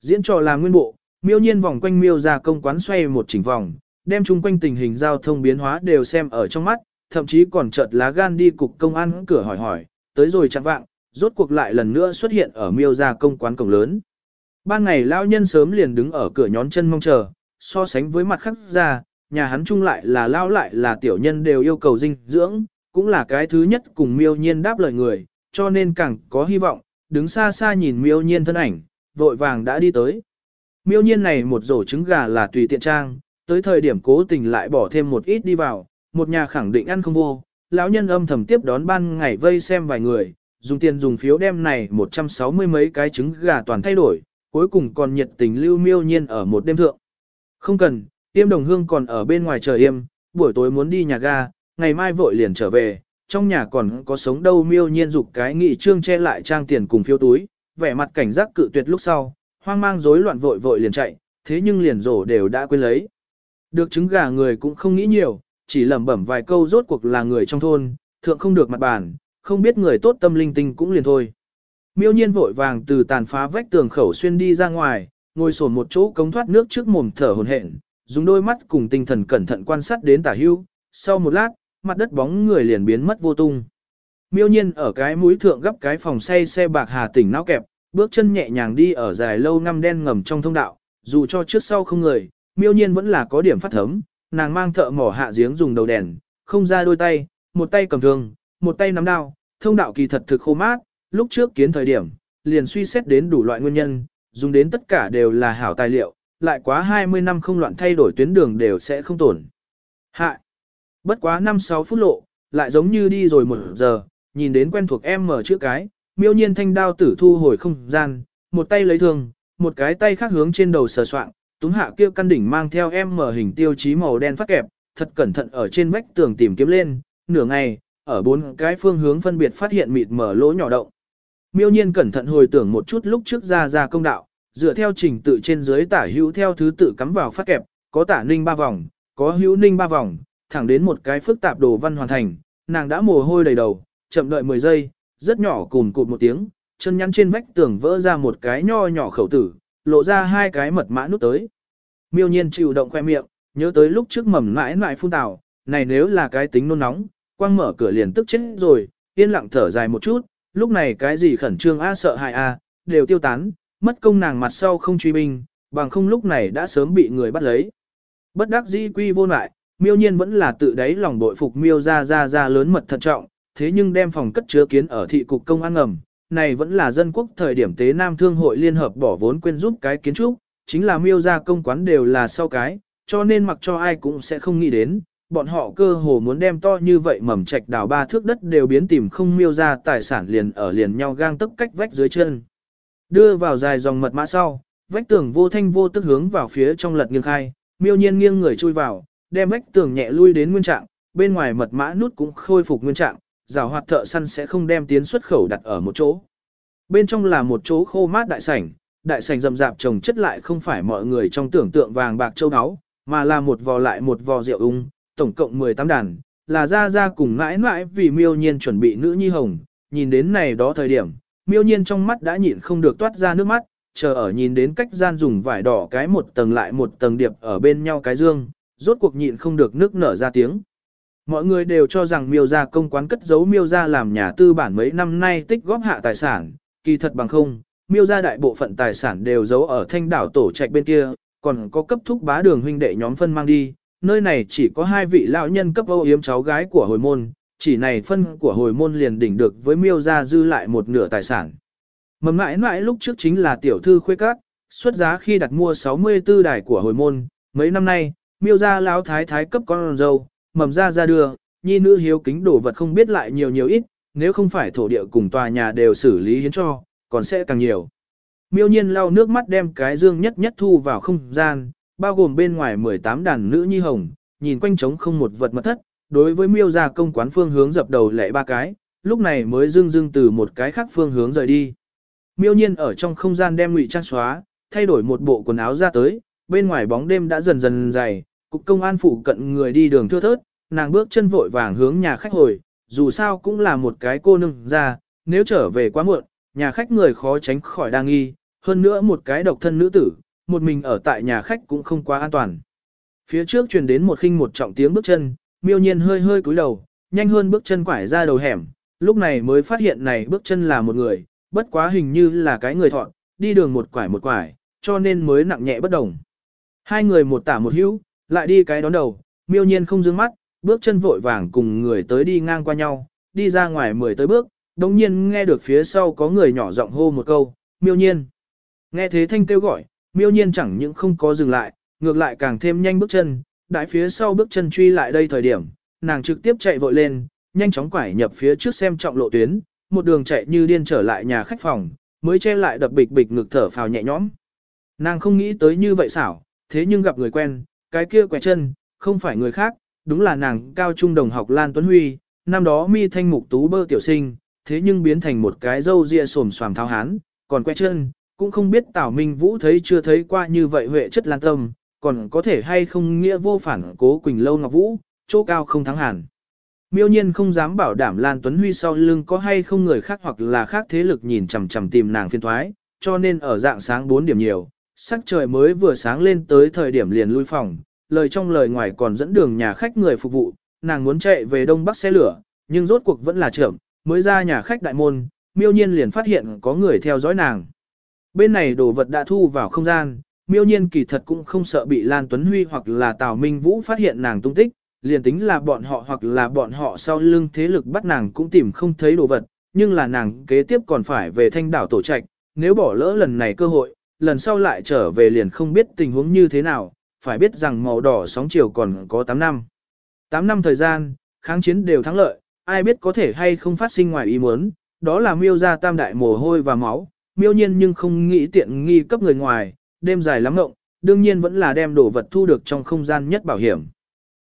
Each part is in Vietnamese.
Diễn trò là nguyên bộ, miêu nhiên vòng quanh miêu ra công quán xoay một chỉnh vòng, đem chung quanh tình hình giao thông biến hóa đều xem ở trong mắt, thậm chí còn chợt lá gan đi cục công an cửa hỏi hỏi, tới rồi chặn vạng, rốt cuộc lại lần nữa xuất hiện ở miêu ra công quán cổng lớn. Ban ngày lão nhân sớm liền đứng ở cửa nhón chân mong chờ, so sánh với mặt khác ra, nhà hắn chung lại là lao lại là tiểu nhân đều yêu cầu dinh dưỡng, cũng là cái thứ nhất cùng miêu nhiên đáp lời người, cho nên càng có hy vọng, đứng xa xa nhìn miêu nhiên thân ảnh, vội vàng đã đi tới. Miêu nhiên này một rổ trứng gà là tùy tiện trang, tới thời điểm cố tình lại bỏ thêm một ít đi vào, một nhà khẳng định ăn không vô, lão nhân âm thầm tiếp đón ban ngày vây xem vài người, dùng tiền dùng phiếu đem này 160 mấy cái trứng gà toàn thay đổi, cuối cùng còn nhiệt tình lưu miêu nhiên ở một đêm thượng. Không cần, Tiêm đồng hương còn ở bên ngoài chờ Yêm, buổi tối muốn đi nhà ga, ngày mai vội liền trở về, trong nhà còn có sống đâu miêu nhiên dục cái nghị trương che lại trang tiền cùng phiếu túi, vẻ mặt cảnh giác cự tuyệt lúc sau, hoang mang rối loạn vội vội liền chạy, thế nhưng liền rổ đều đã quên lấy. Được trứng gà người cũng không nghĩ nhiều, chỉ lẩm bẩm vài câu rốt cuộc là người trong thôn, thượng không được mặt bàn, không biết người tốt tâm linh tinh cũng liền thôi. Miêu nhiên vội vàng từ tàn phá vách tường khẩu xuyên đi ra ngoài, ngồi sổn một chỗ cống thoát nước trước mồm thở hồn hển, dùng đôi mắt cùng tinh thần cẩn thận quan sát đến tả hưu, sau một lát, mặt đất bóng người liền biến mất vô tung. Miêu nhiên ở cái mũi thượng gấp cái phòng say xe bạc hà tỉnh não kẹp, bước chân nhẹ nhàng đi ở dài lâu ngăm đen ngầm trong thông đạo, dù cho trước sau không người, miêu nhiên vẫn là có điểm phát thấm, nàng mang thợ mỏ hạ giếng dùng đầu đèn, không ra đôi tay, một tay cầm thương, một tay nắm đao, thông đạo kỳ thật thực khô mát, lúc trước kiến thời điểm, liền suy xét đến đủ loại nguyên nhân, dùng đến tất cả đều là hảo tài liệu, lại quá 20 năm không loạn thay đổi tuyến đường đều sẽ không tổn. Hạ, bất quá 5-6 phút lộ, lại giống như đi rồi một giờ, nhìn đến quen thuộc em mở chữ cái, miêu nhiên thanh đao tử thu hồi không gian, một tay lấy thương, một cái tay khác hướng trên đầu sờ soạng, túng hạ kia căn đỉnh mang theo em mở hình tiêu chí màu đen phát kẹp, thật cẩn thận ở trên vách tường tìm kiếm lên, nửa ngày, ở bốn cái phương hướng phân biệt phát hiện mịt mở lỗ nhỏ động. Miêu nhiên cẩn thận hồi tưởng một chút lúc trước ra ra công đạo, dựa theo trình tự trên dưới tả hữu theo thứ tự cắm vào phát kẹp, có tả ninh ba vòng, có hữu ninh ba vòng, thẳng đến một cái phức tạp đồ văn hoàn thành, nàng đã mồ hôi đầy đầu, chậm đợi 10 giây, rất nhỏ cùn cụt một tiếng, chân nhắn trên vách tường vỡ ra một cái nho nhỏ khẩu tử, lộ ra hai cái mật mã nút tới. Miêu nhiên chịu động khoe miệng, nhớ tới lúc trước mầm mãi mãi phun tào, này nếu là cái tính nôn nóng, quang mở cửa liền tức chết rồi, yên lặng thở dài một chút, lúc này cái gì khẩn trương a sợ hại a, đều tiêu tán, mất công nàng mặt sau không truy binh, bằng không lúc này đã sớm bị người bắt lấy. Bất đắc dĩ quy vô lại, miêu nhiên vẫn là tự đáy lòng bội phục miêu ra ra ra lớn mật thận trọng, thế nhưng đem phòng cất chứa kiến ở thị cục công an ngầm, này vẫn là dân quốc thời điểm tế Nam Thương hội Liên hợp bỏ vốn quên giúp cái kiến trúc, chính là miêu ra công quán đều là sau cái, cho nên mặc cho ai cũng sẽ không nghĩ đến, bọn họ cơ hồ muốn đem to như vậy mầm trạch đào ba thước đất đều biến tìm không miêu ra tài sản liền ở liền nhau gang tấc cách vách dưới chân. Đưa vào dài dòng mật mã sau, vách tường vô thanh vô tức hướng vào phía trong lật nghiêng khai, miêu nhiên nghiêng người chui vào, đem vách tường nhẹ lui đến nguyên trạng, bên ngoài mật mã nút cũng khôi phục nguyên trạng, rào hoạt thợ săn sẽ không đem tiến xuất khẩu đặt ở một chỗ. Bên trong là một chỗ khô mát đại sảnh, đại sảnh rậm rạp trồng chất lại không phải mọi người trong tưởng tượng vàng bạc châu áo, mà là một vò lại một vò rượu ung, tổng cộng 18 đàn, là ra ra cùng mãi mãi vì miêu nhiên chuẩn bị nữ nhi hồng, nhìn đến này đó thời điểm, miêu nhiên trong mắt đã nhịn không được toát ra nước mắt, chờ ở nhìn đến cách gian dùng vải đỏ cái một tầng lại một tầng điệp ở bên nhau cái dương, rốt cuộc nhịn không được nước nở ra tiếng. Mọi người đều cho rằng miêu gia công quán cất giấu miêu gia làm nhà tư bản mấy năm nay tích góp hạ tài sản, kỳ thật bằng không, miêu gia đại bộ phận tài sản đều giấu ở thanh đảo tổ trạch bên kia, còn có cấp thúc bá đường huynh đệ nhóm phân mang đi, nơi này chỉ có hai vị lão nhân cấp âu yếm cháu gái của hồi môn, chỉ này phân của hồi môn liền đỉnh được với miêu gia dư lại một nửa tài sản. Mầm mãi mãi lúc trước chính là tiểu thư khuê các, xuất giá khi đặt mua 64 đài của hồi môn, mấy năm nay, miêu gia lão thái thái cấp con dâu, mầm ra ra đưa, nhi nữ hiếu kính đổ vật không biết lại nhiều nhiều ít, nếu không phải thổ địa cùng tòa nhà đều xử lý hiến cho, còn sẽ càng nhiều. Miêu nhiên lau nước mắt đem cái dương nhất nhất thu vào không gian, bao gồm bên ngoài 18 đàn nữ nhi hồng, nhìn quanh trống không một vật mật thất, đối với miêu gia công quán phương hướng dập đầu lệ ba cái, lúc này mới dưng dưng từ một cái khác phương hướng rời đi. Miêu nhiên ở trong không gian đem ngụy trang xóa, thay đổi một bộ quần áo ra tới, bên ngoài bóng đêm đã dần dần dày, cục công an phụ cận người đi đường thưa thớt, nàng bước chân vội vàng hướng nhà khách hồi, dù sao cũng là một cái cô nương ra, nếu trở về quá muộn, nhà khách người khó tránh khỏi đang nghi, hơn nữa một cái độc thân nữ tử, một mình ở tại nhà khách cũng không quá an toàn. Phía trước truyền đến một khinh một trọng tiếng bước chân, miêu nhiên hơi hơi cúi đầu, nhanh hơn bước chân quải ra đầu hẻm, lúc này mới phát hiện này bước chân là một người, bất quá hình như là cái người thọn, đi đường một quải một quải, cho nên mới nặng nhẹ bất đồng. Hai người một tả một hữu, lại đi cái đón đầu, miêu nhiên không dương mắt, bước chân vội vàng cùng người tới đi ngang qua nhau, đi ra ngoài mười tới bước, đồng nhiên nghe được phía sau có người nhỏ giọng hô một câu, miêu nhiên. Nghe thế thanh kêu gọi, miêu nhiên chẳng những không có dừng lại, ngược lại càng thêm nhanh bước chân, đại phía sau bước chân truy lại đây thời điểm, nàng trực tiếp chạy vội lên, nhanh chóng quải nhập phía trước xem trọng lộ tuyến, một đường chạy như điên trở lại nhà khách phòng, mới che lại đập bịch bịch ngực thở phào nhẹ nhõm. Nàng không nghĩ tới như vậy xảo, thế nhưng gặp người quen, cái kia quẹt chân, không phải người khác, đúng là nàng cao trung đồng học Lan Tuấn Huy, năm đó mi thanh mục tú bơ tiểu sinh, thế nhưng biến thành một cái dâu ria sồm xoàm thao hán, còn quẹt chân, cũng không biết Tào Minh Vũ thấy chưa thấy qua như vậy huệ chất lan tâm, còn có thể hay không nghĩa vô phản cố Quỳnh Lâu Ngọc Vũ, chỗ cao không thắng hẳn. Miêu nhiên không dám bảo đảm Lan Tuấn Huy sau lưng có hay không người khác hoặc là khác thế lực nhìn chằm chằm tìm nàng phiên thoái, cho nên ở dạng sáng 4 điểm nhiều, sắc trời mới vừa sáng lên tới thời điểm liền lui phòng, lời trong lời ngoài còn dẫn đường nhà khách người phục vụ, nàng muốn chạy về đông bắc xe lửa, nhưng rốt cuộc vẫn là trưởng mới ra nhà khách đại môn, miêu nhiên liền phát hiện có người theo dõi nàng. Bên này đồ vật đã thu vào không gian, miêu nhiên kỳ thật cũng không sợ bị Lan Tuấn Huy hoặc là Tào Minh Vũ phát hiện nàng tung tích, liền tính là bọn họ hoặc là bọn họ sau lưng thế lực bắt nàng cũng tìm không thấy đồ vật, nhưng là nàng kế tiếp còn phải về thanh đảo tổ trạch, nếu bỏ lỡ lần này cơ hội, lần sau lại trở về liền không biết tình huống như thế nào, phải biết rằng màu đỏ sóng chiều còn có 8 năm. 8 năm thời gian, kháng chiến đều thắng lợi, ai biết có thể hay không phát sinh ngoài ý muốn, đó là miêu ra tam đại mồ hôi và máu, miêu nhiên nhưng không nghĩ tiện nghi cấp người ngoài, đêm dài lắm ngộng, đương nhiên vẫn là đem đồ vật thu được trong không gian nhất bảo hiểm.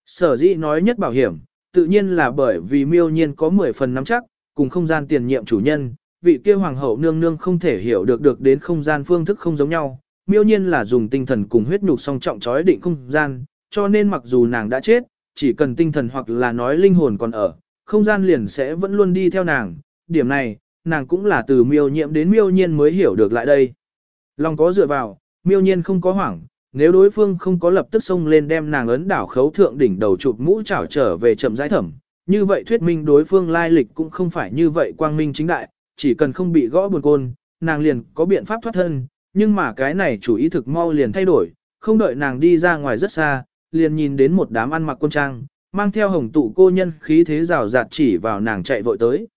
Sở dĩ nói nhất bảo hiểm, tự nhiên là bởi vì miêu nhiên có 10 phần nắm chắc, cùng không gian tiền nhiệm chủ nhân, vị kia hoàng hậu nương nương không thể hiểu được được đến không gian phương thức không giống nhau. Miêu nhiên là dùng tinh thần cùng huyết nhục song trọng chói định không gian, cho nên mặc dù nàng đã chết, chỉ cần tinh thần hoặc là nói linh hồn còn ở, không gian liền sẽ vẫn luôn đi theo nàng. Điểm này, nàng cũng là từ miêu nhiễm đến miêu nhiên mới hiểu được lại đây. Lòng có dựa vào, miêu nhiên không có hoảng, nếu đối phương không có lập tức xông lên đem nàng ấn đảo khấu thượng đỉnh đầu chụp mũ chảo trở về chậm rãi thẩm, như vậy thuyết minh đối phương lai lịch cũng không phải như vậy quang minh chính đại, chỉ cần không bị gõ buồn côn, nàng liền có biện pháp thoát thân, nhưng mà cái này chủ ý thực mau liền thay đổi, không đợi nàng đi ra ngoài rất xa, liền nhìn đến một đám ăn mặc quân trang, mang theo hồng tụ cô nhân khí thế rào rạt chỉ vào nàng chạy vội tới.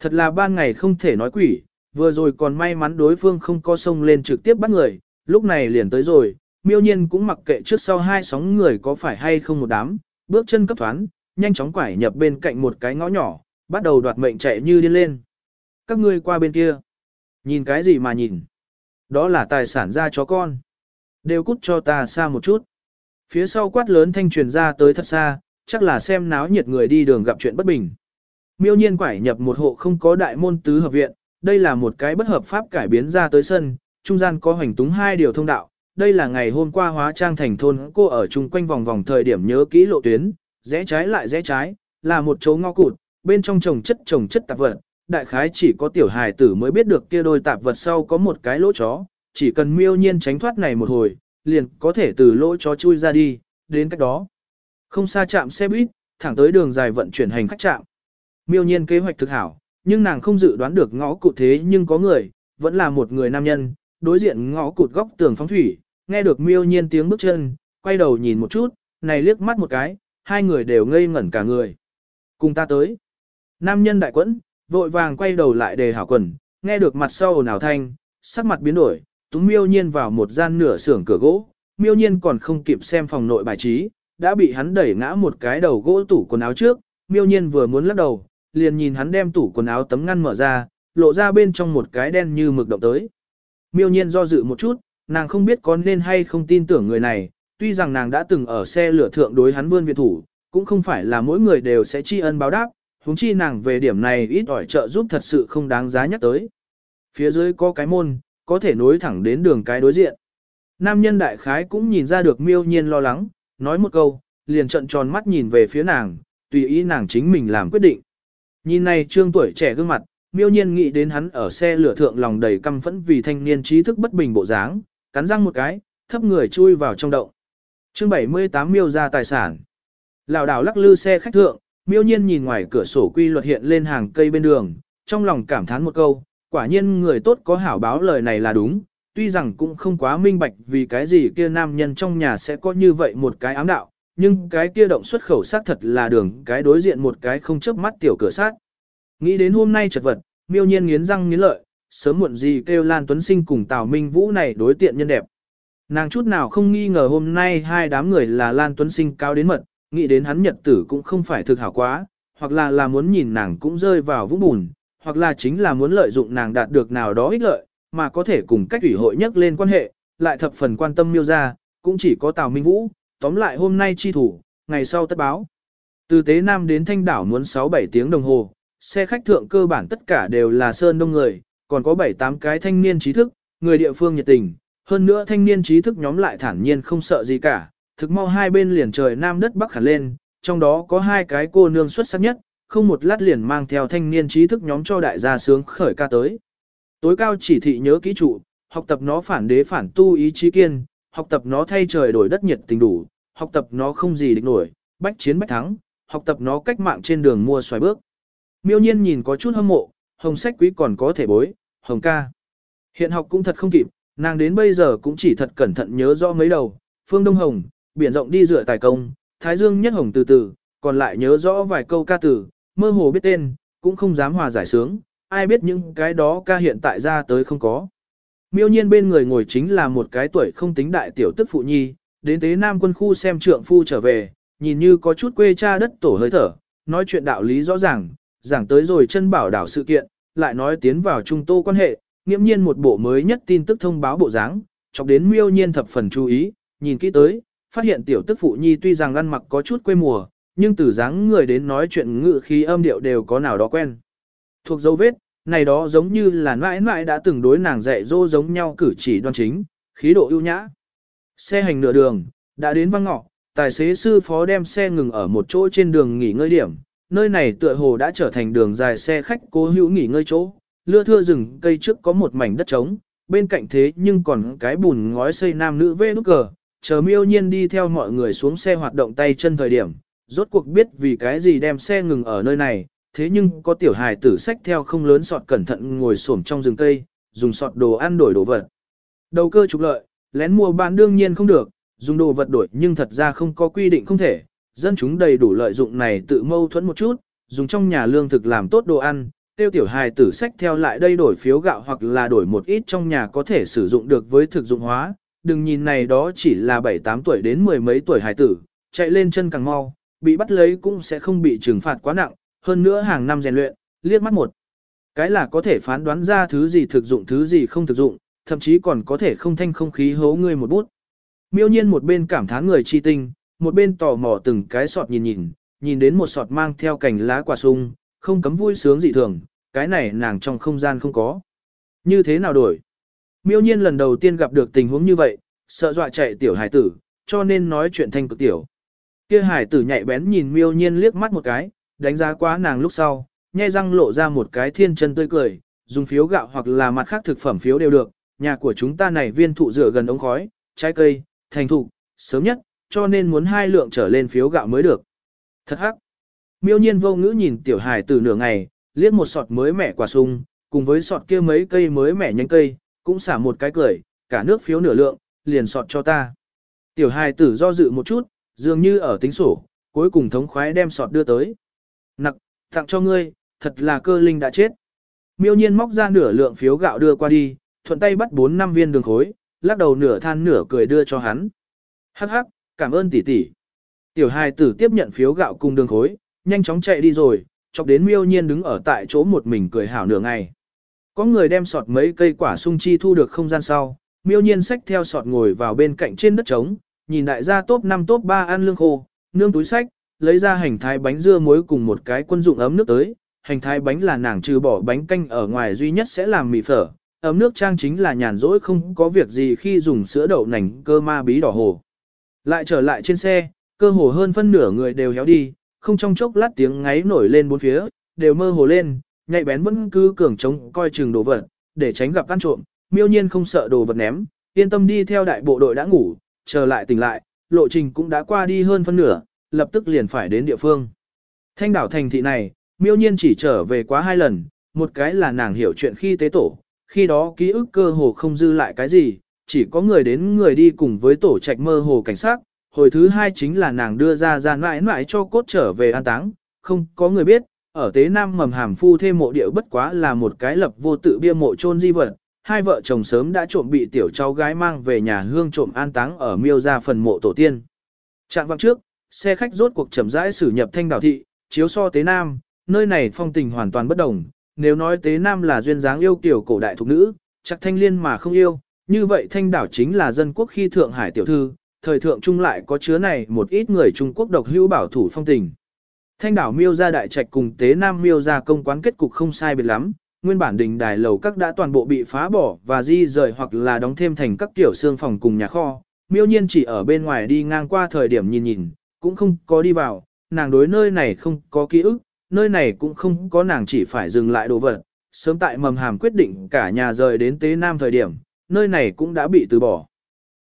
Thật là ban ngày không thể nói quỷ, vừa rồi còn may mắn đối phương không có sông lên trực tiếp bắt người, lúc này liền tới rồi, miêu nhiên cũng mặc kệ trước sau hai sóng người có phải hay không một đám, bước chân cấp thoán, nhanh chóng quải nhập bên cạnh một cái ngõ nhỏ, bắt đầu đoạt mệnh chạy như điên lên. Các ngươi qua bên kia. Nhìn cái gì mà nhìn? Đó là tài sản ra chó con. Đều cút cho ta xa một chút. Phía sau quát lớn thanh truyền ra tới thật xa, chắc là xem náo nhiệt người đi đường gặp chuyện bất bình. Miêu nhiên quải nhập một hộ không có đại môn tứ hợp viện, đây là một cái bất hợp pháp cải biến ra tới sân, trung gian có hoành túng hai điều thông đạo. Đây là ngày hôm qua hóa trang thành thôn cô ở chung quanh vòng vòng thời điểm nhớ kỹ lộ tuyến, rẽ trái lại rẽ trái, là một chỗ ngõ cụt, bên trong trồng chất trồng chất tạp vật, đại khái chỉ có tiểu hài tử mới biết được kia đôi tạp vật sau có một cái lỗ chó, chỉ cần miêu nhiên tránh thoát này một hồi, liền có thể từ lỗ chó chui ra đi, đến cách đó. Không xa chạm xe buýt, thẳng tới đường dài vận chuyển hành khách trạm. Miêu nhiên kế hoạch thực hảo, nhưng nàng không dự đoán được ngõ cụt thế nhưng có người, vẫn là một người nam nhân, đối diện ngõ cụt góc tường phóng thủy, nghe được miêu nhiên tiếng bước chân, quay đầu nhìn một chút, này liếc mắt một cái, hai người đều ngây ngẩn cả người. Cùng ta tới. Nam nhân đại quẫn, vội vàng quay đầu lại đề hảo quần, nghe được mặt sau ồn ào thanh, sắc mặt biến đổi, túng miêu nhiên vào một gian nửa xưởng cửa gỗ, miêu nhiên còn không kịp xem phòng nội bài trí, đã bị hắn đẩy ngã một cái đầu gỗ tủ quần áo trước, miêu nhiên vừa muốn lắc đầu, liền nhìn hắn đem tủ quần áo tấm ngăn mở ra, lộ ra bên trong một cái đen như mực động tới. Miêu nhiên do dự một chút, nàng không biết có nên hay không tin tưởng người này, tuy rằng nàng đã từng ở xe lửa thượng đối hắn vươn viện thủ, cũng không phải là mỗi người đều sẽ tri ân báo đáp, huống chi nàng về điểm này ít ỏi trợ giúp thật sự không đáng giá nhắc tới. Phía dưới có cái môn, có thể nối thẳng đến đường cái đối diện. Nam nhân đại khái cũng nhìn ra được miêu nhiên lo lắng, nói một câu, liền trận tròn mắt nhìn về phía nàng, tùy ý nàng chính mình làm quyết định. Nhìn này trương tuổi trẻ gương mặt, miêu nhiên nghĩ đến hắn ở xe lửa thượng lòng đầy căm phẫn vì thanh niên trí thức bất bình bộ dáng, cắn răng một cái, thấp người chui vào trong động. chương 78 miêu ra tài sản. Lào đảo lắc lư xe khách thượng, miêu nhiên nhìn ngoài cửa sổ quy luật hiện lên hàng cây bên đường, trong lòng cảm thán một câu, quả nhiên người tốt có hảo báo lời này là đúng, tuy rằng cũng không quá minh bạch vì cái gì kia nam nhân trong nhà sẽ có như vậy một cái ám đạo, nhưng cái kia động xuất khẩu sát thật là đường cái đối diện một cái không chớp mắt tiểu cửa sát. Nghĩ đến hôm nay chật vật, miêu nhiên nghiến răng nghiến lợi, sớm muộn gì kêu Lan Tuấn Sinh cùng Tào Minh Vũ này đối tiện nhân đẹp. Nàng chút nào không nghi ngờ hôm nay hai đám người là Lan Tuấn Sinh cao đến mật, nghĩ đến hắn nhật tử cũng không phải thực hảo quá, hoặc là là muốn nhìn nàng cũng rơi vào vũng bùn, hoặc là chính là muốn lợi dụng nàng đạt được nào đó ích lợi, mà có thể cùng cách ủy hội nhắc lên quan hệ, lại thập phần quan tâm miêu ra, cũng chỉ có Tào Minh Vũ, tóm lại hôm nay chi thủ, ngày sau tất báo. Từ Tế Nam đến Thanh Đảo muốn 6-7 tiếng đồng hồ, xe khách thượng cơ bản tất cả đều là sơn đông người, còn có 7-8 cái thanh niên trí thức, người địa phương nhiệt tình, hơn nữa thanh niên trí thức nhóm lại thản nhiên không sợ gì cả, thực mau hai bên liền trời Nam đất Bắc hẳn lên, trong đó có hai cái cô nương xuất sắc nhất, không một lát liền mang theo thanh niên trí thức nhóm cho đại gia sướng khởi ca tới. Tối cao chỉ thị nhớ kỹ trụ, học tập nó phản đế phản tu ý chí kiên, học tập nó thay trời đổi đất nhiệt tình đủ, học tập nó không gì địch nổi, bách chiến bách thắng, học tập nó cách mạng trên đường mua xoài bước. Miêu nhiên nhìn có chút hâm mộ, hồng sách quý còn có thể bối, hồng ca. Hiện học cũng thật không kịp, nàng đến bây giờ cũng chỉ thật cẩn thận nhớ rõ mấy đầu, phương đông hồng, biển rộng đi dựa tài công, thái dương nhất hồng từ từ, còn lại nhớ rõ vài câu ca tử, mơ hồ biết tên, cũng không dám hòa giải sướng, ai biết những cái đó ca hiện tại ra tới không có. Miêu nhiên bên người ngồi chính là một cái tuổi không tính đại tiểu tức phụ nhi, đến tế Nam quân khu xem trượng phu trở về, nhìn như có chút quê cha đất tổ hơi thở, nói chuyện đạo lý rõ ràng, giảng tới rồi chân bảo đảo sự kiện, lại nói tiến vào trung tô quan hệ, nghiễm nhiên một bộ mới nhất tin tức thông báo bộ dáng, chọc đến miêu nhiên thập phần chú ý, nhìn kỹ tới, phát hiện tiểu tức phụ nhi tuy rằng ăn mặc có chút quê mùa, nhưng từ dáng người đến nói chuyện ngự khí âm điệu đều có nào đó quen. Thuộc dấu vết, này đó giống như là mãi mãi đã từng đối nàng dạy dỗ giống nhau cử chỉ đoan chính, khí độ ưu nhã. Xe hành nửa đường, đã đến văn ngọ, tài xế sư phó đem xe ngừng ở một chỗ trên đường nghỉ ngơi điểm, nơi này tựa hồ đã trở thành đường dài xe khách cố hữu nghỉ ngơi chỗ, lưa thưa rừng cây trước có một mảnh đất trống, bên cạnh thế nhưng còn cái bùn ngói xây nam nữ vê nút cờ, chờ miêu nhiên đi theo mọi người xuống xe hoạt động tay chân thời điểm, rốt cuộc biết vì cái gì đem xe ngừng ở nơi này, thế nhưng có tiểu hài tử sách theo không lớn sọt cẩn thận ngồi xổm trong rừng cây, dùng sọt đồ ăn đổi đồ vật. Đầu cơ trục lợi, lén mua bán đương nhiên không được, dùng đồ vật đổi nhưng thật ra không có quy định không thể, dân chúng đầy đủ lợi dụng này tự mâu thuẫn một chút, dùng trong nhà lương thực làm tốt đồ ăn, tiêu tiểu hài tử sách theo lại đây đổi phiếu gạo hoặc là đổi một ít trong nhà có thể sử dụng được với thực dụng hóa, đừng nhìn này đó chỉ là 7-8 tuổi đến mười mấy tuổi hải tử, chạy lên chân càng mau, bị bắt lấy cũng sẽ không bị trừng phạt quá nặng, hơn nữa hàng năm rèn luyện, liếc mắt một. Cái là có thể phán đoán ra thứ gì thực dụng thứ gì không thực dụng, thậm chí còn có thể không thanh không khí hố người một bút. Miêu nhiên một bên cảm thán người chi tinh, một bên tò mò từng cái sọt nhìn nhìn, nhìn đến một sọt mang theo cành lá quả sung, không cấm vui sướng dị thường, cái này nàng trong không gian không có. Như thế nào đổi? Miêu nhiên lần đầu tiên gặp được tình huống như vậy, sợ dọa chạy tiểu hải tử, cho nên nói chuyện thanh cực tiểu. Kia hải tử nhạy bén nhìn miêu nhiên liếc mắt một cái, đánh giá quá nàng lúc sau, nhai răng lộ ra một cái thiên chân tươi cười, dùng phiếu gạo hoặc là mặt khác thực phẩm phiếu đều được, nhà của chúng ta này viên thụ rửa gần ống khói, trái cây, thành thụ, sớm nhất, cho nên muốn hai lượng trở lên phiếu gạo mới được. Thật hắc. Miêu nhiên vô ngữ nhìn tiểu hải từ nửa ngày, liếc một sọt mới mẻ quả sung, cùng với sọt kia mấy cây mới mẻ nhánh cây, cũng xả một cái cười, cả nước phiếu nửa lượng, liền sọt cho ta. Tiểu hài tử do dự một chút, dường như ở tính sổ, cuối cùng thống khoái đem sọt đưa tới. Nặc, tặng cho ngươi, thật là cơ linh đã chết. Miêu nhiên móc ra nửa lượng phiếu gạo đưa qua đi, thuận tay bắt 4 năm viên đường khối, lắc đầu nửa than nửa cười đưa cho hắn. Hắc hắc, cảm ơn tỷ tỷ. Tiểu hài tử tiếp nhận phiếu gạo cùng đường khối, nhanh chóng chạy đi rồi, chọc đến miêu nhiên đứng ở tại chỗ một mình cười hảo nửa ngày. Có người đem sọt mấy cây quả sung chi thu được không gian sau, miêu nhiên sách theo sọt ngồi vào bên cạnh trên đất trống, nhìn đại gia top 5 top 3 ăn lương khô, nương túi sách, lấy ra hành thái bánh dưa muối cùng một cái quân dụng ấm nước tới. Hành thái bánh là nàng trừ bỏ bánh canh ở ngoài duy nhất sẽ làm mì phở, ấm nước trang chính là nhàn rỗi không có việc gì khi dùng sữa đậu nành cơ ma bí đỏ hồ. Lại trở lại trên xe, cơ hồ hơn phân nửa người đều héo đi, không trong chốc lát tiếng ngáy nổi lên bốn phía, đều mơ hồ lên, nhạy bén vẫn cứ cường chống coi chừng đồ vật, để tránh gặp ăn trộm, miêu nhiên không sợ đồ vật ném, yên tâm đi theo đại bộ đội đã ngủ, chờ lại tỉnh lại, lộ trình cũng đã qua đi hơn phân nửa, lập tức liền phải đến địa phương. Thanh đảo thành thị này, miêu nhiên chỉ trở về quá hai lần, một cái là nàng hiểu chuyện khi tế tổ, khi đó ký ức cơ hồ không dư lại cái gì, chỉ có người đến người đi cùng với tổ trạch mơ hồ cảnh sát, hồi thứ hai chính là nàng đưa ra gian mãi mãi cho cốt trở về an táng, không có người biết, ở tế nam mầm hàm phu thêm mộ địa bất quá là một cái lập vô tự bia mộ chôn di vật, hai vợ chồng sớm đã trộm bị tiểu cháu gái mang về nhà hương trộm an táng ở miêu ra phần mộ tổ tiên. Trạng vang trước, xe khách rốt cuộc chậm rãi xử nhập thanh đảo thị, chiếu so tế nam, nơi này phong tình hoàn toàn bất đồng, nếu nói tế nam là duyên dáng yêu tiểu cổ đại thục nữ, chắc thanh liên mà không yêu, như vậy thanh đảo chính là dân quốc khi Thượng Hải tiểu thư, thời thượng trung lại có chứa này một ít người Trung Quốc độc hữu bảo thủ phong tình. Thanh đảo miêu ra đại trạch cùng tế nam miêu ra công quán kết cục không sai biệt lắm, nguyên bản đình đài lầu các đã toàn bộ bị phá bỏ và di rời hoặc là đóng thêm thành các tiểu xương phòng cùng nhà kho. Miêu nhiên chỉ ở bên ngoài đi ngang qua thời điểm nhìn nhìn, cũng không có đi vào, nàng đối nơi này không có ký ức, nơi này cũng không có nàng chỉ phải dừng lại đồ vật. Sớm tại mầm hàm quyết định cả nhà rời đến Tế Nam thời điểm, nơi này cũng đã bị từ bỏ.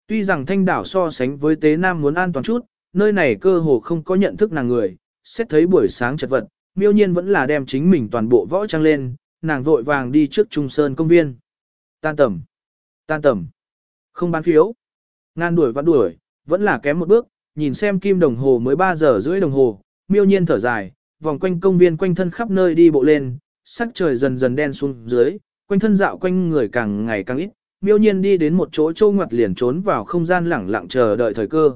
Tuy rằng thanh đảo so sánh với Tế Nam muốn an toàn chút, nơi này cơ hồ không có nhận thức nàng người, xét thấy buổi sáng chật vật, miêu nhiên vẫn là đem chính mình toàn bộ võ trang lên, nàng vội vàng đi trước Trung Sơn công viên. Tan tầm, tan tầm, không bán phiếu. Ngan đuổi vẫn đuổi, vẫn là kém một bước, nhìn xem kim đồng hồ mới 3 giờ rưỡi đồng hồ, miêu nhiên thở dài, vòng quanh công viên quanh thân khắp nơi đi bộ lên, sắc trời dần dần đen xuống dưới, quanh thân dạo quanh người càng ngày càng ít, miêu nhiên đi đến một chỗ châu ngoặt liền trốn vào không gian lẳng lặng chờ đợi thời cơ.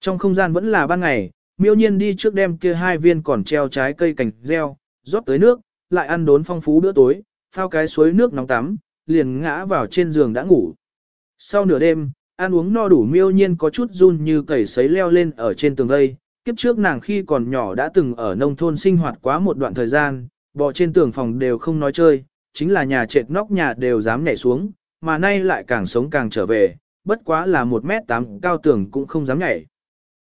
Trong không gian vẫn là ban ngày, miêu nhiên đi trước đem kia hai viên còn treo trái cây cành reo, rót tới nước, lại ăn đốn phong phú bữa tối, phao cái suối nước nóng tắm, liền ngã vào trên giường đã ngủ. Sau nửa đêm, ăn uống no đủ miêu nhiên có chút run như cầy sấy leo lên ở trên tường đây. Kiếp trước nàng khi còn nhỏ đã từng ở nông thôn sinh hoạt quá một đoạn thời gian, bò trên tường phòng đều không nói chơi, chính là nhà trệt nóc nhà đều dám nhảy xuống, mà nay lại càng sống càng trở về, bất quá là một mét tám cao tường cũng không dám nhảy.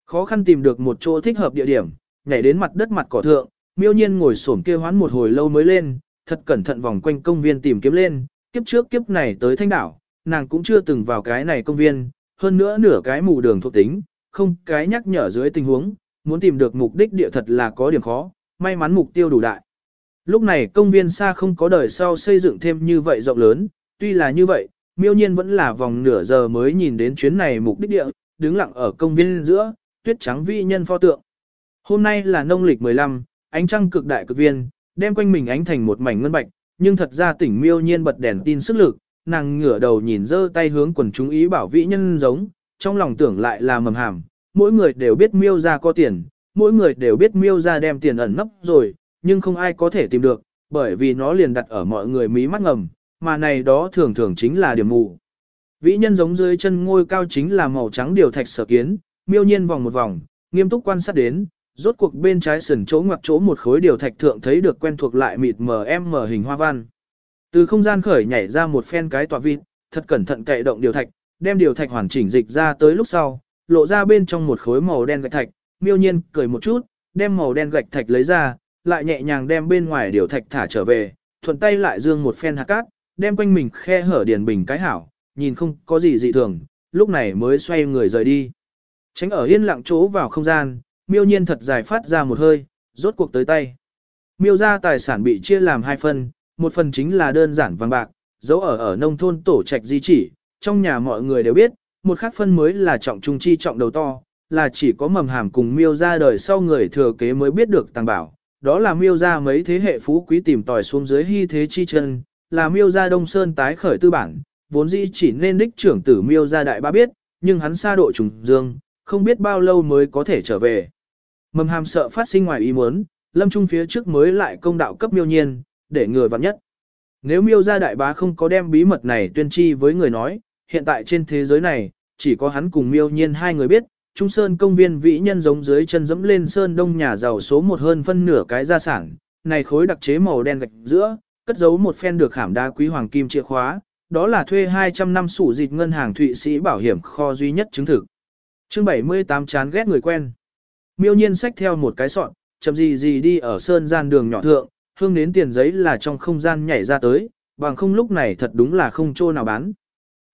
Khó khăn tìm được một chỗ thích hợp địa điểm, nhảy đến mặt đất mặt cỏ thượng, miêu nhiên ngồi xổm kia hoán một hồi lâu mới lên, thật cẩn thận vòng quanh công viên tìm kiếm lên, kiếp trước kiếp này tới thanh đảo, nàng cũng chưa từng vào cái này công viên, hơn nữa nửa cái mù đường thuộc tính, không cái nhắc nhở dưới tình huống, muốn tìm được mục đích địa thật là có điểm khó, may mắn mục tiêu đủ đại. Lúc này công viên xa không có đời sau xây dựng thêm như vậy rộng lớn, tuy là như vậy, miêu nhiên vẫn là vòng nửa giờ mới nhìn đến chuyến này mục đích địa, đứng lặng ở công viên giữa, tuyết trắng vi nhân pho tượng. Hôm nay là nông lịch 15, ánh trăng cực đại cực viên, đem quanh mình ánh thành một mảnh ngân bạch, nhưng thật ra tỉnh miêu nhiên bật đèn tin sức lực, nàng ngửa đầu nhìn dơ tay hướng quần chúng ý bảo vĩ nhân giống, trong lòng tưởng lại là mầm hàm, mỗi người đều biết miêu ra có tiền, mỗi người đều biết miêu ra đem tiền ẩn nấp rồi, nhưng không ai có thể tìm được, bởi vì nó liền đặt ở mọi người mí mắt ngầm, mà này đó thường thường chính là điểm mù. Vĩ nhân giống dưới chân ngôi cao chính là màu trắng điều thạch sở kiến, miêu nhiên vòng một vòng, nghiêm túc quan sát đến, rốt cuộc bên trái sườn chỗ ngoặc chỗ một khối điều thạch thượng thấy được quen thuộc lại mịt mờ em mờ hình hoa văn. Từ không gian khởi nhảy ra một phen cái tọa vịt, thật cẩn thận cậy động điều thạch, đem điều thạch hoàn chỉnh dịch ra tới lúc sau, lộ ra bên trong một khối màu đen gạch thạch, miêu nhiên cười một chút, đem màu đen gạch thạch lấy ra, lại nhẹ nhàng đem bên ngoài điều thạch thả trở về, thuận tay lại dương một phen hạt cát, đem quanh mình khe hở điền bình cái hảo, nhìn không có gì dị thường, lúc này mới xoay người rời đi. Tránh ở yên lặng chỗ vào không gian, miêu nhiên thật dài phát ra một hơi, rốt cuộc tới tay. Miêu ra tài sản bị chia làm hai phần, một phần chính là đơn giản vàng bạc, dấu ở ở nông thôn tổ trạch di chỉ, trong nhà mọi người đều biết, một khác phân mới là trọng trung chi trọng đầu to, là chỉ có mầm hàm cùng miêu ra đời sau người thừa kế mới biết được tàng bảo. Đó là miêu ra mấy thế hệ phú quý tìm tòi xuống dưới hy thế chi chân, là miêu ra đông sơn tái khởi tư bản, vốn dĩ chỉ nên đích trưởng tử miêu ra đại ba biết, nhưng hắn xa độ trùng dương, không biết bao lâu mới có thể trở về. Mầm hàm sợ phát sinh ngoài ý muốn, lâm trung phía trước mới lại công đạo cấp miêu nhiên, để người vặn nhất. Nếu miêu gia đại bá không có đem bí mật này tuyên chi với người nói, hiện tại trên thế giới này, chỉ có hắn cùng miêu nhiên hai người biết, Trung Sơn công viên vĩ nhân giống dưới chân dẫm lên Sơn Đông nhà giàu số một hơn phân nửa cái gia sản, này khối đặc chế màu đen gạch giữa, cất giấu một phen được khảm đá quý hoàng kim chìa khóa, đó là thuê 200 năm sủ dịch ngân hàng Thụy Sĩ bảo hiểm kho duy nhất chứng thực. Chương 78 chán ghét người quen. Miêu nhiên xách theo một cái sọn, chậm gì gì đi ở sơn gian đường nhỏ thượng, hương đến tiền giấy là trong không gian nhảy ra tới, bằng không lúc này thật đúng là không chỗ nào bán.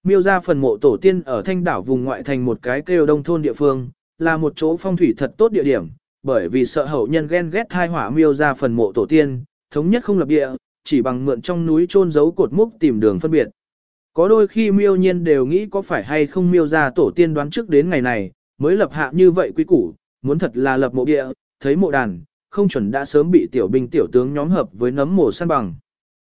Miêu ra phần mộ tổ tiên ở thanh đảo vùng ngoại thành một cái kêu đông thôn địa phương, là một chỗ phong thủy thật tốt địa điểm, bởi vì sợ hậu nhân ghen ghét thai hỏa miêu ra phần mộ tổ tiên, thống nhất không lập địa, chỉ bằng mượn trong núi trôn giấu cột múc tìm đường phân biệt. Có đôi khi miêu nhiên đều nghĩ có phải hay không miêu ra tổ tiên đoán trước đến ngày này, mới lập hạ như vậy quý củ, muốn thật là lập mộ địa, thấy mộ đàn, không chuẩn đã sớm bị tiểu binh tiểu tướng nhóm hợp với nấm mồ săn bằng.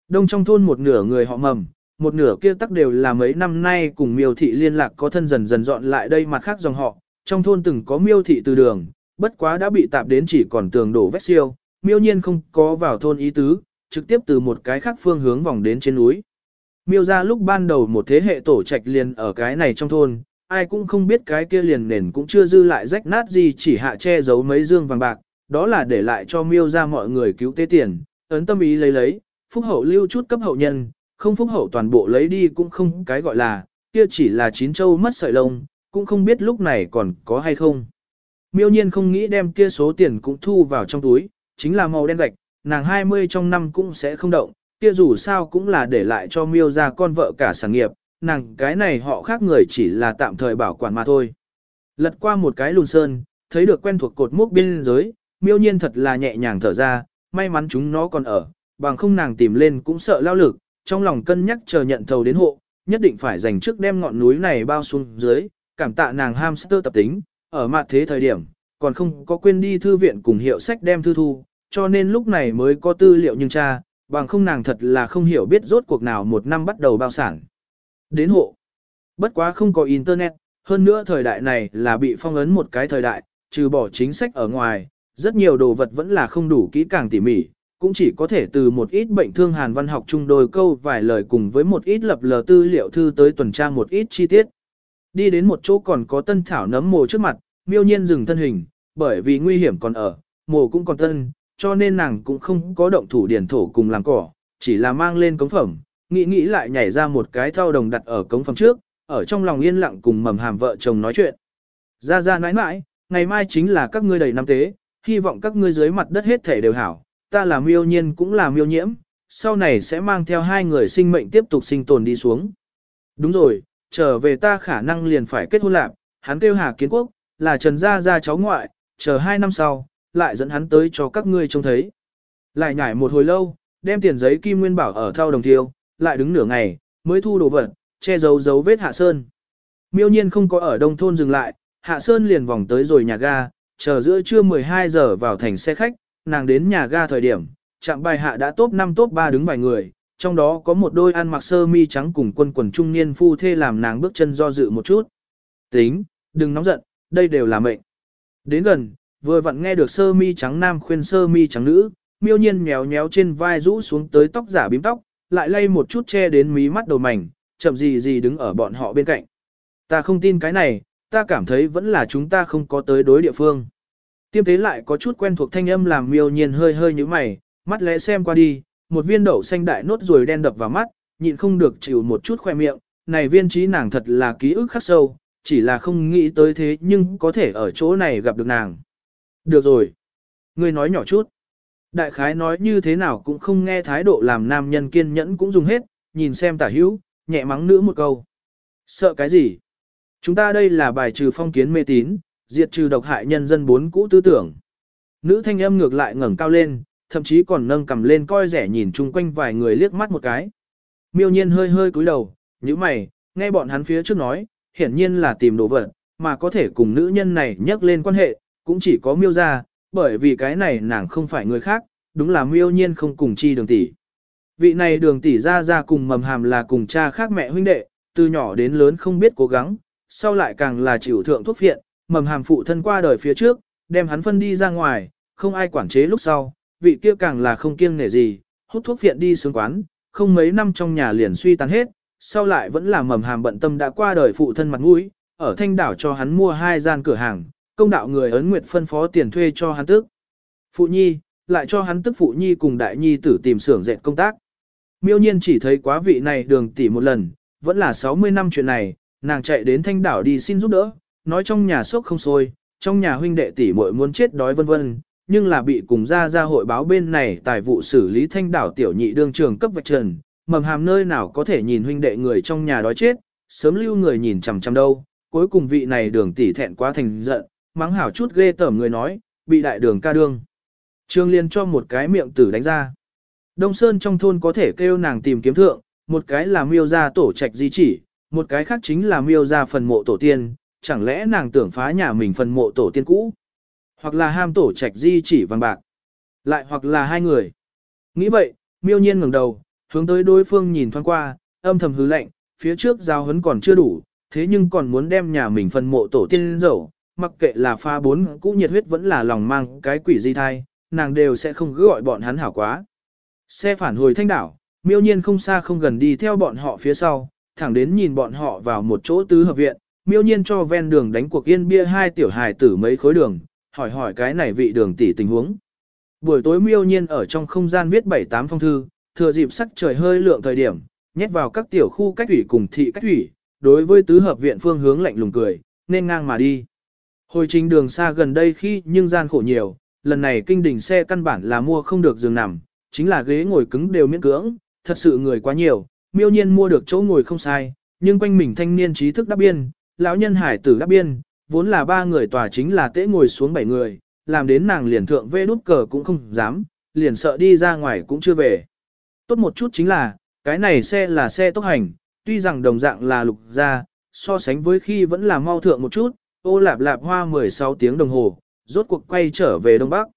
Đông trong thôn một nửa người họ mầm, một nửa kia tắc đều là mấy năm nay cùng miêu thị liên lạc có thân dần dần dọn lại đây mặt khác dòng họ, trong thôn từng có miêu thị từ đường, bất quá đã bị tạp đến chỉ còn tường đổ vét siêu, miêu nhiên không có vào thôn ý tứ, trực tiếp từ một cái khác phương hướng vòng đến trên núi. Miêu ra lúc ban đầu một thế hệ tổ trạch liền ở cái này trong thôn, ai cũng không biết cái kia liền nền cũng chưa dư lại rách nát gì chỉ hạ che giấu mấy dương vàng bạc, đó là để lại cho miêu ra mọi người cứu tế tiền, ấn tâm ý lấy lấy, phúc hậu lưu chút cấp hậu nhân, không phúc hậu toàn bộ lấy đi cũng không cái gọi là, kia chỉ là chín châu mất sợi lông, cũng không biết lúc này còn có hay không. Miêu nhiên không nghĩ đem kia số tiền cũng thu vào trong túi, chính là màu đen gạch, nàng 20 trong năm cũng sẽ không động, kia dù sao cũng là để lại cho miêu ra con vợ cả sản nghiệp, nàng cái này họ khác người chỉ là tạm thời bảo quản mà thôi. Lật qua một cái lùn sơn, thấy được quen thuộc cột mốc biên giới, miêu nhiên thật là nhẹ nhàng thở ra, may mắn chúng nó còn ở, bằng không nàng tìm lên cũng sợ lao lực, trong lòng cân nhắc chờ nhận thầu đến hộ, nhất định phải dành trước đem ngọn núi này bao xuống dưới, cảm tạ nàng hamster tập tính, ở mặt thế thời điểm, còn không có quên đi thư viện cùng hiệu sách đem thư thu, cho nên lúc này mới có tư liệu nhưng cha, bằng không nàng thật là không hiểu biết rốt cuộc nào một năm bắt đầu bao sản. Đến hộ. Bất quá không có internet, hơn nữa thời đại này là bị phong ấn một cái thời đại, trừ bỏ chính sách ở ngoài, rất nhiều đồ vật vẫn là không đủ kỹ càng tỉ mỉ, cũng chỉ có thể từ một ít bệnh thương hàn văn học chung đôi câu vài lời cùng với một ít lập lờ tư liệu thư tới tuần tra một ít chi tiết. Đi đến một chỗ còn có tân thảo nấm mồ trước mặt, miêu nhiên dừng thân hình, bởi vì nguy hiểm còn ở, mồ cũng còn tân, cho nên nàng cũng không có động thủ điển thổ cùng làm cỏ, chỉ là mang lên cống phẩm, nghĩ nghĩ lại nhảy ra một cái thau đồng đặt ở cống phẩm trước, ở trong lòng yên lặng cùng mầm hàm vợ chồng nói chuyện. Ra ra nãi nãi, ngày mai chính là các ngươi đầy năm tế, hy vọng các ngươi dưới mặt đất hết thể đều hảo, ta là miêu nhiên cũng là miêu nhiễm, sau này sẽ mang theo hai người sinh mệnh tiếp tục sinh tồn đi xuống. Đúng rồi, trở về ta khả năng liền phải kết hôn lạc, hắn kêu Hà Kiến Quốc, là Trần Gia Gia cháu ngoại, chờ hai năm sau, lại dẫn hắn tới cho các ngươi trông thấy. Lại nhảy một hồi lâu, đem tiền giấy kim nguyên bảo ở thao đồng tiêu, lại đứng nửa ngày, mới thu đồ vật, che giấu dấu vết hạ sơn. Miêu nhiên không có ở đông thôn dừng lại, hạ sơn liền vòng tới rồi nhà ga, chờ giữa trưa 12 giờ vào thành xe khách, nàng đến nhà ga thời điểm, trạm bài hạ đã top 5 top 3 đứng vài người, trong đó có một đôi ăn mặc sơ mi trắng cùng quân quần trung niên phu thê làm nàng bước chân do dự một chút. Tính, đừng nóng giận, đây đều là mệnh. Đến gần, vừa vặn nghe được sơ mi trắng nam khuyên sơ mi trắng nữ, miêu nhiên nhéo nhéo trên vai rũ xuống tới tóc giả bím tóc, lại lay một chút che đến mí mắt đầu mảnh, chậm gì gì đứng ở bọn họ bên cạnh. Ta không tin cái này, ta cảm thấy vẫn là chúng ta không có tới đối địa phương. Tiêm thế lại có chút quen thuộc thanh âm làm miêu nhiên hơi hơi như mày, mắt lẽ xem qua đi, một viên đậu xanh đại nốt rồi đen đập vào mắt, nhịn không được chịu một chút khoe miệng, này viên trí nàng thật là ký ức khắc sâu, chỉ là không nghĩ tới thế nhưng có thể ở chỗ này gặp được nàng. Được rồi. Ngươi nói nhỏ chút. Đại khái nói như thế nào cũng không nghe thái độ làm nam nhân kiên nhẫn cũng dùng hết, nhìn xem tả hữu, nhẹ mắng nữ một câu. Sợ cái gì? Chúng ta đây là bài trừ phong kiến mê tín, diệt trừ độc hại nhân dân bốn cũ tư tưởng. Nữ thanh âm ngược lại ngẩng cao lên, thậm chí còn nâng cầm lên coi rẻ nhìn chung quanh vài người liếc mắt một cái. Miêu nhiên hơi hơi cúi đầu, như mày, nghe bọn hắn phía trước nói, hiển nhiên là tìm đồ vật, mà có thể cùng nữ nhân này nhắc lên quan hệ, cũng chỉ có miêu ra, bởi vì cái này nàng không phải người khác, đúng là miêu nhiên không cùng chi đường tỷ. Vị này đường tỷ ra ra cùng mầm hàm là cùng cha khác mẹ huynh đệ, từ nhỏ đến lớn không biết cố gắng, sau lại càng là chịu thượng thuốc phiện, mầm hàm phụ thân qua đời phía trước, đem hắn phân đi ra ngoài, không ai quản chế lúc sau, vị kia càng là không kiêng nể gì, hút thuốc phiện đi sướng quán, không mấy năm trong nhà liền suy tàn hết, sau lại vẫn là mầm hàm bận tâm đã qua đời phụ thân mặt mũi, ở thanh đảo cho hắn mua hai gian cửa hàng, công đạo người ấn nguyệt phân phó tiền thuê cho hắn tức. Phụ nhi, lại cho hắn tức phụ nhi cùng đại nhi tử tìm xưởng dệt công tác. Miêu nhiên chỉ thấy quá vị này đường tỷ một lần, vẫn là 60 năm chuyện này, nàng chạy đến thanh đảo đi xin giúp đỡ, nói trong nhà sốc không sôi, trong nhà huynh đệ tỷ muội muốn chết đói vân vân, nhưng là bị cùng ra ra hội báo bên này tài vụ xử lý thanh đảo tiểu nhị đương trường cấp vạch trần, mầm hàm nơi nào có thể nhìn huynh đệ người trong nhà đói chết, sớm lưu người nhìn chằm chằm đâu, cuối cùng vị này đường tỷ thẹn quá thành giận, mắng hảo chút ghê tởm người nói, bị đại đường ca đương. Trương Liên cho một cái miệng tử đánh ra. Đông Sơn trong thôn có thể kêu nàng tìm kiếm thượng, một cái là miêu gia tổ trạch di chỉ, một cái khác chính là miêu gia phần mộ tổ tiên, chẳng lẽ nàng tưởng phá nhà mình phần mộ tổ tiên cũ, hoặc là ham tổ trạch di chỉ vàng bạc, lại hoặc là hai người. Nghĩ vậy, miêu nhiên ngẩng đầu, hướng tới đối phương nhìn thoáng qua, âm thầm hứ lạnh, phía trước giao hấn còn chưa đủ, thế nhưng còn muốn đem nhà mình phần mộ tổ tiên dẫu, mặc kệ là pha bốn cũ nhiệt huyết vẫn là lòng mang cái quỷ di thai, nàng đều sẽ không cứ gọi bọn hắn hảo quá. Xe phản hồi thanh đảo, miêu nhiên không xa không gần đi theo bọn họ phía sau, thẳng đến nhìn bọn họ vào một chỗ tứ hợp viện, miêu nhiên cho ven đường đánh cuộc yên bia hai tiểu hài tử mấy khối đường, hỏi hỏi cái này vị đường tỷ tình huống. Buổi tối miêu nhiên ở trong không gian viết bảy tám phong thư, thừa dịp sắc trời hơi lượng thời điểm, nhét vào các tiểu khu cách thủy cùng thị cách thủy, đối với tứ hợp viện phương hướng lạnh lùng cười, nên ngang mà đi. Hồi trình đường xa gần đây khi nhưng gian khổ nhiều, lần này kinh đỉnh xe căn bản là mua không được giường nằm, chính là ghế ngồi cứng đều miễn cưỡng, thật sự người quá nhiều, miêu nhiên mua được chỗ ngồi không sai, nhưng quanh mình thanh niên trí thức đáp biên, lão nhân hải tử đáp biên, vốn là ba người tòa chính là tễ ngồi xuống bảy người, làm đến nàng liền thượng vê nút cờ cũng không dám, liền sợ đi ra ngoài cũng chưa về. Tốt một chút chính là, cái này xe là xe tốc hành, tuy rằng đồng dạng là lục ra, so sánh với khi vẫn là mau thượng một chút, ô lạp lạp hoa 16 tiếng đồng hồ, rốt cuộc quay trở về Đông Bắc.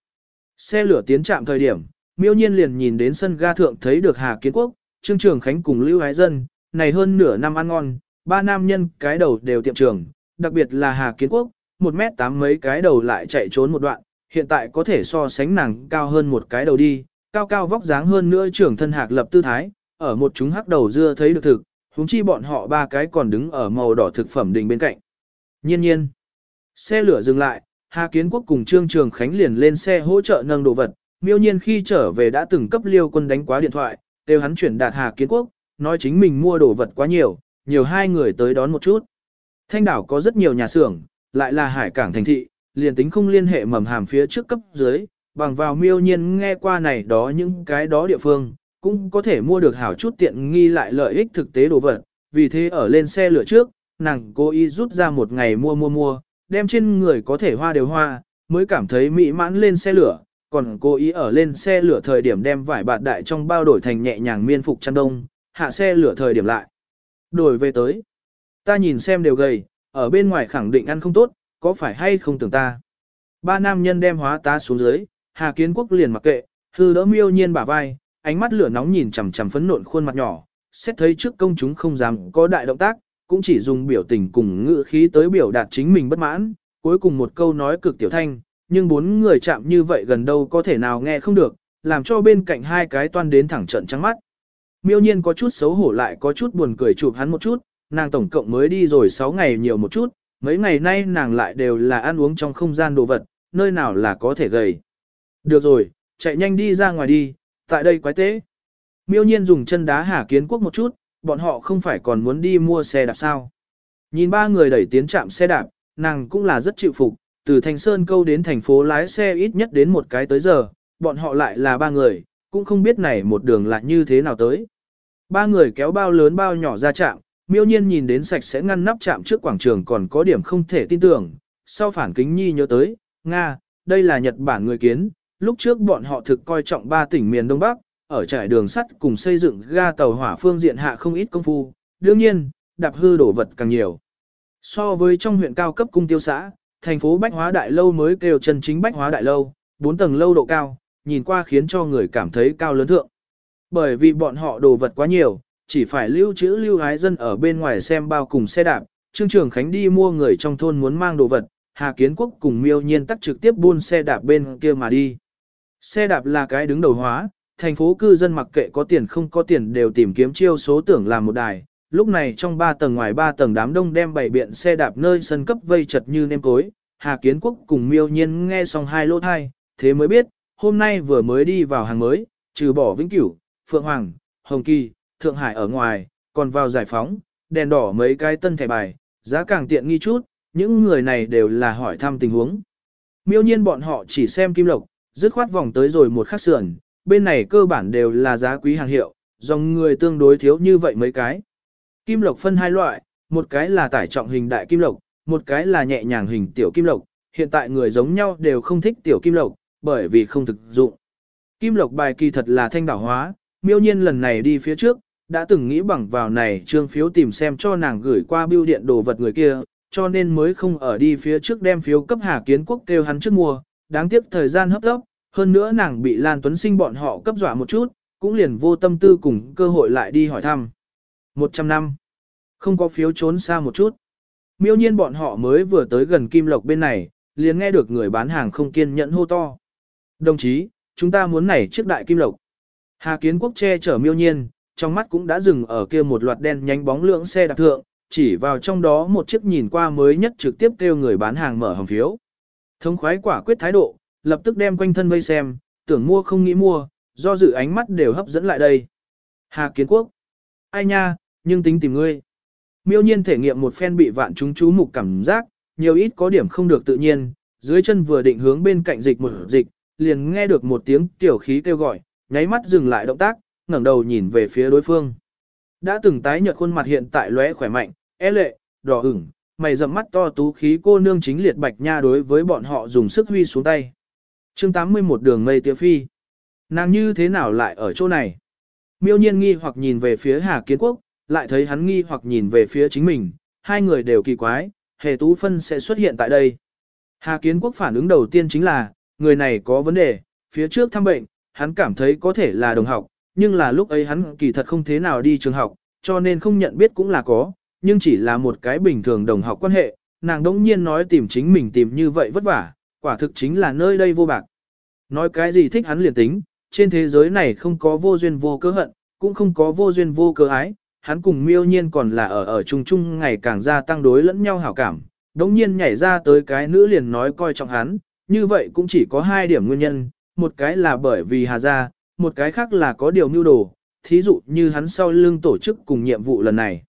Xe lửa tiến trạm thời điểm, miêu nhiên liền nhìn đến sân ga thượng thấy được Hà Kiến Quốc, Trương Trường Khánh cùng Lưu Ái Dân, này hơn nửa năm ăn ngon, ba nam nhân cái đầu đều tiệm trường, đặc biệt là Hà Kiến Quốc, một mét tám mấy cái đầu lại chạy trốn một đoạn, hiện tại có thể so sánh nàng cao hơn một cái đầu đi, cao cao vóc dáng hơn nữa trưởng thân hạc lập tư thái, ở một chúng hắc đầu dưa thấy được thực, huống chi bọn họ ba cái còn đứng ở màu đỏ thực phẩm đình bên cạnh. Nhiên nhiên, xe lửa dừng lại, Hà Kiến Quốc cùng Trương Trường Khánh liền lên xe hỗ trợ nâng đồ vật, miêu nhiên khi trở về đã từng cấp liêu quân đánh quá điện thoại, đều hắn chuyển đạt Hà Kiến Quốc, nói chính mình mua đồ vật quá nhiều, nhiều hai người tới đón một chút. Thanh đảo có rất nhiều nhà xưởng, lại là hải cảng thành thị, liền tính không liên hệ mầm hàm phía trước cấp dưới, bằng vào miêu nhiên nghe qua này đó những cái đó địa phương, cũng có thể mua được hảo chút tiện nghi lại lợi ích thực tế đồ vật, vì thế ở lên xe lửa trước, nàng cố ý rút ra một ngày mua mua mua, đem trên người có thể hoa đều hoa, mới cảm thấy mỹ mãn lên xe lửa, còn cố ý ở lên xe lửa thời điểm đem vải bạt đại trong bao đổi thành nhẹ nhàng miên phục chăn đông, hạ xe lửa thời điểm lại. Đổi về tới. Ta nhìn xem đều gầy, ở bên ngoài khẳng định ăn không tốt, có phải hay không tưởng ta. Ba nam nhân đem hóa tá xuống dưới, Hà Kiến Quốc liền mặc kệ, hư đỡ miêu nhiên bả vai, ánh mắt lửa nóng nhìn chằm chằm phấn nộn khuôn mặt nhỏ, xét thấy trước công chúng không dám có đại động tác, cũng chỉ dùng biểu tình cùng ngữ khí tới biểu đạt chính mình bất mãn, cuối cùng một câu nói cực tiểu thanh, nhưng bốn người chạm như vậy gần đâu có thể nào nghe không được, làm cho bên cạnh hai cái toan đến thẳng trận trắng mắt. Miêu nhiên có chút xấu hổ lại có chút buồn cười chụp hắn một chút, nàng tổng cộng mới đi rồi 6 ngày nhiều một chút, mấy ngày nay nàng lại đều là ăn uống trong không gian đồ vật, nơi nào là có thể gầy. Được rồi, chạy nhanh đi ra ngoài đi, tại đây quái tế. Miêu nhiên dùng chân đá Hà Kiến Quốc một chút, bọn họ không phải còn muốn đi mua xe đạp sao. Nhìn ba người đẩy tiến chạm xe đạp, nàng cũng là rất chịu phục, từ thành Sơn câu đến thành phố lái xe ít nhất đến một cái tới giờ, bọn họ lại là ba người, cũng không biết này một đường là như thế nào tới. Ba người kéo bao lớn bao nhỏ ra chạm, miêu nhiên nhìn đến sạch sẽ ngăn nắp chạm trước quảng trường còn có điểm không thể tin tưởng, sau phản kính nhi nhớ tới, Nga, đây là Nhật Bản người kiến, lúc trước bọn họ thực coi trọng ba tỉnh miền Đông Bắc, ở trải đường sắt cùng xây dựng ga tàu hỏa phương diện hạ không ít công phu, đương nhiên, đạp hư đổ vật càng nhiều. So với trong huyện cao cấp cung tiêu xã, thành phố Bách Hóa Đại Lâu mới kêu chân chính Bách Hóa Đại Lâu, 4 tầng lâu độ cao, nhìn qua khiến cho người cảm thấy cao lớn thượng. Bởi vì bọn họ đồ vật quá nhiều, chỉ phải lưu trữ lưu hái dân ở bên ngoài xem bao cùng xe đạp, Trương Trường Khánh đi mua người trong thôn muốn mang đồ vật, Hà Kiến Quốc cùng miêu nhiên tắt trực tiếp buôn xe đạp bên kia mà đi. Xe đạp là cái đứng đầu hóa, thành phố cư dân mặc kệ có tiền không có tiền đều tìm kiếm chiêu số tưởng làm một đài. Lúc này trong ba tầng ngoài ba tầng đám đông đem bảy biện xe đạp nơi sân cấp vây chật như nêm cối. Hà Kiến Quốc cùng miêu nhiên nghe xong hai lỗ thai, thế mới biết, hôm nay vừa mới đi vào hàng mới, trừ bỏ Vĩnh Cửu, Phượng Hoàng, Hồng Kỳ, Thượng Hải ở ngoài, còn vào giải phóng, đèn đỏ mấy cái tân thẻ bài, giá càng tiện nghi chút, những người này đều là hỏi thăm tình huống. Miêu nhiên bọn họ chỉ xem kim lộc, dứt khoát vòng tới rồi một khắc sườn, bên này cơ bản đều là giá quý hàng hiệu, dòng người tương đối thiếu như vậy mấy cái. Kim lộc phân hai loại, một cái là tải trọng hình đại kim lộc, một cái là nhẹ nhàng hình tiểu kim lộc, hiện tại người giống nhau đều không thích tiểu kim lộc, bởi vì không thực dụng. Kim lộc bài kỳ thật là thanh đảo hóa, miêu nhiên lần này đi phía trước, đã từng nghĩ bằng vào này trương phiếu tìm xem cho nàng gửi qua bưu điện đồ vật người kia, cho nên mới không ở đi phía trước đem phiếu cấp Hà Kiến Quốc kêu hắn trước mua, đáng tiếc thời gian hấp tốc, hơn nữa nàng bị Lan Tuấn Sinh bọn họ cấp dọa một chút, cũng liền vô tâm tư cùng cơ hội lại đi hỏi thăm. 100 năm, không có phiếu trốn xa một chút. Miêu nhiên bọn họ mới vừa tới gần Kim Lộc bên này, liền nghe được người bán hàng không kiên nhẫn hô to. Đồng chí, chúng ta muốn nảy trước đại Kim Lộc. Hà Kiến Quốc che chở miêu nhiên, trong mắt cũng đã dừng ở kia một loạt đen nhánh bóng lượng xe đạp thượng, chỉ vào trong đó một chiếc nhìn qua mới nhất trực tiếp kêu người bán hàng mở hồng phiếu. Thống khoái quả quyết thái độ, lập tức đem quanh thân vây xem, tưởng mua không nghĩ mua, do dự ánh mắt đều hấp dẫn lại đây. Hà Kiến Quốc. Ai nha, nhưng tính tìm ngươi. Miêu nhiên thể nghiệm một phen bị vạn chúng chú mục cảm giác, nhiều ít có điểm không được tự nhiên, dưới chân vừa định hướng bên cạnh dịch một dịch, liền nghe được một tiếng tiểu khí kêu gọi, nháy mắt dừng lại động tác, ngẩng đầu nhìn về phía đối phương. Đã từng tái nhợt khuôn mặt hiện tại lóe khỏe mạnh, é lệ, đỏ ửng, mày rậm mắt to tú khí cô nương chính liệt bạch nha đối với bọn họ dùng sức huy xuống tay chương 81 đường mây tiêu phi. Nàng như thế nào lại ở chỗ này? Miêu nhiên nghi hoặc nhìn về phía Hà Kiến Quốc, lại thấy hắn nghi hoặc nhìn về phía chính mình, hai người đều kỳ quái, hề tú phân sẽ xuất hiện tại đây. Hà Kiến Quốc phản ứng đầu tiên chính là, người này có vấn đề, phía trước thăm bệnh, hắn cảm thấy có thể là đồng học, nhưng là lúc ấy hắn kỳ thật không thế nào đi trường học, cho nên không nhận biết cũng là có, nhưng chỉ là một cái bình thường đồng học quan hệ, nàng đống nhiên nói tìm chính mình tìm như vậy vất vả, quả thực chính là nơi đây vô bạc. Nói cái gì thích hắn liền tính, trên thế giới này không có vô duyên vô cớ hận, cũng không có vô duyên vô cớ ái, hắn cùng miêu nhiên còn là ở ở chung chung ngày càng gia tăng đối lẫn nhau hảo cảm, đống nhiên nhảy ra tới cái nữ liền nói coi trọng hắn, như vậy cũng chỉ có hai điểm nguyên nhân, một cái là bởi vì Hà Gia, một cái khác là có điều mưu đồ, thí dụ như hắn sau lưng tổ chức cùng nhiệm vụ lần này.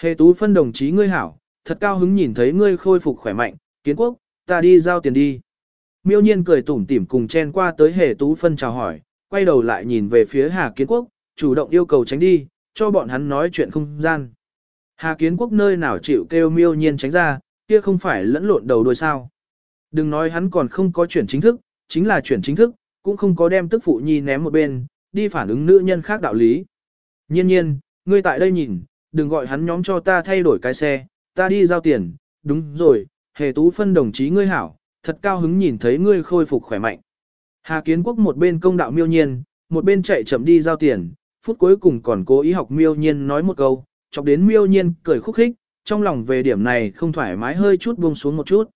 Hề tú phân đồng chí ngươi hảo, thật cao hứng nhìn thấy ngươi khôi phục khỏe mạnh, kiến quốc, ta đi giao tiền đi. Miêu nhiên cười tủm tỉm cùng chen qua tới hề tú phân chào hỏi, quay đầu lại nhìn về phía Hà Kiến Quốc, chủ động yêu cầu tránh đi, cho bọn hắn nói chuyện không gian. Hà Kiến Quốc nơi nào chịu kêu miêu nhiên tránh ra, kia không phải lẫn lộn đầu đuôi sao. Đừng nói hắn còn không có chuyển chính thức, chính là chuyển chính thức, cũng không có đem tức phụ nhi ném một bên, đi phản ứng nữ nhân khác đạo lý. Nhiên nhiên, ngươi tại đây nhìn, đừng gọi hắn nhóm cho ta thay đổi cái xe, ta đi giao tiền, đúng rồi, hề tú phân đồng chí ngươi hảo, thật cao hứng nhìn thấy ngươi khôi phục khỏe mạnh. Hà Kiến Quốc một bên công đạo miêu nhiên, một bên chạy chậm đi giao tiền, phút cuối cùng còn cố ý học miêu nhiên nói một câu, chọc đến miêu nhiên cười khúc khích, trong lòng về điểm này không thoải mái hơi chút buông xuống một chút.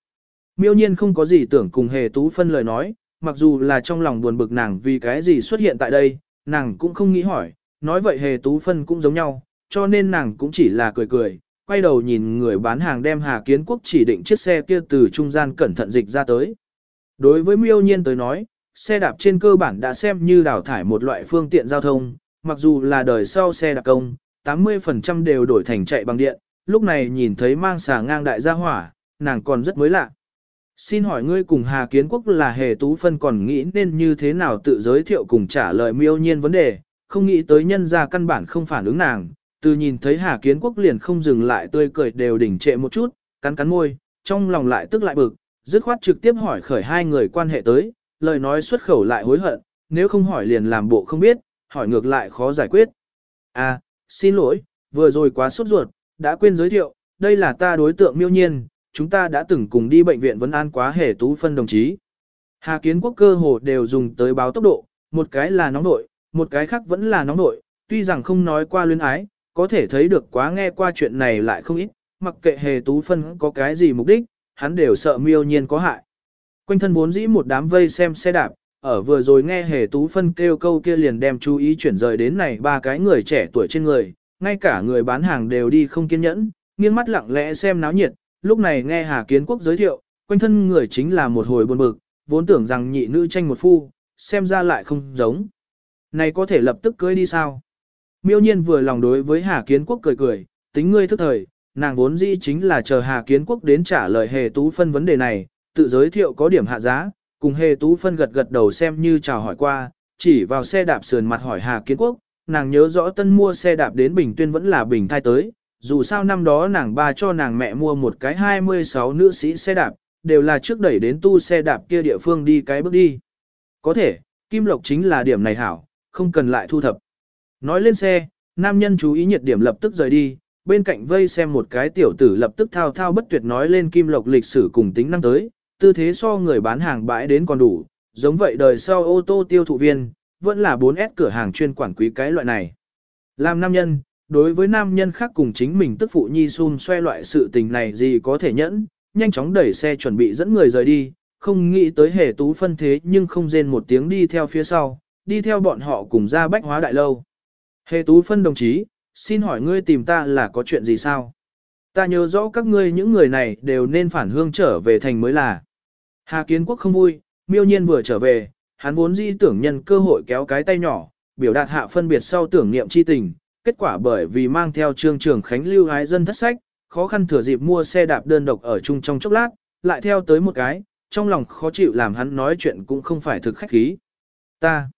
Miêu nhiên không có gì tưởng cùng hề tú phân lời nói, mặc dù là trong lòng buồn bực nàng vì cái gì xuất hiện tại đây, nàng cũng không nghĩ hỏi, nói vậy hề tú phân cũng giống nhau, cho nên nàng cũng chỉ là cười cười, quay đầu nhìn người bán hàng đem Hà Kiến Quốc chỉ định chiếc xe kia từ trung gian cẩn thận dịch ra tới. Đối với miêu nhiên tới nói, xe đạp trên cơ bản đã xem như đào thải một loại phương tiện giao thông, mặc dù là đời sau xe đạp công, 80% đều đổi thành chạy bằng điện, lúc này nhìn thấy mang xà ngang đại gia hỏa, nàng còn rất mới lạ. Xin hỏi ngươi cùng Hà Kiến Quốc là hề tú phân còn nghĩ nên như thế nào tự giới thiệu cùng trả lời miêu nhiên vấn đề, không nghĩ tới nhân ra căn bản không phản ứng nàng, từ nhìn thấy Hà Kiến Quốc liền không dừng lại tươi cười đều đỉnh trệ một chút, cắn cắn môi, trong lòng lại tức lại bực, dứt khoát trực tiếp hỏi khởi hai người quan hệ tới, lời nói xuất khẩu lại hối hận, nếu không hỏi liền làm bộ không biết, hỏi ngược lại khó giải quyết. À, xin lỗi, vừa rồi quá sốt ruột, đã quên giới thiệu, đây là ta đối tượng miêu nhiên, chúng ta đã từng cùng đi bệnh viện Vân an quá hề tú phân đồng chí. Hà kiến quốc cơ hồ đều dùng tới báo tốc độ, một cái là nóng nội, một cái khác vẫn là nóng nội, tuy rằng không nói qua luyến ái, có thể thấy được quá nghe qua chuyện này lại không ít, mặc kệ hề tú phân có cái gì mục đích, hắn đều sợ miêu nhiên có hại. Quanh thân vốn dĩ một đám vây xem xe đạp, ở vừa rồi nghe hề tú phân kêu câu kia liền đem chú ý chuyển rời đến này ba cái người trẻ tuổi trên người, ngay cả người bán hàng đều đi không kiên nhẫn, nghiêng mắt lặng lẽ xem náo nhiệt, lúc này nghe Hà Kiến Quốc giới thiệu, quanh thân người chính là một hồi buồn bực, vốn tưởng rằng nhị nữ tranh một phu, xem ra lại không giống. Này có thể lập tức cưới đi sao? Miêu nhiên vừa lòng đối với Hà Kiến Quốc cười cười, tính ngươi thức thời, nàng vốn dĩ chính là chờ Hà Kiến Quốc đến trả lời hề tú phân vấn đề này, tự giới thiệu có điểm hạ giá, cùng hề tú phân gật gật đầu xem như chào hỏi qua, chỉ vào xe đạp sườn mặt hỏi Hà Kiến Quốc, nàng nhớ rõ tân mua xe đạp đến Bình Tuyên vẫn là Bình thai tới, dù sao năm đó nàng ba cho nàng mẹ mua một cái 26 nữ sĩ xe đạp, đều là trước đẩy đến tu xe đạp kia địa phương đi cái bước đi. Có thể, Kim Lộc chính là điểm này hảo, không cần lại thu thập. Nói lên xe, nam nhân chú ý nhiệt điểm lập tức rời đi, bên cạnh vây xem một cái tiểu tử lập tức thao thao bất tuyệt nói lên Kim Lộc lịch sử cùng tính năng tới, tư thế so người bán hàng bãi đến còn đủ, giống vậy đời sau ô tô tiêu thụ viên, vẫn là 4S cửa hàng chuyên quản quý cái loại này. Làm nam nhân, đối với nam nhân khác cùng chính mình tức phụ nhi xun xoe loại sự tình này gì có thể nhẫn, nhanh chóng đẩy xe chuẩn bị dẫn người rời đi, không nghĩ tới hề tú phân thế nhưng không rên một tiếng đi theo phía sau, đi theo bọn họ cùng ra bách hóa đại lâu. Hề tú phân đồng chí, xin hỏi ngươi tìm ta là có chuyện gì sao? Ta nhớ rõ các ngươi những người này đều nên phản hương trở về thành mới là. Hà Kiến Quốc không vui, miêu nhiên vừa trở về, hắn vốn di tưởng nhân cơ hội kéo cái tay nhỏ, biểu đạt hạ phân biệt sau tưởng niệm chi tình, kết quả bởi vì mang theo trương trường khánh lưu ái dân thất sách, khó khăn thừa dịp mua xe đạp đơn độc ở chung trong chốc lát, lại theo tới một cái, trong lòng khó chịu làm hắn nói chuyện cũng không phải thực khách khí. Ta,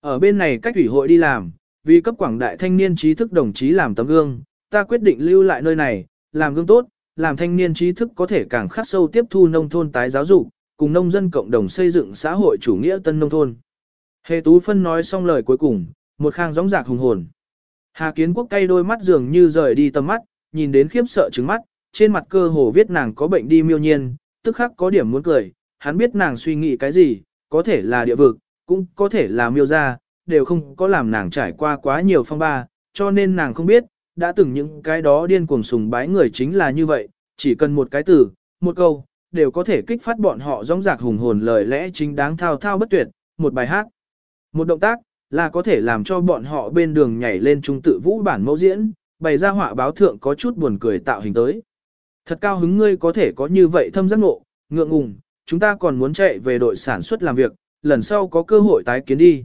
ở bên này cách ủy hội đi làm, vì cấp quảng đại thanh niên trí thức đồng chí làm tấm gương, ta quyết định lưu lại nơi này, làm gương tốt, làm thanh niên trí thức có thể càng khắc sâu tiếp thu nông thôn tái giáo dục, cùng nông dân cộng đồng xây dựng xã hội chủ nghĩa tân nông thôn. Hề Tú Phân nói xong lời cuối cùng, một khang gióng giạc hùng hồn. Hà Kiến Quốc cay đôi mắt dường như rời đi tầm mắt, nhìn đến khiếp sợ trứng mắt, trên mặt cơ hồ viết nàng có bệnh đi miêu nhiên, tức khắc có điểm muốn cười, hắn biết nàng suy nghĩ cái gì, có thể là địa vực, cũng có thể là miêu gia, đều không có làm nàng trải qua quá nhiều phong ba, cho nên nàng không biết, đã từng những cái đó điên cuồng sùng bái người chính là như vậy, chỉ cần một cái từ, một câu, đều có thể kích phát bọn họ rong rạc hùng hồn lời lẽ chính đáng thao thao bất tuyệt, một bài hát, một động tác, là có thể làm cho bọn họ bên đường nhảy lên trung tự vũ bản mẫu diễn, bày ra họa báo thượng có chút buồn cười tạo hình tới. Thật cao hứng ngươi có thể có như vậy thâm giác ngộ, ngượng ngùng, chúng ta còn muốn chạy về đội sản xuất làm việc, lần sau có cơ hội tái kiến đi.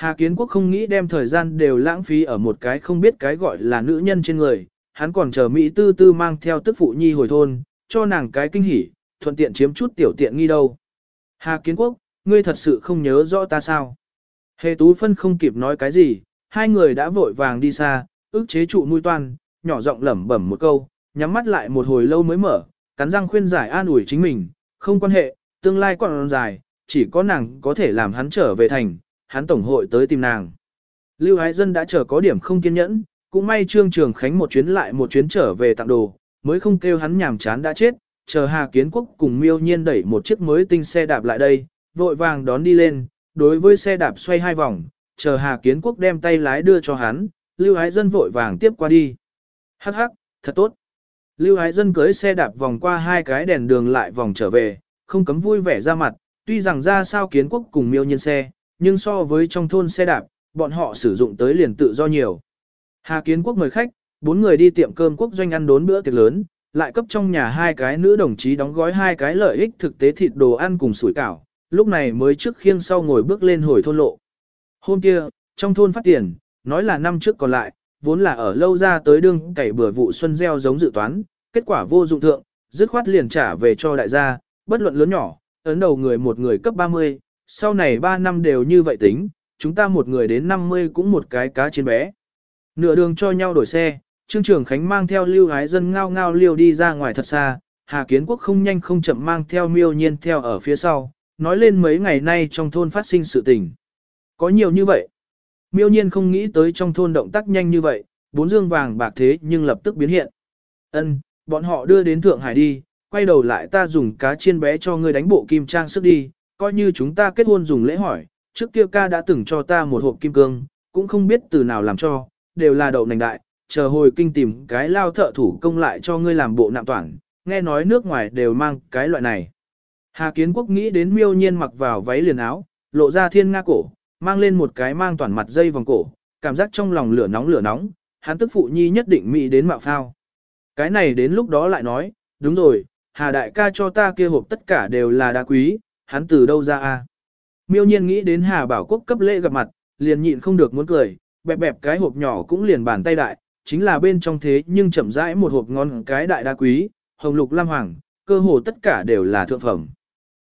Hà Kiến Quốc không nghĩ đem thời gian đều lãng phí ở một cái không biết cái gọi là nữ nhân trên người, hắn còn chờ Mỹ tư tư mang theo tức phụ nhi hồi thôn, cho nàng cái kinh hỉ, thuận tiện chiếm chút tiểu tiện nghi đâu. Hà Kiến Quốc, ngươi thật sự không nhớ rõ ta sao? Hề Tú Phân không kịp nói cái gì, hai người đã vội vàng đi xa, ước chế trụ nuôi toan, nhỏ giọng lẩm bẩm một câu, nhắm mắt lại một hồi lâu mới mở, cắn răng khuyên giải an ủi chính mình, không quan hệ, tương lai còn dài, chỉ có nàng có thể làm hắn trở về thành, hắn tổng hội tới tìm nàng. Lưu Hải Dân đã chờ có điểm không kiên nhẫn, cũng may Trương Trường Khánh một chuyến lại một chuyến trở về tặng đồ, mới không kêu hắn nhàm chán đã chết, chờ Hà Kiến Quốc cùng miêu nhiên đẩy một chiếc mới tinh xe đạp lại đây, vội vàng đón đi lên, đối với xe đạp xoay hai vòng, chờ Hà Kiến Quốc đem tay lái đưa cho hắn, Lưu Hải Dân vội vàng tiếp qua đi. Hắc hắc, thật tốt. Lưu Hải Dân cưới xe đạp vòng qua hai cái đèn đường lại vòng trở về, không cấm vui vẻ ra mặt, tuy rằng ra sao Kiến Quốc cùng miêu nhiên xe, nhưng so với trong thôn xe đạp, bọn họ sử dụng tới liền tự do nhiều. Hà Kiến Quốc mời khách, bốn người đi tiệm cơm quốc doanh ăn đốn bữa tiệc lớn, lại cấp trong nhà hai cái nữ đồng chí đóng gói hai cái lợi ích thực tế thịt đồ ăn cùng sủi cảo, lúc này mới trước khiêng sau ngồi bước lên hồi thôn lộ. Hôm kia, trong thôn phát tiền, nói là năm trước còn lại, vốn là ở lâu ra tới đương cày bừa vụ xuân gieo giống dự toán, kết quả vô dụng thượng, dứt khoát liền trả về cho đại gia, bất luận lớn nhỏ, ấn đầu người một người cấp 30, sau này 3 năm đều như vậy tính, chúng ta một người đến 50 cũng một cái cá chiến bé. Nửa đường cho nhau đổi xe, Trương Trường Khánh mang theo lưu ái dân ngao ngao liều đi ra ngoài thật xa, Hà Kiến Quốc không nhanh không chậm mang theo miêu nhiên theo ở phía sau, nói lên mấy ngày nay trong thôn phát sinh sự tình. Có nhiều như vậy. Miêu nhiên không nghĩ tới trong thôn động tác nhanh như vậy, bốn dương vàng bạc thế nhưng lập tức biến hiện. Ân, bọn họ đưa đến Thượng Hải đi, quay đầu lại ta dùng cá chiên bé cho ngươi đánh bộ kim trang sức đi, coi như chúng ta kết hôn dùng lễ hỏi, trước kia ca đã từng cho ta một hộp kim cương, cũng không biết từ nào làm cho, đều là đậu nành đại, chờ hồi kinh tìm cái lao thợ thủ công lại cho ngươi làm bộ nạm toàn, nghe nói nước ngoài đều mang cái loại này. Hà Kiến Quốc nghĩ đến miêu nhiên mặc vào váy liền áo, lộ ra thiên nga cổ, mang lên một cái mang toàn mặt dây vòng cổ, cảm giác trong lòng lửa nóng lửa nóng, hắn tức phụ nhi nhất định mỹ đến mạo phao. Cái này đến lúc đó lại nói, đúng rồi, Hà đại ca cho ta kia hộp tất cả đều là đá quý, hắn từ đâu ra a? Miêu nhiên nghĩ đến Hà Bảo Quốc cấp lễ gặp mặt, liền nhịn không được muốn cười, bẹp bẹp cái hộp nhỏ cũng liền bàn tay đại, chính là bên trong thế nhưng chậm rãi một hộp ngon cái đại đa quý, hồng lục lam hoàng, cơ hồ tất cả đều là thượng phẩm.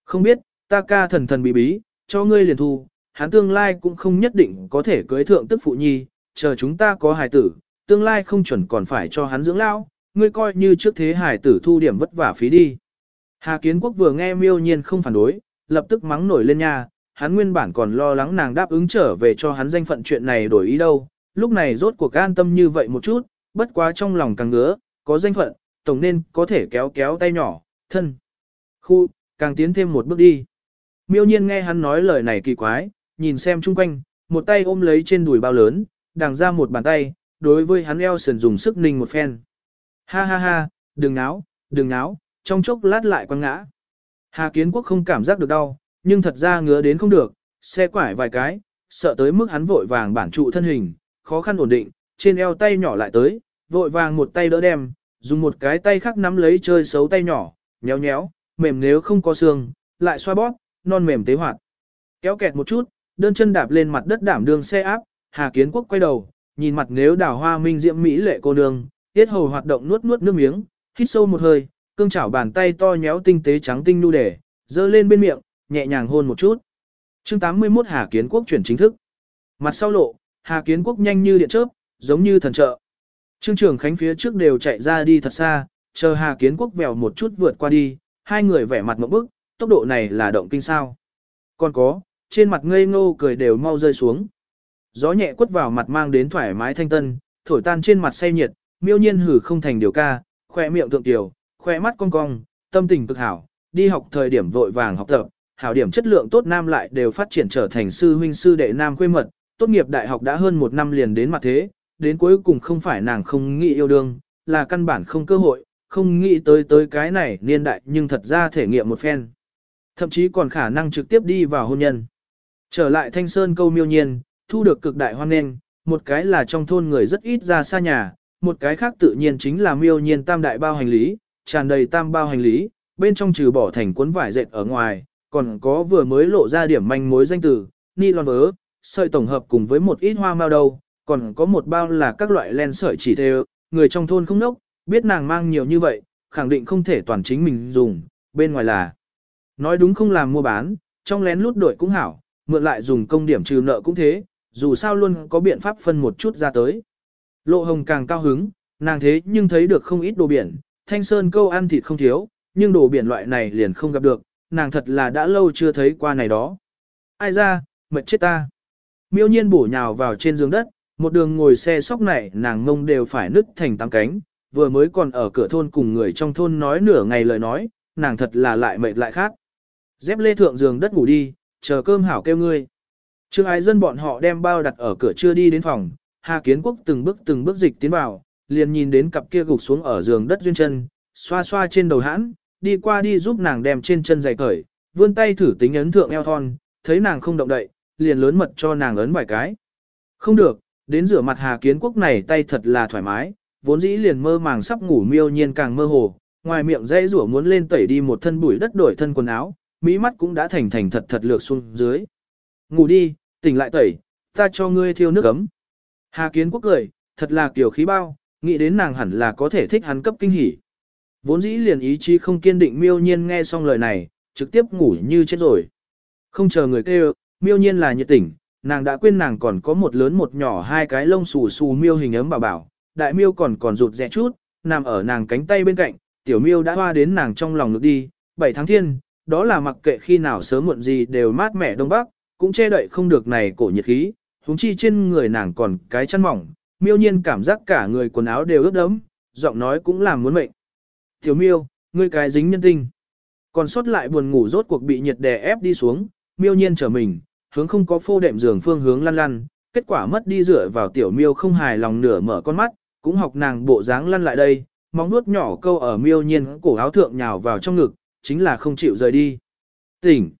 Không biết, ta ca thần thần bí bí, cho ngươi liền thu, hắn tương lai cũng không nhất định có thể cưới thượng tức phụ nhi, chờ chúng ta có hài tử, tương lai không chuẩn còn phải cho hắn dưỡng lao, ngươi coi như trước thế hài tử thu điểm vất vả phí đi. Hà Kiến Quốc vừa nghe miêu nhiên không phản đối, lập tức mắng nổi lên nha, hắn nguyên bản còn lo lắng nàng đáp ứng trở về cho hắn danh phận chuyện này đổi ý đâu, lúc này rốt cuộc an tâm như vậy một chút, bất quá trong lòng càng ngứa, có danh phận, tổng nên có thể kéo kéo tay nhỏ, thân. Khu, càng tiến thêm một bước đi. Miêu nhiên nghe hắn nói lời này kỳ quái, nhìn xem chung quanh, một tay ôm lấy trên đùi bao lớn, đằng ra một bàn tay, đối với hắn eo sườn dùng sức ninh một phen. Ha ha ha, đừng náo, đừng náo, trong chốc lát lại quăng ngã. Hà Kiến Quốc không cảm giác được đau, nhưng thật ra ngứa đến không được, xe quải vài cái, sợ tới mức hắn vội vàng bản trụ thân hình, khó khăn ổn định, trên eo tay nhỏ lại tới, vội vàng một tay đỡ đem, dùng một cái tay khác nắm lấy chơi xấu tay nhỏ, nhéo nhéo, mềm nếu không có xương, lại xoa bóp, non mềm tế hoạt. Kéo kẹt một chút, đơn chân đạp lên mặt đất đảm đường xe áp, Hà Kiến Quốc quay đầu, nhìn mặt nếu đào hoa minh diễm mỹ lệ cô nương, tiết hầu hoạt động nuốt nuốt nước miếng, hít sâu một hơi, cương chảo bàn tay to nhéo tinh tế trắng tinh nu để, dơ lên bên miệng, nhẹ nhàng hôn một chút. Chương 81 Hà Kiến Quốc chuyển chính thức. Mặt sau lộ, Hà Kiến Quốc nhanh như điện chớp, giống như thần trợ. Trương Trường Khánh phía trước đều chạy ra đi thật xa, chờ Hà Kiến Quốc vèo một chút vượt qua đi, hai người vẻ mặt một bức, tốc độ này là động kinh sao. Còn có, trên mặt ngây ngô cười đều mau rơi xuống. Gió nhẹ quất vào mặt mang đến thoải mái thanh tân, thổi tan trên mặt say nhiệt, miêu nhiên hử không thành điều ca, khỏe miệng thượng tiểu, khoe mắt cong cong, tâm tình cực hảo, đi học thời điểm vội vàng học tập, hảo điểm chất lượng tốt nam lại đều phát triển trở thành sư huynh sư đệ nam quê mật, tốt nghiệp đại học đã hơn một năm liền đến mặt thế, đến cuối cùng không phải nàng không nghĩ yêu đương, là căn bản không cơ hội, không nghĩ tới tới cái này niên đại nhưng thật ra thể nghiệm một phen. Thậm chí còn khả năng trực tiếp đi vào hôn nhân. Trở lại thanh sơn câu miêu nhiên, thu được cực đại hoan nghênh, một cái là trong thôn người rất ít ra xa nhà, một cái khác tự nhiên chính là miêu nhiên tam đại bao hành lý, tràn đầy tam bao hành lý, bên trong trừ bỏ thành cuốn vải dệt ở ngoài, còn có vừa mới lộ ra điểm manh mối danh từ, ni lon vớ, sợi tổng hợp cùng với một ít hoa mao đầu, còn có một bao là các loại len sợi chỉ theo, người trong thôn không nốc, biết nàng mang nhiều như vậy, khẳng định không thể toàn chính mình dùng, bên ngoài là nói đúng không làm mua bán, trong lén lút đội cũng hảo, mượn lại dùng công điểm trừ nợ cũng thế, dù sao luôn có biện pháp phân một chút ra tới. Lộ hồng càng cao hứng, nàng thế nhưng thấy được không ít đồ biển, thanh sơn câu ăn thịt không thiếu, nhưng đồ biển loại này liền không gặp được, nàng thật là đã lâu chưa thấy qua này đó. Ai ra, mệt chết ta. Miêu nhiên bổ nhào vào trên giường đất, một đường ngồi xe sóc này nàng ngông đều phải nứt thành tám cánh, vừa mới còn ở cửa thôn cùng người trong thôn nói nửa ngày lời nói, nàng thật là lại mệt lại khác. Dép lê thượng giường đất ngủ đi, chờ cơm hảo kêu ngươi. Trương ái dân bọn họ đem bao đặt ở cửa chưa đi đến phòng, Hà Kiến Quốc từng bước từng bước dịch tiến vào, liền nhìn đến cặp kia gục xuống ở giường đất duyên chân, xoa xoa trên đầu hãn, đi qua đi giúp nàng đem trên chân giày cởi, vươn tay thử tính ấn thượng eo thon, thấy nàng không động đậy, liền lớn mật cho nàng ấn vài cái. Không được, đến rửa mặt Hà Kiến Quốc này tay thật là thoải mái, vốn dĩ liền mơ màng sắp ngủ miêu nhiên càng mơ hồ, ngoài miệng dây rủa muốn lên tẩy đi một thân bụi đất đổi thân quần áo, mỹ mắt cũng đã thành thành thật thật lược xuống dưới. Ngủ đi, tỉnh lại tẩy, ta cho ngươi thiêu nước ấm. Hà Kiến Quốc cười, thật là kiểu khí bao, nghĩ đến nàng hẳn là có thể thích hắn cấp kinh hỉ. Vốn dĩ liền ý chí không kiên định miêu nhiên nghe xong lời này, trực tiếp ngủ như chết rồi. Không chờ người kêu, miêu nhiên là nhiệt tỉnh, nàng đã quên nàng còn có một lớn một nhỏ hai cái lông xù xù miêu hình ấm bảo bảo, đại miêu còn còn rụt rẽ chút, nằm ở nàng cánh tay bên cạnh, tiểu miêu đã hoa đến nàng trong lòng ngực đi, bảy tháng thiên, đó là mặc kệ khi nào sớm muộn gì đều mát mẻ đông bắc, cũng che đậy không được này cổ nhiệt khí, huống chi trên người nàng còn cái chăn mỏng, miêu nhiên cảm giác cả người quần áo đều ướt đẫm, giọng nói cũng làm muốn mệnh. Tiểu miêu, ngươi cái dính nhân tinh. Còn sót lại buồn ngủ rốt cuộc bị nhiệt đè ép đi xuống, miêu nhiên trở mình, hướng không có phô đệm giường phương hướng lăn lăn, kết quả mất đi dựa vào tiểu miêu không hài lòng nửa mở con mắt, cũng học nàng bộ dáng lăn lại đây, móng nuốt nhỏ câu ở miêu nhiên cổ áo thượng nhào vào trong ngực, chính là không chịu rời đi. Tỉnh!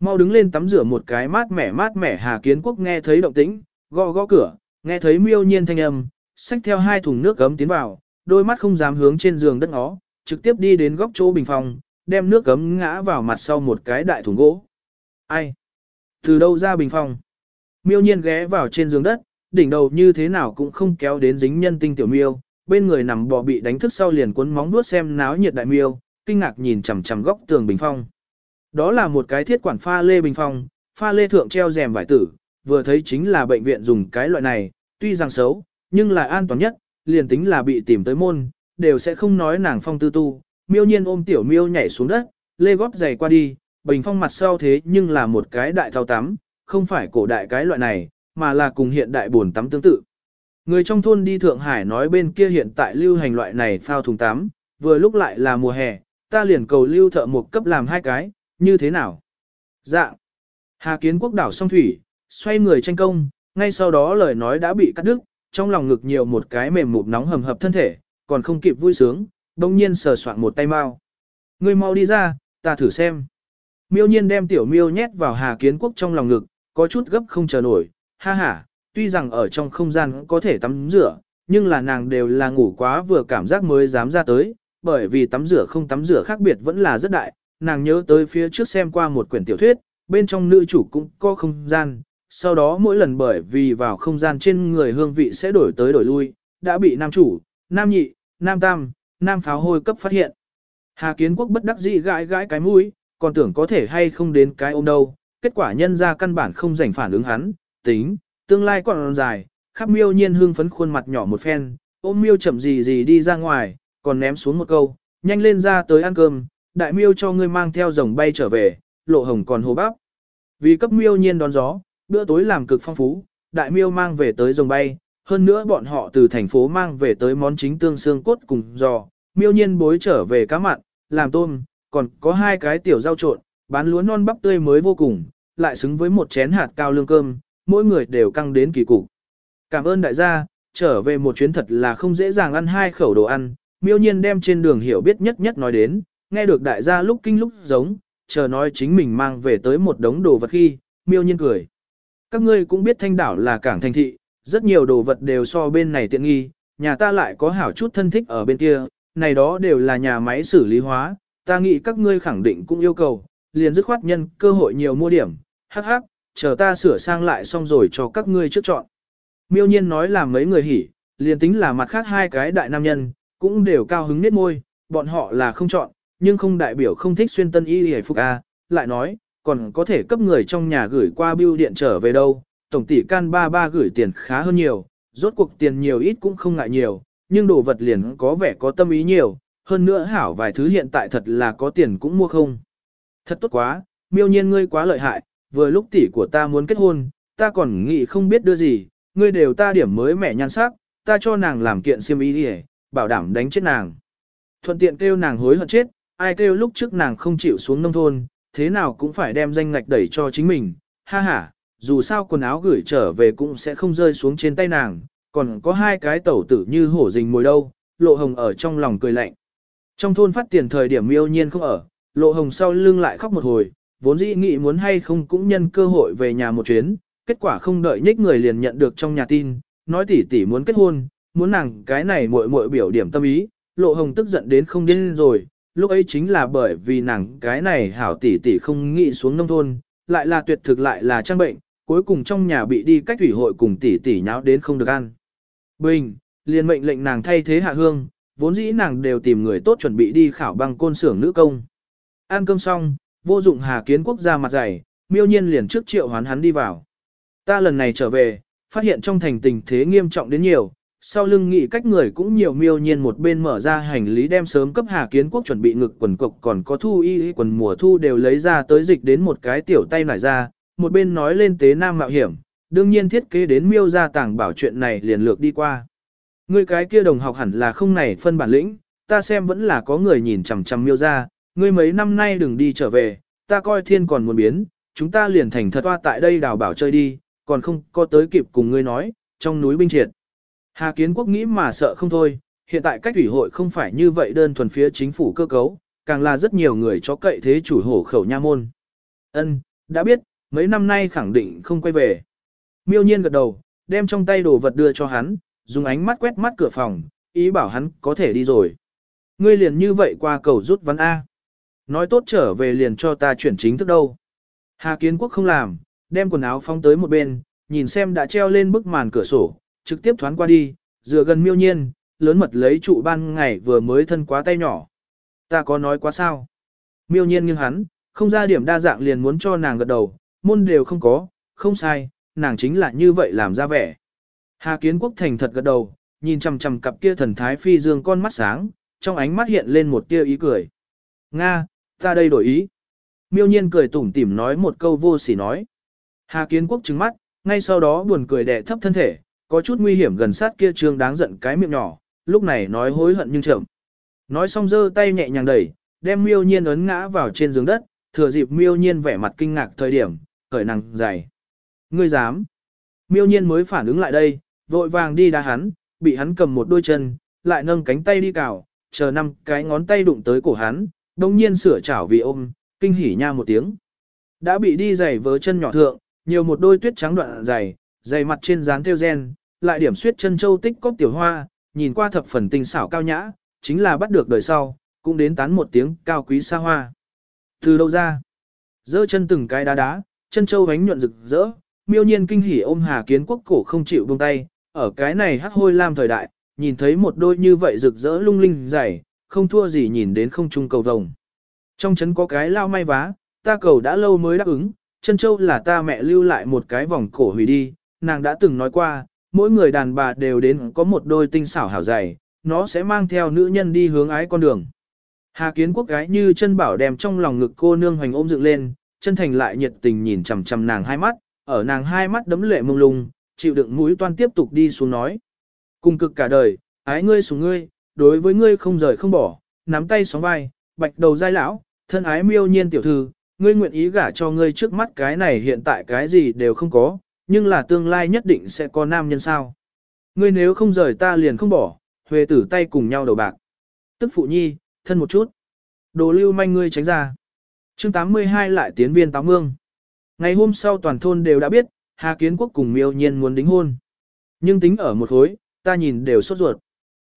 Mau đứng lên tắm rửa một cái mát mẻ mát mẻ Hà Kiến Quốc nghe thấy động tĩnh, gõ gõ cửa, nghe thấy miêu nhiên thanh âm, xách theo hai thùng nước gấm tiến vào, đôi mắt không dám hướng trên giường đất ngó, trực tiếp đi đến góc chỗ bình phòng, đem nước gấm ngã vào mặt sau một cái đại thùng gỗ. Ai? Từ đâu ra bình phòng? Miêu nhiên ghé vào trên giường đất, đỉnh đầu như thế nào cũng không kéo đến dính nhân tinh tiểu miêu, bên người nằm bò bị đánh thức sau liền cuốn móng vuốt xem náo nhiệt đại miêu, kinh ngạc nhìn chằm chằm góc tường bình phong. Đó là một cái thiết quản pha lê bình phong, pha lê thượng treo rèm vải tử, vừa thấy chính là bệnh viện dùng cái loại này, tuy rằng xấu, nhưng là an toàn nhất, liền tính là bị tìm tới môn, đều sẽ không nói nàng phong tư tu. Miêu nhiên ôm tiểu miêu nhảy xuống đất, lê góp giày qua đi, bình phong mặt sau thế nhưng là một cái đại thao tắm, không phải cổ đại cái loại này, mà là cùng hiện đại buồn tắm tương tự. Người trong thôn đi Thượng Hải nói bên kia hiện tại lưu hành loại này phao thùng tắm, vừa lúc lại là mùa hè, ta liền cầu lưu thợ một cấp làm hai cái, như thế nào? Dạ. Hà kiến quốc đảo song thủy, xoay người tranh công, ngay sau đó lời nói đã bị cắt đứt, trong lòng ngực nhiều một cái mềm mụt nóng hầm hập thân thể, còn không kịp vui sướng, đông nhiên sờ soạn một tay mau. Ngươi mau đi ra, ta thử xem. Miêu nhiên đem tiểu miêu nhét vào Hà Kiến Quốc trong lòng ngực, có chút gấp không chờ nổi, ha ha, tuy rằng ở trong không gian có thể tắm rửa, nhưng là nàng đều là ngủ quá vừa cảm giác mới dám ra tới, bởi vì tắm rửa không tắm rửa khác biệt vẫn là rất đại, nàng nhớ tới phía trước xem qua một quyển tiểu thuyết, bên trong nữ chủ cũng có không gian, sau đó mỗi lần bởi vì vào không gian trên người hương vị sẽ đổi tới đổi lui, đã bị nam chủ, nam nhị, nam tam, nam pháo hôi cấp phát hiện. Hà Kiến Quốc bất đắc dĩ gãi gãi cái mũi, còn tưởng có thể hay không đến cái ôm đâu, kết quả nhân ra căn bản không rảnh phản ứng hắn, tính, tương lai còn dài, khắp miêu nhiên hương phấn khuôn mặt nhỏ một phen, ôm miêu chậm gì gì đi ra ngoài, còn ném xuống một câu, nhanh lên ra tới ăn cơm, đại miêu cho ngươi mang theo rồng bay trở về, lộ hồng còn hồ bắp. Vì cấp miêu nhiên đón gió, bữa tối làm cực phong phú, đại miêu mang về tới rồng bay, hơn nữa bọn họ từ thành phố mang về tới món chính tương xương cốt cùng giò, miêu nhiên bối trở về cá mặn, làm tôm, còn có hai cái tiểu rau trộn, bán lúa non bắp tươi mới vô cùng, lại xứng với một chén hạt cao lương cơm, mỗi người đều căng đến kỳ cục. Cảm ơn đại gia, trở về một chuyến thật là không dễ dàng ăn hai khẩu đồ ăn, miêu nhiên đem trên đường hiểu biết nhất nhất nói đến, nghe được đại gia lúc kinh lúc giống, chờ nói chính mình mang về tới một đống đồ vật khi, miêu nhiên cười. Các ngươi cũng biết thanh đảo là cảng thành thị, rất nhiều đồ vật đều so bên này tiện nghi, nhà ta lại có hảo chút thân thích ở bên kia, này đó đều là nhà máy xử lý hóa, ta nghĩ các ngươi khẳng định cũng yêu cầu, liền dứt khoát nhân cơ hội nhiều mua điểm, hắc hắc, chờ ta sửa sang lại xong rồi cho các ngươi trước chọn. Miêu nhiên nói là mấy người hỉ, liền tính là mặt khác hai cái đại nam nhân, cũng đều cao hứng nết môi, bọn họ là không chọn, nhưng không đại biểu không thích xuyên tân y hề phục A, lại nói, còn có thể cấp người trong nhà gửi qua bưu điện trở về đâu, tổng tỷ can ba ba gửi tiền khá hơn nhiều, rốt cuộc tiền nhiều ít cũng không ngại nhiều, nhưng đồ vật liền có vẻ có tâm ý nhiều, hơn nữa hảo vài thứ hiện tại thật là có tiền cũng mua không. Thật tốt quá, miêu nhiên ngươi quá lợi hại, vừa lúc tỷ của ta muốn kết hôn, ta còn nghĩ không biết đưa gì, ngươi đều ta điểm mới mẻ nhan sắc, ta cho nàng làm kiện xiêm y đi bảo đảm đánh chết nàng. Thuận tiện kêu nàng hối hận chết, ai kêu lúc trước nàng không chịu xuống nông thôn, thế nào cũng phải đem danh ngạch đẩy cho chính mình, ha ha, dù sao quần áo gửi trở về cũng sẽ không rơi xuống trên tay nàng, còn có hai cái tẩu tử như hổ rình mồi đâu, lộ hồng ở trong lòng cười lạnh. Trong thôn phát tiền thời điểm miêu nhiên không ở, lộ hồng sau lưng lại khóc một hồi, vốn dĩ nghĩ muốn hay không cũng nhân cơ hội về nhà một chuyến, kết quả không đợi nhích người liền nhận được trong nhà tin, nói tỷ tỷ muốn kết hôn, muốn nàng cái này muội muội biểu điểm tâm ý, lộ hồng tức giận đến không điên rồi, lúc ấy chính là bởi vì nàng cái này hảo tỷ tỷ không nghĩ xuống nông thôn, lại là tuyệt thực lại là trang bệnh, cuối cùng trong nhà bị đi cách thủy hội cùng tỷ tỷ nháo đến không được ăn. Bình, liền mệnh lệnh nàng thay thế hạ hương, vốn dĩ nàng đều tìm người tốt chuẩn bị đi khảo băng côn xưởng nữ công. Ăn cơm xong, vô dụng hà kiến quốc ra mặt dày, miêu nhiên liền trước triệu hoán hắn đi vào. Ta lần này trở về, phát hiện trong thành tình thế nghiêm trọng đến nhiều, sau lưng nghị cách người cũng nhiều miêu nhiên một bên mở ra hành lý đem sớm cấp Hà Kiến Quốc chuẩn bị ngực quần cộc còn có thu y quần mùa thu đều lấy ra tới dịch đến một cái tiểu tay nải ra, một bên nói lên tế nam mạo hiểm, đương nhiên thiết kế đến miêu ra tảng bảo chuyện này liền lược đi qua. Ngươi cái kia đồng học hẳn là không này phân bản lĩnh, ta xem vẫn là có người nhìn chằm chằm miêu ra, ngươi mấy năm nay đừng đi trở về, ta coi thiên còn muốn biến, chúng ta liền thành thật toa tại đây đào bảo chơi đi, còn không có tới kịp cùng ngươi nói, trong núi binh triệt. Hà Kiến Quốc nghĩ mà sợ không thôi, hiện tại cách ủy hội không phải như vậy đơn thuần phía chính phủ cơ cấu, càng là rất nhiều người cho cậy thế chủ hổ khẩu nha môn. Ân, đã biết, mấy năm nay khẳng định không quay về. Miêu nhiên gật đầu, đem trong tay đồ vật đưa cho hắn, dùng ánh mắt quét mắt cửa phòng, ý bảo hắn có thể đi rồi. Ngươi liền như vậy qua cầu rút văn A. Nói tốt trở về liền cho ta chuyển chính thức đâu. Hà Kiến Quốc không làm, đem quần áo phóng tới một bên, nhìn xem đã treo lên bức màn cửa sổ, trực tiếp thoáng qua đi, dựa gần miêu nhiên, lớn mật lấy trụ ban ngày vừa mới thân quá tay nhỏ. Ta có nói quá sao? Miêu nhiên nghiêng hắn, Không ra điểm đa dạng liền muốn cho nàng gật đầu, môn đều không có, không sai, nàng chính là như vậy làm ra vẻ. Hà Kiến Quốc thành thật gật đầu, nhìn chằm chằm cặp kia thần thái phi dương con mắt sáng, trong ánh mắt hiện lên một tia ý cười. Nga, ta đây đổi ý. Miêu nhiên cười tủm tỉm nói một câu vô sỉ nói. Hà Kiến Quốc trừng mắt, ngay sau đó buồn cười đè thấp thân thể, có chút nguy hiểm gần sát kia trương đáng giận cái miệng nhỏ, lúc này nói hối hận nhưng chậm. Nói xong giơ tay nhẹ nhàng đẩy, đem miêu nhiên ấn ngã vào trên giường đất, thừa dịp miêu nhiên vẻ mặt kinh ngạc thời điểm, khởi nàng dày. Ngươi dám. Miêu nhiên mới phản ứng lại đây, vội vàng đi đá hắn, bị hắn cầm một đôi chân, lại nâng cánh tay đi cào, chờ năm cái ngón tay đụng tới cổ hắn, đồng nhiên sửa chảo vì ôm, kinh hỉ nha một tiếng. Đã bị đi giày vớ chân nhỏ thượng, nhiều một đôi tuyết trắng đoạn dày, dày mặt trên dán theo gen, lại điểm suyết chân châu tích cóp tiểu hoa, nhìn qua thập phần tinh xảo cao nhã, chính là bắt được đời sau, cũng đến tán một tiếng cao quý xa hoa. Từ đâu ra? Dơ chân từng cái đá đá, chân châu vánh nhuận rực rỡ, miêu nhiên kinh hỉ ôm Hà Kiến Quốc cổ không chịu buông tay, ở cái này hắc hôi lam thời đại, nhìn thấy một đôi như vậy rực rỡ lung linh dày, không thua gì nhìn đến không trung cầu vồng. Trong chấn có cái lao may vá, ta cầu đã lâu mới đáp ứng, chân châu là ta mẹ lưu lại một cái vòng cổ hủy đi, nàng đã từng nói qua, mỗi người đàn bà đều đến có một đôi tinh xảo hảo dày, nó sẽ mang theo nữ nhân đi hướng ái con đường. Hà kiến quốc gái như chân bảo đem trong lòng ngực cô nương hoành ôm dựng lên, chân thành lại nhiệt tình nhìn chằm chằm nàng hai mắt, ở nàng hai mắt đấm lệ mông lung, chịu đựng mũi toan tiếp tục đi xuống nói. Cùng cực cả đời, ái ngươi xuống ngươi, đối với ngươi không rời không bỏ, nắm tay sóng vai, bạch đầu dai lão, thân ái miêu nhiên tiểu thư, ngươi nguyện ý gả cho ngươi trước mắt cái này hiện tại cái gì đều không có, nhưng là tương lai nhất định sẽ có nam nhân sao. Ngươi nếu không rời ta liền không bỏ, huề tử tay cùng nhau đầu bạc. Tức phụ nhi, thân một chút. Đồ lưu manh ngươi tránh ra. chương 82 lại tiến viên táo mương. Ngày hôm sau toàn thôn đều đã biết, Hà Kiến Quốc cùng miêu nhiên muốn đính hôn. Nhưng tính ở một hối, ta nhìn đều sốt ruột.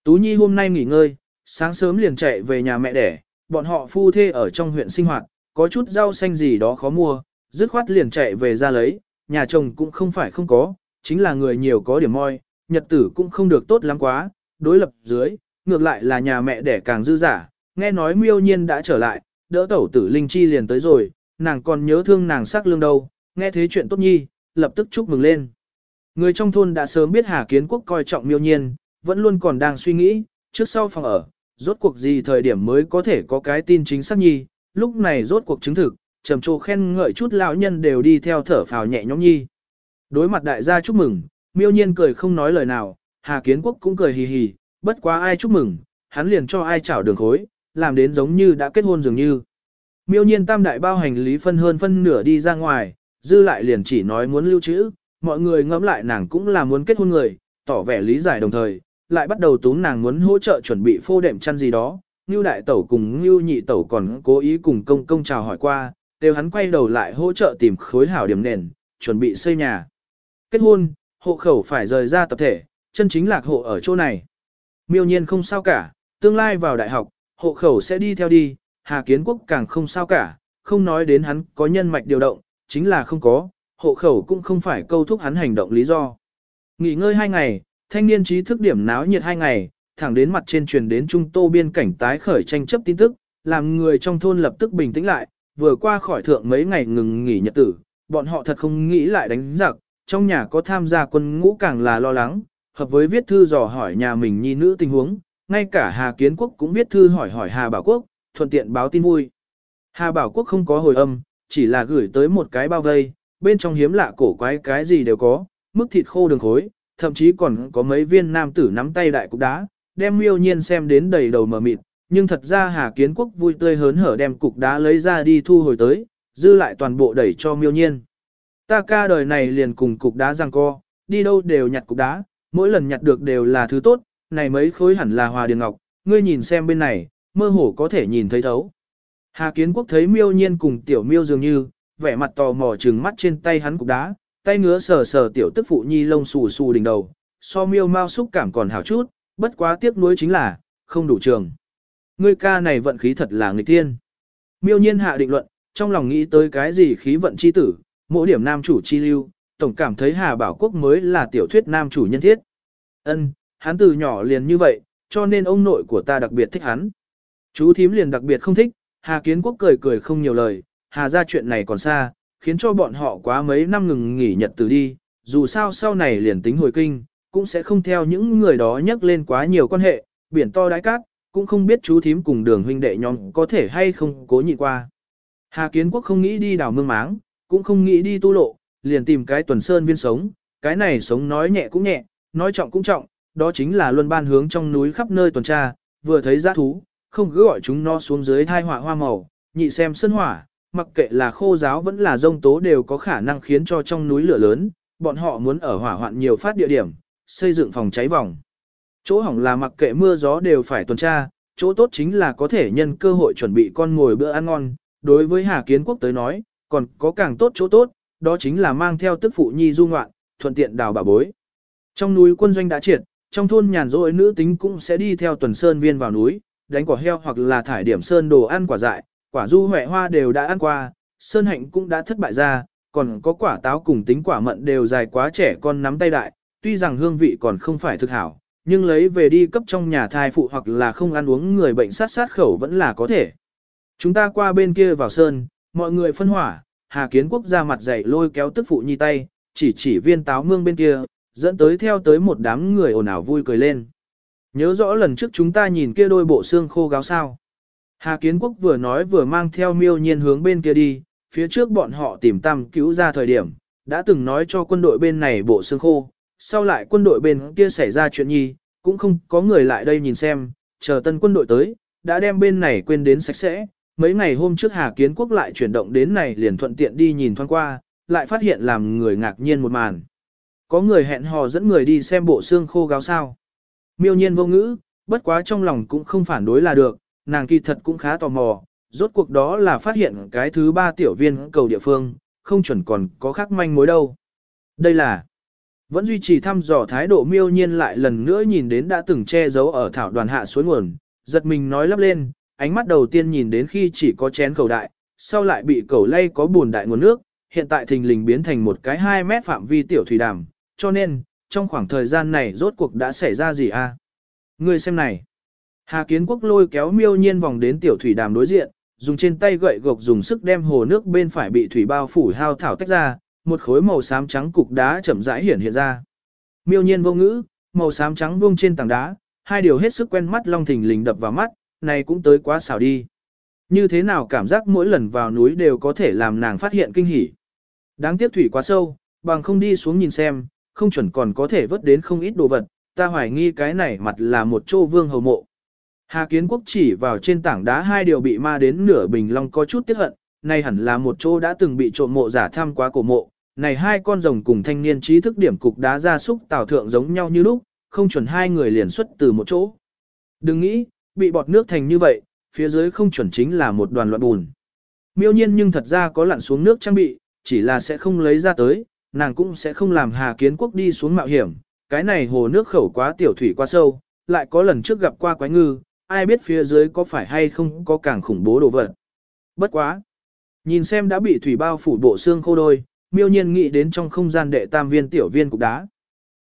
Tú Nhi hôm nay nghỉ ngơi, sáng sớm liền chạy về nhà mẹ đẻ, bọn họ phu thê ở trong huyện sinh hoạt, có chút rau xanh gì đó khó mua, dứt khoát liền chạy về ra lấy, nhà chồng cũng không phải không có, chính là người nhiều có điểm moi. nhật tử cũng không được tốt lắm quá, đối lập dưới, ngược lại là nhà mẹ đẻ càng dư giả, nghe nói miêu nhiên đã trở lại, đỡ tẩu tử Linh Chi liền tới rồi, nàng còn nhớ thương nàng sắc lương đâu, nghe thế chuyện tốt nhi, lập tức chúc mừng lên. Người trong thôn đã sớm biết Hà Kiến Quốc coi trọng miêu nhiên, vẫn luôn còn đang suy nghĩ, trước sau phòng ở, rốt cuộc gì thời điểm mới có thể có cái tin chính xác nhi, lúc này rốt cuộc chứng thực, trầm trồ khen ngợi chút lão nhân đều đi theo thở phào nhẹ nhõm nhi. Đối mặt đại gia chúc mừng, miêu nhiên cười không nói lời nào, Hà Kiến Quốc cũng cười hì hì, bất quá ai chúc mừng, hắn liền cho ai chảo đường khối, làm đến giống như đã kết hôn dường như. Miêu nhiên tam đại bao hành lý phân hơn phân nửa đi ra ngoài, dư lại liền chỉ nói muốn lưu trữ, mọi người ngẫm lại nàng cũng là muốn kết hôn người, tỏ vẻ lý giải đồng thời, lại bắt đầu túng nàng muốn hỗ trợ chuẩn bị phô đệm chăn gì đó. Ngưu đại tẩu cùng Ngưu nhị tẩu còn cố ý cùng công công chào hỏi qua, đều hắn quay đầu lại hỗ trợ tìm khối hảo điểm nền, chuẩn bị xây nhà. Kết hôn, hộ khẩu phải rời ra tập thể, chân chính lạc hộ ở chỗ này. Miêu nhiên không sao cả, tương lai vào đại học, hộ khẩu sẽ đi theo đi, Hà Kiến Quốc càng không sao cả, không nói đến hắn có nhân mạch điều động, chính là không có, hộ khẩu cũng không phải câu thúc hắn hành động lý do. Nghỉ ngơi hai ngày, thanh niên trí thức điểm náo nhiệt hai ngày, thẳng đến mặt trên truyền đến trung tô biên cảnh tái khởi tranh chấp tin tức, làm người trong thôn lập tức bình tĩnh lại, vừa qua khỏi thượng mấy ngày ngừng nghỉ nhật tử, bọn họ thật không nghĩ lại đánh giặc, trong nhà có tham gia quân ngũ càng là lo lắng, hợp với viết thư dò hỏi nhà mình nhi nữ tình huống, ngay cả Hà Kiến Quốc cũng viết thư hỏi hỏi Hà Bảo Quốc, thuận tiện báo tin vui. Hà Bảo Quốc không có hồi âm, chỉ là gửi tới một cái bao vây, bên trong hiếm lạ cổ quái cái gì đều có, mức thịt khô đường khối, thậm chí còn có mấy viên nam tử nắm tay đại cục đá, đem miêu nhiên xem đến đầy đầu mờ mịt, nhưng thật ra Hà Kiến Quốc vui tươi hớn hở đem cục đá lấy ra đi thu hồi tới, dư lại toàn bộ đẩy cho miêu nhiên. Ta ca đời này liền cùng cục đá giang co, đi đâu đều nhặt cục đá, mỗi lần nhặt được đều là thứ tốt, này mấy khối hẳn là hòa điền ngọc, ngươi nhìn xem bên này, mơ hồ có thể nhìn thấy thấu. Hà Kiến Quốc thấy miêu nhiên cùng tiểu miêu dường như, vẻ mặt tò mò trừng mắt trên tay hắn cục đá, tay ngứa sờ sờ tiểu tức phụ nhi lông xù xù đỉnh đầu, so miêu mau xúc cảm còn hảo chút, bất quá tiếc nuối chính là, không đủ trường. Ngươi ca này vận khí thật là nghịch thiên. Miêu nhiên hạ định luận, trong lòng nghĩ tới cái gì khí vận chi tử, mỗi điểm nam chủ chi lưu, tổng cảm thấy Hà Bảo Quốc mới là tiểu thuyết nam chủ nhân thiết. Ân, hắn từ nhỏ liền như vậy, cho nên ông nội của ta đặc biệt thích hắn. Chú thím liền đặc biệt không thích, Hà Kiến Quốc cười cười không nhiều lời, hà ra chuyện này còn xa, khiến cho bọn họ quá mấy năm ngừng nghỉ nhật từ đi, dù sao sau này liền tính hồi kinh, cũng sẽ không theo những người đó nhắc lên quá nhiều quan hệ, biển to đáy cát, cũng không biết chú thím cùng đường huynh đệ nhóm có thể hay không cố nhịn qua. Hà Kiến Quốc không nghĩ đi đào mương máng, cũng không nghĩ đi tu lộ, liền tìm cái tuần sơn viên sống, cái này sống nói nhẹ cũng nhẹ, nói trọng cũng trọng, đó chính là luân ban hướng trong núi khắp nơi tuần tra, vừa thấy giã thú, không cứ gọi chúng nó xuống dưới thai họa hoa màu, nhị xem sân hỏa, mặc kệ là khô giáo vẫn là rông tố đều có khả năng khiến cho trong núi lửa lớn, bọn họ muốn ở hỏa hoạn nhiều phát địa điểm, xây dựng phòng cháy vòng. Chỗ hỏng là mặc kệ mưa gió đều phải tuần tra, chỗ tốt chính là có thể nhân cơ hội chuẩn bị con ngồi bữa ăn ngon. Đối với Hà Kiến Quốc tới nói, còn có càng tốt chỗ tốt, đó chính là mang theo tức phụ nhi du ngoạn, thuận tiện đào bà bối. Trong núi quân doanh đã triệt, trong thôn nhàn rỗi nữ tính cũng sẽ đi theo tuần sơn viên vào núi, đánh quả heo hoặc là thải điểm sơn đồ ăn quả dại, quả du huệ hoa đều đã ăn qua, sơn hạnh cũng đã thất bại ra, còn có quả táo cùng tính quả mận đều dài quá trẻ con nắm tay đại, tuy rằng hương vị còn không phải thực hảo, nhưng lấy về đi cấp trong nhà thai phụ hoặc là không ăn uống người bệnh sát sát khẩu vẫn là có thể. Chúng ta qua bên kia vào sơn, mọi người phân hỏa, Hà Kiến Quốc ra mặt dày lôi kéo tức phụ nhi tay, chỉ chỉ viên táo mương bên kia, dẫn tới theo tới một đám người ồn ào vui cười lên. Nhớ rõ lần trước chúng ta nhìn kia đôi bộ xương khô gáo sao. Hà Kiến Quốc vừa nói vừa mang theo miêu nhiên hướng bên kia đi, phía trước bọn họ tìm tăm cứu ra thời điểm, đã từng nói cho quân đội bên này bộ xương khô, sau lại quân đội bên kia xảy ra chuyện nhi, cũng không có người lại đây nhìn xem, chờ tân quân đội tới, đã đem bên này quên đến sạch sẽ. Mấy ngày hôm trước Hà Kiến Quốc lại chuyển động đến này liền thuận tiện đi nhìn thoáng qua, lại phát hiện làm người ngạc nhiên một màn. Có người hẹn hò dẫn người đi xem bộ xương khô gáo sao. Miêu nhiên vô ngữ, bất quá trong lòng cũng không phản đối là được, nàng kỳ thật cũng khá tò mò, rốt cuộc đó là phát hiện cái thứ ba tiểu viên cầu địa phương, không chuẩn còn có khác manh mối đâu. Đây là vẫn duy trì thăm dò thái độ miêu nhiên lại lần nữa nhìn đến đã từng che giấu ở thảo đoàn hạ suối nguồn, giật mình nói lắp lên, ánh mắt đầu tiên nhìn đến khi chỉ có chén cầu đại, sau lại bị cầu lay có buồn đại nguồn nước, hiện tại thình lình biến thành một cái 2 mét phạm vi tiểu thủy đàm, cho nên, trong khoảng thời gian này rốt cuộc đã xảy ra gì a? À? Xem này. Hà Kiến Quốc lôi kéo miêu nhiên vòng đến tiểu thủy đàm đối diện, dùng trên tay gậy gộc dùng sức đem hồ nước bên phải bị thủy bao phủ hao thảo tách ra, một khối màu xám trắng cục đá chậm rãi hiển hiện ra. Miêu nhiên vô ngữ, màu xám trắng vuông trên tảng đá, hai điều hết sức quen mắt long thình lình đập vào mắt, này cũng tới quá xảo đi. Như thế nào cảm giác mỗi lần vào núi đều có thể làm nàng phát hiện kinh hỉ. Đáng tiếc thủy quá sâu, bằng không đi xuống nhìn xem, không chuẩn còn có thể vớt đến không ít đồ vật, ta hoài nghi cái này mặt là một chỗ vương hầu mộ. Hà Kiến Quốc chỉ vào trên tảng đá hai điều bị ma đến nửa bình long có chút tiếc hận, này hẳn là một chỗ đã từng bị trộm mộ giả thăm quá cổ mộ, này hai con rồng cùng thanh niên trí thức điểm cục đá ra súc tào thượng giống nhau như lúc, không chuẩn hai người liền xuất từ một chỗ. Đừng nghĩ, bị bọt nước thành như vậy, phía dưới không chuẩn chính là một đoàn loạn bùn. Miêu nhiên nhưng thật ra có lặn xuống nước trang bị, chỉ là sẽ không lấy ra tới, nàng cũng sẽ không làm Hà Kiến Quốc đi xuống mạo hiểm, cái này hồ nước khẩu quá tiểu thủy quá sâu, lại có lần trước gặp qua quái ngư, ai biết phía dưới có phải hay không có càng khủng bố đồ vật. Bất quá. Nhìn xem đã bị thủy bao phủ bộ xương khô đôi, miêu nhiên nghĩ đến trong không gian đệ tam viên tiểu viên cục đá.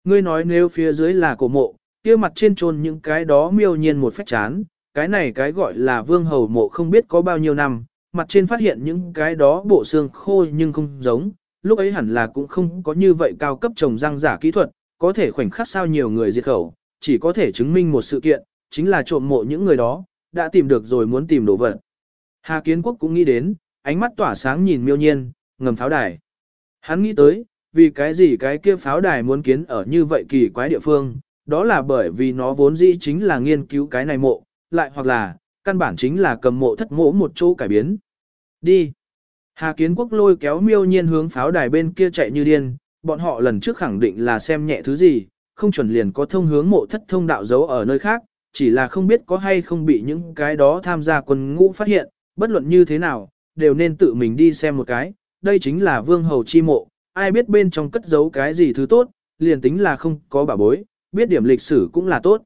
Ngươi nói nếu phía dưới là cổ mộ, kia mặt trên trôn những cái đó miêu nhiên một phách chán, cái này cái gọi là vương hầu mộ không biết có bao nhiêu năm, mặt trên phát hiện những cái đó bộ xương khô nhưng không giống, lúc ấy hẳn là cũng không có như vậy cao cấp trồng răng giả kỹ thuật, có thể khoảnh khắc sao nhiều người diệt khẩu, chỉ có thể chứng minh một sự kiện, chính là trộm mộ những người đó, đã tìm được rồi muốn tìm đồ vật. Hà Kiến Quốc cũng nghĩ đến, ánh mắt tỏa sáng nhìn miêu nhiên, ngầm pháo đài. Hắn nghĩ tới, vì cái gì cái kia pháo đài muốn kiến ở như vậy kỳ quái địa phương, đó là bởi vì nó vốn dĩ chính là nghiên cứu cái này mộ, lại hoặc là, căn bản chính là cầm mộ thất mộ một chỗ cải biến. Đi. Hà Kiến Quốc lôi kéo miêu nhiên hướng pháo đài bên kia chạy như điên, bọn họ lần trước khẳng định là xem nhẹ thứ gì, không chuẩn liền có thông hướng mộ thất thông đạo giấu ở nơi khác, chỉ là không biết có hay không bị những cái đó tham gia quân ngũ phát hiện, bất luận như thế nào, đều nên tự mình đi xem một cái, đây chính là vương hầu chi mộ, ai biết bên trong cất giấu cái gì thứ tốt, liền tính là không có bảo bối, biết điểm lịch sử cũng là tốt.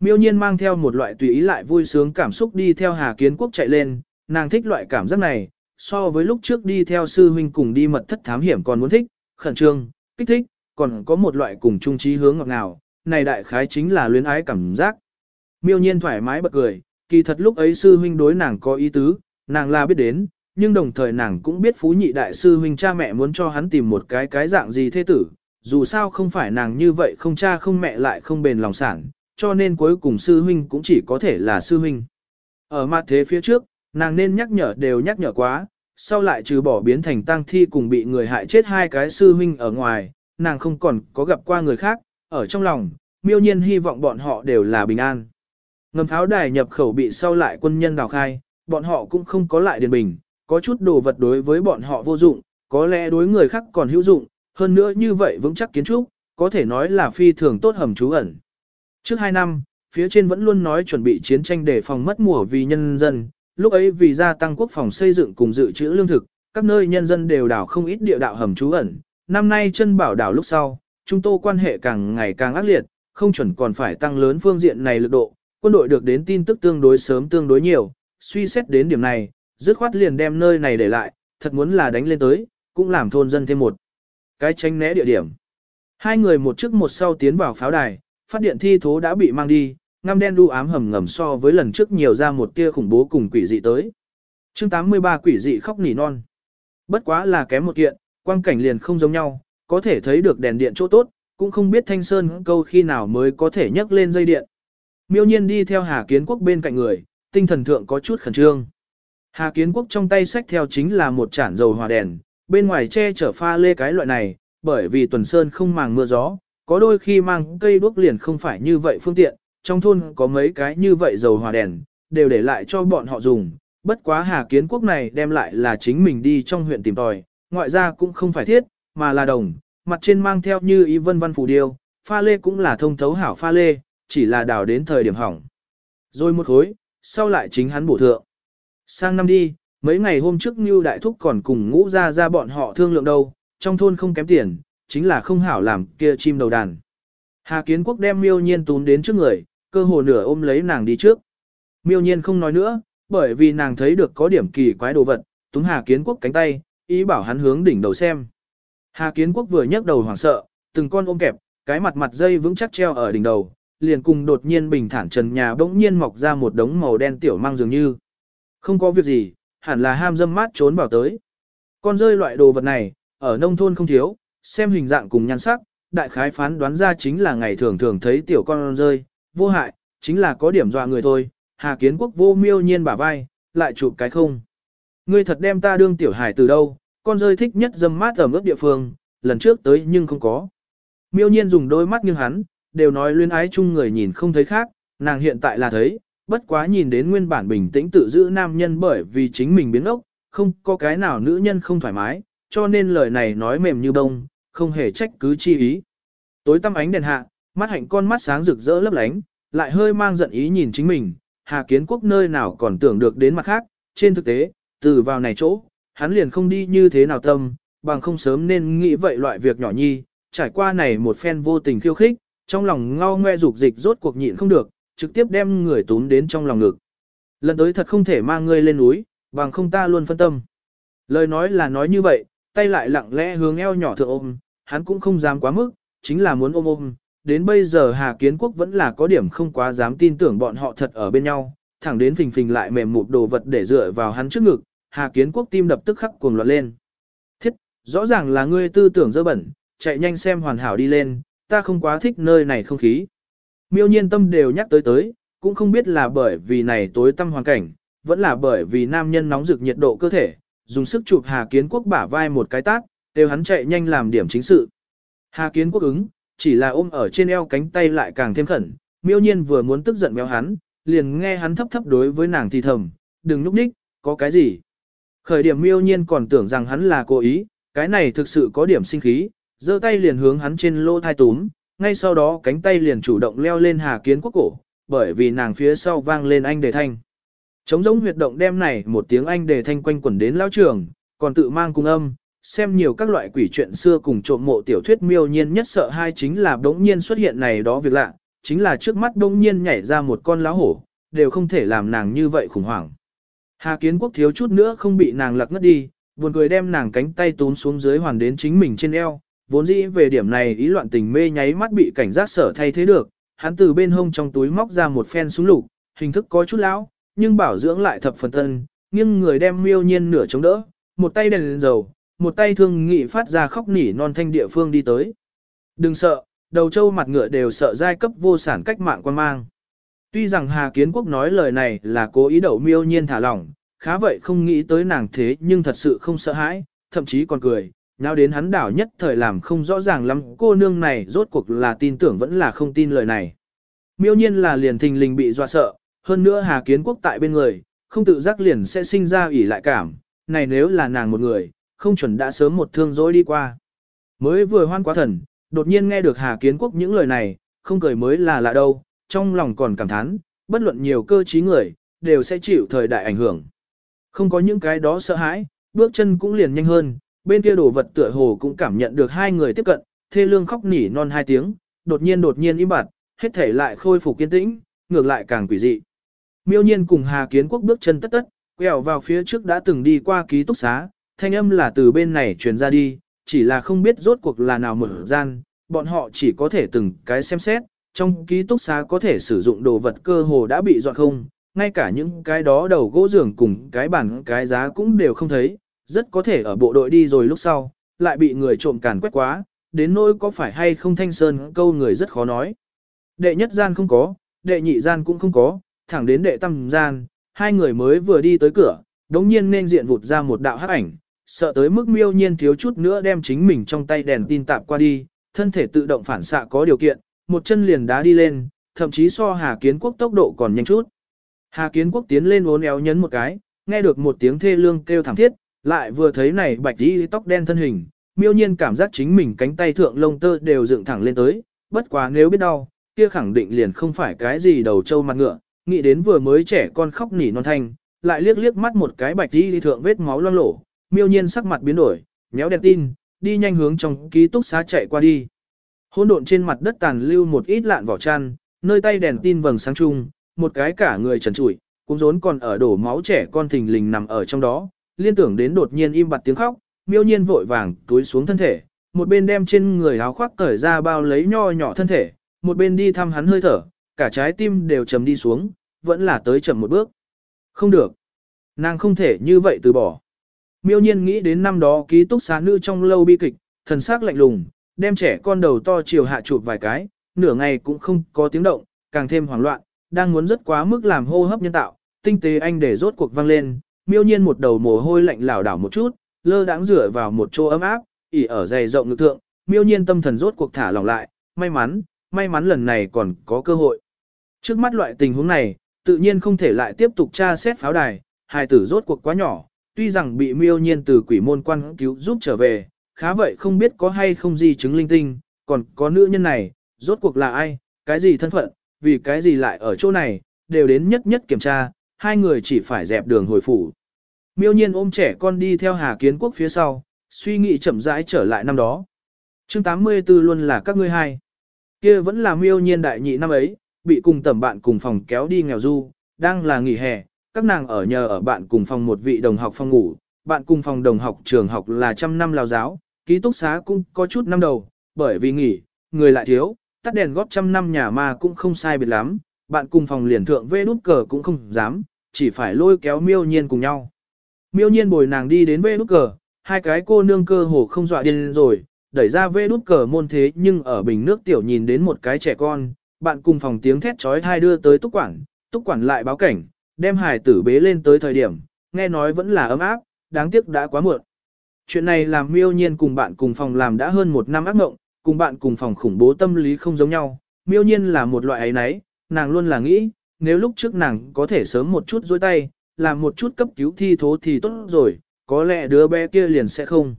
Miêu nhiên mang theo một loại tùy ý lại vui sướng cảm xúc đi theo Hà Kiến Quốc chạy lên, nàng thích loại cảm giác này, so với lúc trước đi theo sư huynh cùng đi mật thất thám hiểm còn muốn thích, khẩn trương, kích thích, còn có một loại cùng chung trí hướng ngọt ngào, này đại khái chính là luyến ái cảm giác. Miêu nhiên thoải mái bật cười, kỳ thật lúc ấy sư huynh đối nàng có ý tứ, nàng là biết đến, nhưng đồng thời nàng cũng biết phú nhị đại sư huynh cha mẹ muốn cho hắn tìm một cái cái dạng gì thế tử, dù sao không phải nàng như vậy không cha không mẹ lại không bền lòng sản, cho nên cuối cùng sư huynh cũng chỉ có thể là sư huynh. Ở mặt thế phía trước, nàng nên nhắc nhở đều nhắc nhở quá, sau lại trừ bỏ biến thành tang thi cùng bị người hại chết hai cái sư huynh ở ngoài, nàng không còn có gặp qua người khác, ở trong lòng, miêu nhiên hy vọng bọn họ đều là bình an. Ngầm pháo đài nhập khẩu bị sau lại quân nhân đào khai, bọn họ cũng không có lại điền bình, có chút đồ vật đối với bọn họ vô dụng, có lẽ đối người khác còn hữu dụng, hơn nữa như vậy vững chắc kiến trúc, có thể nói là phi thường tốt hầm trú ẩn. Trước hai năm, phía trên vẫn luôn nói chuẩn bị chiến tranh để phòng mất mùa vì nhân dân, lúc ấy vì gia tăng quốc phòng xây dựng cùng dự trữ lương thực, các nơi nhân dân đều đảo không ít địa đạo hầm trú ẩn. Năm nay chân bảo đảo lúc sau, chúng tôi quan hệ càng ngày càng ác liệt, không chuẩn còn phải tăng lớn phương diện này lực độ, quân đội được đến tin tức tương đối sớm tương đối nhiều, suy xét đến điểm này, dứt khoát liền đem nơi này để lại, thật muốn là đánh lên tới, cũng làm thôn dân thêm một cái tranh né địa điểm. Hai người một trước một sau tiến vào pháo đài, phát điện thi thố đã bị mang đi, ngăm đen đu ám hầm ngầm so với lần trước nhiều ra một tia khủng bố cùng quỷ dị tới. chương 83 quỷ dị khóc nỉ non. Bất quá là kém một kiện, quang cảnh liền không giống nhau, có thể thấy được đèn điện chỗ tốt, cũng không biết thanh sơn câu khi nào mới có thể nhấc lên dây điện. Miêu nhiên đi theo Hà Kiến Quốc bên cạnh người, tinh thần thượng có chút khẩn trương. Hà Kiến Quốc trong tay sách theo chính là một chản dầu hòa đèn, bên ngoài che chở pha lê cái loại này, bởi vì tuần sơn không màng mưa gió, có đôi khi mang cây đuốc liền không phải như vậy phương tiện, trong thôn có mấy cái như vậy dầu hòa đèn, đều để lại cho bọn họ dùng, bất quá Hà Kiến Quốc này đem lại là chính mình đi trong huyện tìm tòi, ngoại ra cũng không phải thiết, mà là đồng, mặt trên mang theo như ý vân văn phù điêu, pha lê cũng là thông thấu hảo pha lê, chỉ là đào đến thời điểm hỏng. Rồi một khối, sau lại chính hắn bổ thượng. Sang năm đi, mấy ngày hôm trước Ngưu Đại Thúc còn cùng ngũ ra ra bọn họ thương lượng đâu, trong thôn không kém tiền, chính là không hảo làm kia chim đầu đàn. Hà Kiến Quốc đem miêu nhiên tún đến trước người, cơ hồ nửa ôm lấy nàng đi trước. Miêu nhiên không nói nữa, bởi vì nàng thấy được có điểm kỳ quái đồ vật, túm Hà Kiến Quốc cánh tay, ý bảo hắn hướng đỉnh đầu xem. Hà Kiến Quốc vừa nhấc đầu hoảng sợ, từng con ôm kẹp, cái mặt mặt dây vững chắc treo ở đỉnh đầu, liền cùng đột nhiên bình thản trần nhà bỗng nhiên mọc ra một đống màu đen tiểu mang dường như. Không có việc gì, hẳn là ham dâm mát trốn vào tới. Con rơi loại đồ vật này, ở nông thôn không thiếu, xem hình dạng cùng nhan sắc, đại khái phán đoán ra chính là ngày thường thường thấy tiểu con rơi, vô hại, chính là có điểm dọa người thôi. Hà kiến quốc vô miêu nhiên bả vai, lại chụp cái không. Ngươi thật đem ta đương tiểu hải từ đâu, con rơi thích nhất dâm mát ở ướp địa phương, lần trước tới nhưng không có. Miêu nhiên dùng đôi mắt nghiêng hắn, đều nói luyến ái chung người nhìn không thấy khác, nàng hiện tại là thấy, bất quá nhìn đến nguyên bản bình tĩnh tự giữ nam nhân bởi vì chính mình biến ốc, không có cái nào nữ nhân không thoải mái, cho nên lời này nói mềm như bông, không hề trách cứ chi ý. Tối tăm ánh đèn hạ, mắt hạnh con mắt sáng rực rỡ lấp lánh, lại hơi mang giận ý nhìn chính mình, Hà Kiến Quốc nơi nào còn tưởng được đến mặt khác, trên thực tế, từ vào này chỗ, hắn liền không đi như thế nào tâm, bằng không sớm nên nghĩ vậy loại việc nhỏ nhi, trải qua này một phen vô tình khiêu khích, trong lòng ngao ngoe dục dịch rốt cuộc nhịn không được, trực tiếp đem người tún đến trong lòng ngực. Lần tới thật không thể mang ngươi lên núi, bằng không ta luôn phân tâm. Lời nói là nói như vậy, tay lại lặng lẽ hướng eo nhỏ thượng ôm, hắn cũng không dám quá mức, chính là muốn ôm ôm. Đến bây giờ Hà Kiến Quốc vẫn là có điểm không quá dám tin tưởng bọn họ thật ở bên nhau, thẳng đến phình phình lại mềm một đồ vật để dựa vào hắn trước ngực, Hà Kiến Quốc tim đập tức khắc cuồng loạn lên. Thiết, rõ ràng là ngươi tư tưởng dơ bẩn, chạy nhanh xem hoàn hảo đi lên, ta không quá thích nơi này không khí. Miêu nhiên tâm đều nhắc tới tới, cũng không biết là bởi vì này tối tâm hoàn cảnh, vẫn là bởi vì nam nhân nóng rực nhiệt độ cơ thể, dùng sức chụp Hà Kiến Quốc bả vai một cái tát, đều hắn chạy nhanh làm điểm chính sự. Hà Kiến Quốc ứng, chỉ là ôm ở trên eo cánh tay lại càng thêm khẩn, miêu nhiên vừa muốn tức giận béo hắn, liền nghe hắn thấp thấp đối với nàng thì thầm, đừng núp đích, có cái gì. Khởi điểm miêu nhiên còn tưởng rằng hắn là cố ý, cái này thực sự có điểm sinh khí, giơ tay liền hướng hắn trên lô thai túm, ngay sau đó cánh tay liền chủ động leo lên Hà Kiến Quốc cổ, bởi vì nàng phía sau vang lên anh đề thanh. Trống giống huyệt động đem này một tiếng anh đề thanh quanh quẩn đến lão trường, còn tự mang cung âm, xem nhiều các loại quỷ chuyện xưa cùng trộm mộ tiểu thuyết miêu nhiên nhất sợ hai chính là đống nhiên xuất hiện này đó việc lạ, chính là trước mắt đống nhiên nhảy ra một con lão hổ, đều không thể làm nàng như vậy khủng hoảng. Hà Kiến Quốc thiếu chút nữa không bị nàng lật ngất đi, buồn cười đem nàng cánh tay túm xuống dưới hoàn đến chính mình trên eo, vốn dĩ về điểm này ý loạn tình mê nháy mắt bị cảnh giác sở thay thế được, hắn từ bên hông trong túi móc ra một phen súng lục, hình thức có chút lão, nhưng bảo dưỡng lại thập phần tân, nhưng người đem miêu nhiên nửa chống đỡ, một tay đèn lên dầu, một tay thương nghị phát ra khóc nỉ non thanh địa phương đi tới. Đừng sợ, đầu trâu mặt ngựa đều sợ giai cấp vô sản cách mạng quan mang. Tuy rằng Hà Kiến Quốc nói lời này là cố ý đậu miêu nhiên thả lỏng, khá vậy không nghĩ tới nàng thế nhưng thật sự không sợ hãi, thậm chí còn cười, nào đến hắn đảo nhất thời làm không rõ ràng lắm cô nương này rốt cuộc là tin tưởng vẫn là không tin lời này. Miêu nhiên là liền thình lình bị dọa sợ, hơn nữa Hà Kiến Quốc tại bên người, không tự giác liền sẽ sinh ra ủy lại cảm, này nếu là nàng một người, không chuẩn đã sớm một thương dối đi qua. Mới vừa hoan quá thần, đột nhiên nghe được Hà Kiến Quốc những lời này, không cười mới là lạ đâu, trong lòng còn cảm thán, bất luận nhiều cơ trí người, đều sẽ chịu thời đại ảnh hưởng. Không có những cái đó sợ hãi, bước chân cũng liền nhanh hơn, bên kia đồ vật tựa hồ cũng cảm nhận được hai người tiếp cận, thê lương khóc nỉ non hai tiếng, đột nhiên đột nhiên im bặt, hết thể lại khôi phục kiên tĩnh, ngược lại càng quỷ dị. Miêu nhiên cùng Hà Kiến Quốc bước chân tất tất, quẹo vào phía trước đã từng đi qua ký túc xá, thanh âm là từ bên này truyền ra đi, chỉ là không biết rốt cuộc là nào mở gian, bọn họ chỉ có thể từng cái xem xét, trong ký túc xá có thể sử dụng đồ vật cơ hồ đã bị dọn không, ngay cả những cái đó đầu gỗ giường cùng cái bàn cái giá cũng đều không thấy, rất có thể ở bộ đội đi rồi lúc sau, lại bị người trộm càn quét quá, đến nỗi có phải hay không thanh sơn câu người rất khó nói. Đệ nhất gian không có, đệ nhị gian cũng không có, thẳng đến đệ tam gian, hai người mới vừa đi tới cửa, đống nhiên nên diện vụt ra một đạo hắc ảnh, sợ tới mức miêu nhiên thiếu chút nữa đem chính mình trong tay đèn tin tạp qua đi, thân thể tự động phản xạ có điều kiện, một chân liền đá đi lên, thậm chí so Hà Kiến Quốc tốc độ còn nhanh chút. Hà Kiến Quốc tiến lên uốn éo nhấn một cái, nghe được một tiếng thê lương kêu thảm thiết, lại vừa thấy này bạch đi tóc đen thân hình, miêu nhiên cảm giác chính mình cánh tay thượng lông tơ đều dựng thẳng lên tới, bất quá nếu biết đau, kia khẳng định liền không phải cái gì đầu trâu mặt ngựa, nghĩ đến vừa mới trẻ con khóc nỉ non thanh, lại liếc liếc mắt một cái bạch đi thượng vết máu loang lổ, miêu nhiên sắc mặt biến đổi, nhéo đèn tin, đi nhanh hướng trong ký túc xá chạy qua đi. Hỗn độn trên mặt đất tàn lưu một ít lạn vỏ chăn, nơi tay đèn tin vầng sáng chung, một cái cả người trần trụi, cũng rốn còn ở đổ máu trẻ con thình lình nằm ở trong đó, liên tưởng đến đột nhiên im bặt tiếng khóc, miêu nhiên vội vàng túi xuống thân thể, một bên đem trên người áo khoác cởi ra bao lấy nho nhỏ thân thể, một bên đi thăm hắn hơi thở, cả trái tim đều trầm đi xuống, vẫn là tới chậm một bước. Không được. Nàng không thể như vậy từ bỏ. Miêu nhiên nghĩ đến năm đó ký túc xá nữ trong lâu bi kịch, thần sắc lạnh lùng, đem trẻ con đầu to chiều hạ chụp vài cái, nửa ngày cũng không có tiếng động, càng thêm hoảng loạn, đang muốn rất quá mức làm hô hấp nhân tạo, tinh tế anh để rốt cuộc vang lên, miêu nhiên một đầu mồ hôi lạnh lảo đảo một chút, lơ đãng rửa vào một chỗ ấm áp, ỉ ở dày rộng ngực thượng, miêu nhiên tâm thần rốt cuộc thả lỏng lại, may mắn, may mắn lần này còn có cơ hội. Trước mắt loại tình huống này, tự nhiên không thể lại tiếp tục tra xét pháo đài, hài tử rốt cuộc quá nhỏ, tuy rằng bị miêu nhiên từ quỷ môn quan cứu giúp trở về, khá vậy không biết có hay không gì chứng linh tinh, còn có nữ nhân này, rốt cuộc là ai, cái gì thân phận, vì cái gì lại ở chỗ này, đều đến nhất nhất kiểm tra, hai người chỉ phải dẹp đường hồi phủ. Miêu nhiên ôm trẻ con đi theo Hà Kiến Quốc phía sau, suy nghĩ chậm rãi trở lại năm đó. chương 84 luôn là các ngươi hai. kia vẫn là miêu nhiên đại nhị năm ấy, bị cùng tầm bạn cùng phòng kéo đi nghèo du, đang là nghỉ hè, các nàng ở nhờ ở bạn cùng phòng một vị đồng học phòng ngủ, bạn cùng phòng đồng học trường học là trăm năm lao giáo, ký túc xá cũng có chút năm đầu, bởi vì nghỉ, người lại thiếu, tắt đèn góp trăm năm nhà ma cũng không sai biệt lắm, bạn cùng phòng liền thượng vê đút cờ cũng không dám, chỉ phải lôi kéo miêu nhiên cùng nhau. Miêu nhiên bồi nàng đi đến vê đút cờ, hai cái cô nương cơ hồ không dọa điên rồi, đẩy ra vê đút cờ môn thế nhưng ở bình nước tiểu nhìn đến một cái trẻ con, bạn cùng phòng tiếng thét trói thai đưa tới túc quản, túc quản lại báo cảnh, đem hải tử bế lên tới thời điểm, nghe nói vẫn là ấm áp, đáng tiếc đã quá muộn. Chuyện này làm miêu nhiên cùng bạn cùng phòng làm đã hơn một năm ác mộng, cùng bạn cùng phòng khủng bố tâm lý không giống nhau. Miêu nhiên là một loại ấy nấy, nàng luôn là nghĩ, nếu lúc trước nàng có thể sớm một chút dối tay, làm một chút cấp cứu thi thố thì tốt rồi, có lẽ đứa bé kia liền sẽ không.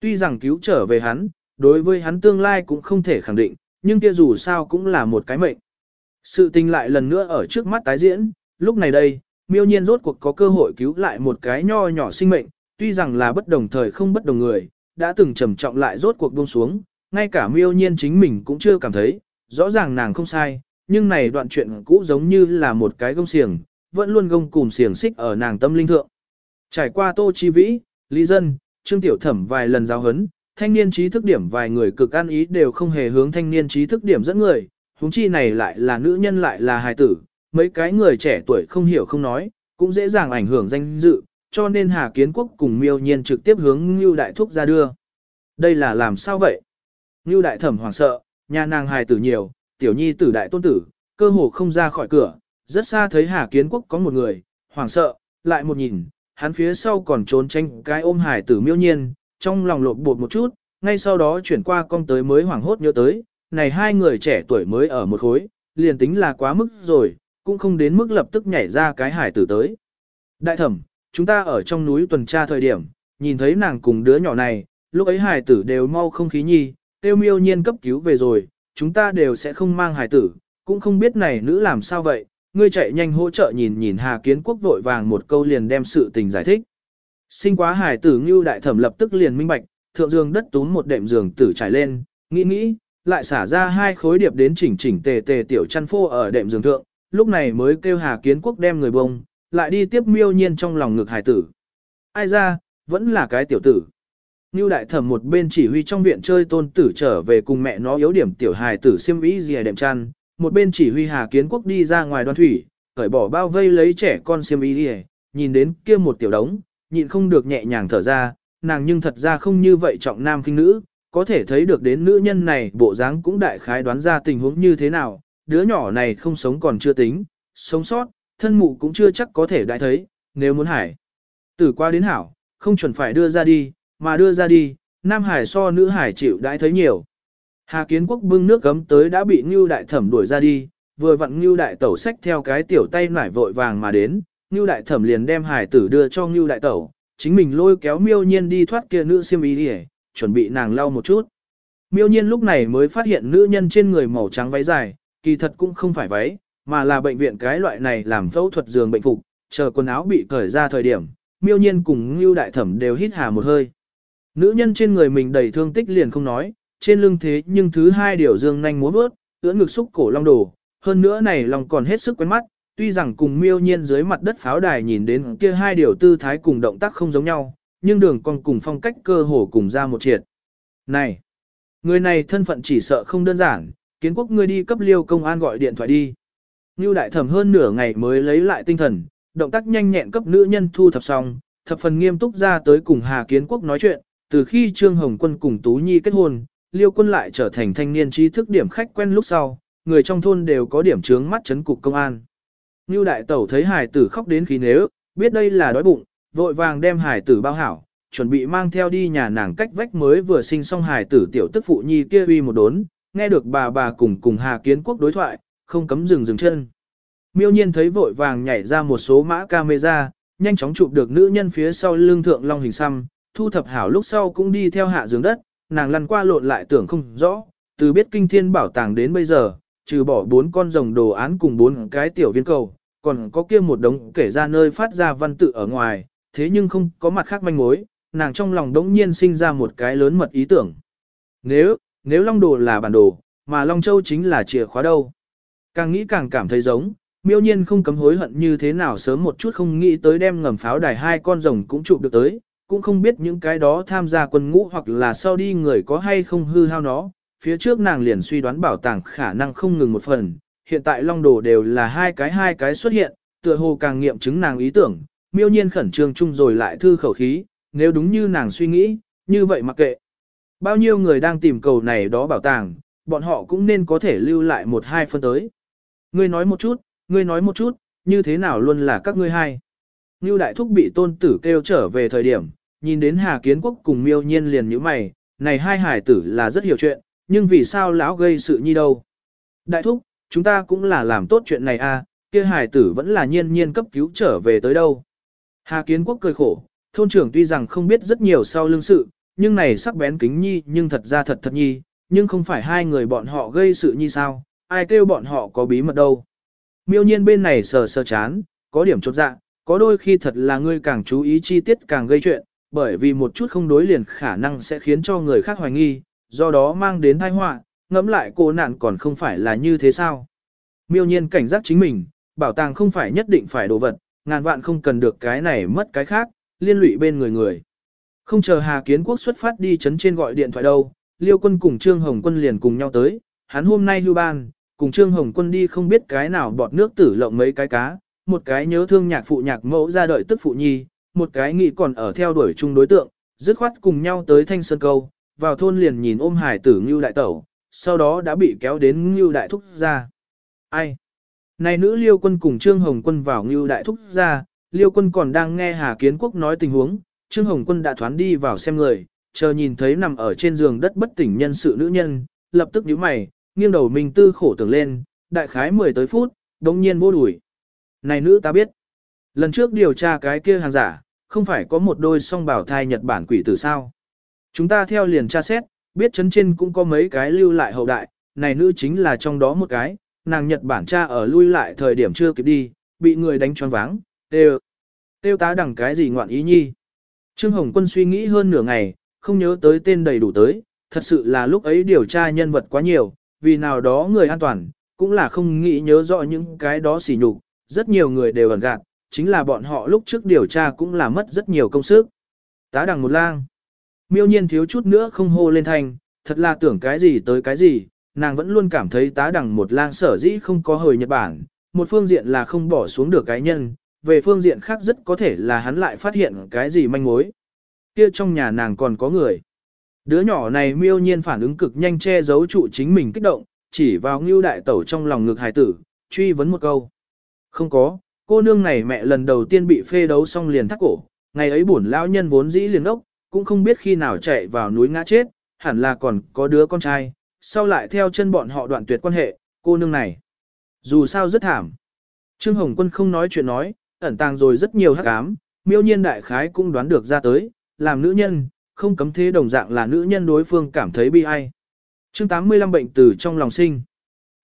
Tuy rằng cứu trở về hắn, đối với hắn tương lai cũng không thể khẳng định, nhưng kia dù sao cũng là một cái mệnh. Sự tình lại lần nữa ở trước mắt tái diễn, lúc này đây, miêu nhiên rốt cuộc có cơ hội cứu lại một cái nho nhỏ sinh mệnh, tuy rằng là bất đồng thời không bất đồng người, đã từng trầm trọng lại rốt cuộc buông xuống, ngay cả miêu nhiên chính mình cũng chưa cảm thấy, rõ ràng nàng không sai, nhưng này đoạn chuyện cũ giống như là một cái gông xiềng, vẫn luôn gông cùm xiềng xích ở nàng tâm linh thượng. Trải qua tô chi vĩ, lý dân, trương tiểu thẩm vài lần giáo hấn, thanh niên trí thức điểm vài người cực ăn ý đều không hề hướng thanh niên trí thức điểm dẫn người, huống chi này lại là nữ nhân lại là hài tử, mấy cái người trẻ tuổi không hiểu không nói, cũng dễ dàng ảnh hưởng danh dự, cho nên Hà Kiến Quốc cùng miêu nhiên trực tiếp hướng Ngưu Đại Thúc ra đưa. Đây là làm sao vậy? Ngưu Đại Thẩm hoảng sợ, nhà nàng hài tử nhiều, tiểu nhi tử đại tôn tử, cơ hồ không ra khỏi cửa, rất xa thấy Hà Kiến Quốc có một người, hoảng sợ, lại một nhìn, hắn phía sau còn trốn tranh cái ôm Hải tử miêu nhiên, trong lòng lột bột một chút, ngay sau đó chuyển qua con tới mới hoảng hốt nhớ tới, này hai người trẻ tuổi mới ở một khối, liền tính là quá mức rồi, cũng không đến mức lập tức nhảy ra cái hải tử tới. Đại thẩm, chúng ta ở trong núi tuần tra thời điểm, nhìn thấy nàng cùng đứa nhỏ này, lúc ấy hải tử đều mau không khí nhi, tiêu miêu nhiên cấp cứu về rồi, chúng ta đều sẽ không mang hải tử, cũng không biết này nữ làm sao vậy, ngươi chạy nhanh hỗ trợ nhìn nhìn Hà Kiến Quốc vội vàng một câu liền đem sự tình giải thích. Sinh quá hải tử Ngưu đại thẩm lập tức liền minh bạch, thượng giường đất túm một đệm giường tử trải lên, nghĩ nghĩ, lại xả ra hai khối điệp đến chỉnh chỉnh tề tề tiểu chăn phô ở đệm giường thượng, lúc này mới kêu Hà Kiến Quốc đem người bông, lại đi tiếp miêu nhiên trong lòng ngực hải tử. Ai ra, vẫn là cái tiểu tử. Ngưu đại thẩm một bên chỉ huy trong viện chơi tôn tử trở về cùng mẹ nó yếu điểm tiểu hài tử xiêm ý gì đệm chăn, một bên chỉ huy Hà Kiến Quốc đi ra ngoài đoàn thủy, cởi bỏ bao vây lấy trẻ con xiêm y nhìn đến kia một tiểu đống, nhịn không được nhẹ nhàng thở ra, nàng nhưng thật ra không như vậy trọng nam khinh nữ, có thể thấy được đến nữ nhân này bộ dáng cũng đại khái đoán ra tình huống như thế nào, đứa nhỏ này không sống còn chưa tính, sống sót, thân mụ cũng chưa chắc có thể đại thấy, nếu muốn hải. Tử qua đến hảo, không chuẩn phải đưa ra đi, mà đưa ra đi, nam hải so nữ hải chịu đại thấy nhiều. Hà kiến quốc bưng nước cấm tới đã bị Ngưu đại thẩm đuổi ra đi, vừa vặn Ngưu đại tẩu xách theo cái tiểu tay nải vội vàng mà đến, Ngưu đại thẩm liền đem hải tử đưa cho Ngưu đại tẩu, chính mình lôi kéo miêu nhiên đi thoát kia nữ siêm ý đi chuẩn bị nàng lau một chút. Miêu nhiên lúc này mới phát hiện nữ nhân trên người màu trắng váy dài, kỳ thật cũng không phải váy, mà là bệnh viện cái loại này làm phẫu thuật giường bệnh phục, chờ quần áo bị cởi ra thời điểm, miêu nhiên cùng Ngưu đại thẩm đều hít hà một hơi. Nữ nhân trên người mình đầy thương tích liền không nói, trên lưng thế nhưng thứ hai điều dương nhanh múa vớt, ưỡn ngực xúc cổ long đồ, hơn nữa này lòng còn hết sức quen mắt, tuy rằng cùng miêu nhiên dưới mặt đất pháo đài nhìn đến kia hai điều tư thái cùng động tác không giống nhau, nhưng đường còn cùng phong cách cơ hồ cùng ra một triệt. Này, người này thân phận chỉ sợ không đơn giản, kiến quốc ngươi đi cấp liêu công an gọi điện thoại đi. Ngưu đại thẩm hơn nửa ngày mới lấy lại tinh thần, động tác nhanh nhẹn cấp nữ nhân thu thập xong, thập phần nghiêm túc ra tới cùng Hà Kiến Quốc nói chuyện, từ khi Trương Hồng Quân cùng Tú Nhi kết hôn, Liêu Quân lại trở thành thanh niên trí thức điểm khách quen lúc sau, người trong thôn đều có điểm trướng mắt chấn cục công an. Ngưu đại tẩu thấy hải tử khóc đến khí nếu, biết đây là đói bụng, vội vàng đem hải tử bao hảo, chuẩn bị mang theo đi nhà nàng cách vách mới vừa sinh xong hải tử tiểu tức phụ nhi kia uy một đốn, nghe được bà bà cùng cùng Hà Kiến Quốc đối thoại, không cấm dừng dừng chân. Miêu nhiên thấy vội vàng nhảy ra một số mã camera, nhanh chóng chụp được nữ nhân phía sau lưng thượng long hình xăm, thu thập hảo lúc sau cũng đi theo hạ giường đất, nàng lăn qua lộn lại tưởng không rõ, từ biết kinh thiên bảo tàng đến bây giờ, trừ bỏ bốn con rồng đồ án cùng bốn cái tiểu viên cầu, còn có kia một đống kể ra nơi phát ra văn tự ở ngoài, thế nhưng không có mặt khác manh mối, nàng trong lòng đống nhiên sinh ra một cái lớn mật ý tưởng. Nếu, nếu Long Đồ là bản đồ, mà Long Châu chính là chìa khóa đâu. Càng nghĩ càng cảm thấy giống, miêu nhiên không cấm hối hận như thế nào sớm một chút không nghĩ tới đem ngầm pháo đài hai con rồng cũng chụp được tới, cũng không biết những cái đó tham gia quân ngũ hoặc là sau đi người có hay không hư hao nó. Phía trước nàng liền suy đoán bảo tàng khả năng không ngừng một phần, hiện tại long đồ đều là hai cái hai cái xuất hiện, tựa hồ càng nghiệm chứng nàng ý tưởng, miêu nhiên khẩn trương chung rồi lại thư khẩu khí, nếu đúng như nàng suy nghĩ, như vậy mặc kệ. Bao nhiêu người đang tìm cầu này đó bảo tàng, bọn họ cũng nên có thể lưu lại một hai phân tới. Ngươi nói một chút, ngươi nói một chút, như thế nào luôn là các ngươi hai. Như đại thúc bị tôn tử kêu trở về thời điểm, nhìn đến Hà Kiến Quốc cùng miêu nhiên liền như mày, này hai hải tử là rất hiểu chuyện, nhưng vì sao lão gây sự nhi đâu. Đại thúc, chúng ta cũng là làm tốt chuyện này à, kia hải tử vẫn là nhiên nhiên cấp cứu trở về tới đâu. Hà Kiến Quốc cười khổ, thôn trưởng tuy rằng không biết rất nhiều sau lưng sự, nhưng này sắc bén kính nhi nhưng thật ra thật thật nhi, nhưng không phải hai người bọn họ gây sự nhi sao, ai kêu bọn họ có bí mật đâu. Miêu nhiên bên này sờ sờ chán, có điểm chột dạ, có đôi khi thật là ngươi càng chú ý chi tiết càng gây chuyện, bởi vì một chút không đối liền khả năng sẽ khiến cho người khác hoài nghi, do đó mang đến tai họa, ngẫm lại cô nạn còn không phải là như thế sao. Miêu nhiên cảnh giác chính mình, bảo tàng không phải nhất định phải đồ vật, ngàn vạn không cần được cái này mất cái khác, liên lụy bên người người. Không chờ Hà Kiến Quốc xuất phát đi chấn trên gọi điện thoại đâu, Liêu quân cùng Trương Hồng quân liền cùng nhau tới, hắn hôm nay hưu ban, cùng Trương Hồng quân đi không biết cái nào bọt nước tử lộng mấy cái cá, một cái nhớ thương nhạc phụ nhạc mẫu ra đợi tức phụ nhi, một cái nghĩ còn ở theo đuổi chung đối tượng, dứt khoát cùng nhau tới Thanh Sơn Câu, vào thôn liền nhìn ôm hải tử Ngưu Đại Tẩu, sau đó đã bị kéo đến Ngưu Đại Thúc ra. Ai? Này nữ liêu quân cùng Trương Hồng Quân vào Ngưu Đại Thúc ra, liêu quân còn đang nghe Hà Kiến Quốc nói tình huống, Trương Hồng Quân đã thoán đi vào xem người, chờ nhìn thấy nằm ở trên giường đất bất tỉnh nhân sự nữ nhân, lập tức nhíu mày, nghiêng đầu mình tư khổ tưởng lên, đại khái 10 tới phút, đống nhiên vô đuổi. Này nữ ta biết, lần trước điều tra cái kia hàng giả, không phải có một đôi song bảo thai Nhật Bản quỷ tử sao. Chúng ta theo liền tra xét, biết chấn trên cũng có mấy cái lưu lại hậu đại, này nữ chính là trong đó một cái, nàng Nhật Bản cha ở lui lại thời điểm chưa kịp đi, bị người đánh choáng váng, têu, têu tá đẳng cái gì ngoạn ý nhi. Trương Hồng Quân suy nghĩ hơn nửa ngày, không nhớ tới tên đầy đủ tới, thật sự là lúc ấy điều tra nhân vật quá nhiều, vì nào đó người an toàn, cũng là không nghĩ nhớ rõ những cái đó xỉ nhục, rất nhiều người đều ẩn gạt, chính là bọn họ lúc trước điều tra cũng là mất rất nhiều công sức. Tá đằng một lang. Miêu nhiên thiếu chút nữa không hô lên thành thật là tưởng cái gì tới cái gì, nàng vẫn luôn cảm thấy tá đằng một lang sở dĩ không có hồi Nhật Bản, một phương diện là không bỏ xuống được cái nhân, về phương diện khác rất có thể là hắn lại phát hiện cái gì manh mối. Kia trong nhà nàng còn có người. Đứa nhỏ này miêu nhiên phản ứng cực nhanh che giấu trụ chính mình kích động, chỉ vào ngưu đại tẩu trong lòng ngực hài tử, truy vấn một câu. Không có, cô nương này mẹ lần đầu tiên bị phê đấu xong liền thắt cổ, ngày ấy bổn lão nhân vốn dĩ liền ốc, cũng không biết khi nào chạy vào núi ngã chết, hẳn là còn có đứa con trai, sau lại theo chân bọn họ đoạn tuyệt quan hệ, cô nương này. Dù sao rất thảm. Trương Hồng Quân không nói chuyện nói, ẩn tàng rồi rất nhiều hắc ám, miêu nhiên đại khái cũng đoán được ra tới, làm nữ nhân, không cấm thế đồng dạng là nữ nhân đối phương cảm thấy bi ai. Chương 85 bệnh từ trong lòng sinh.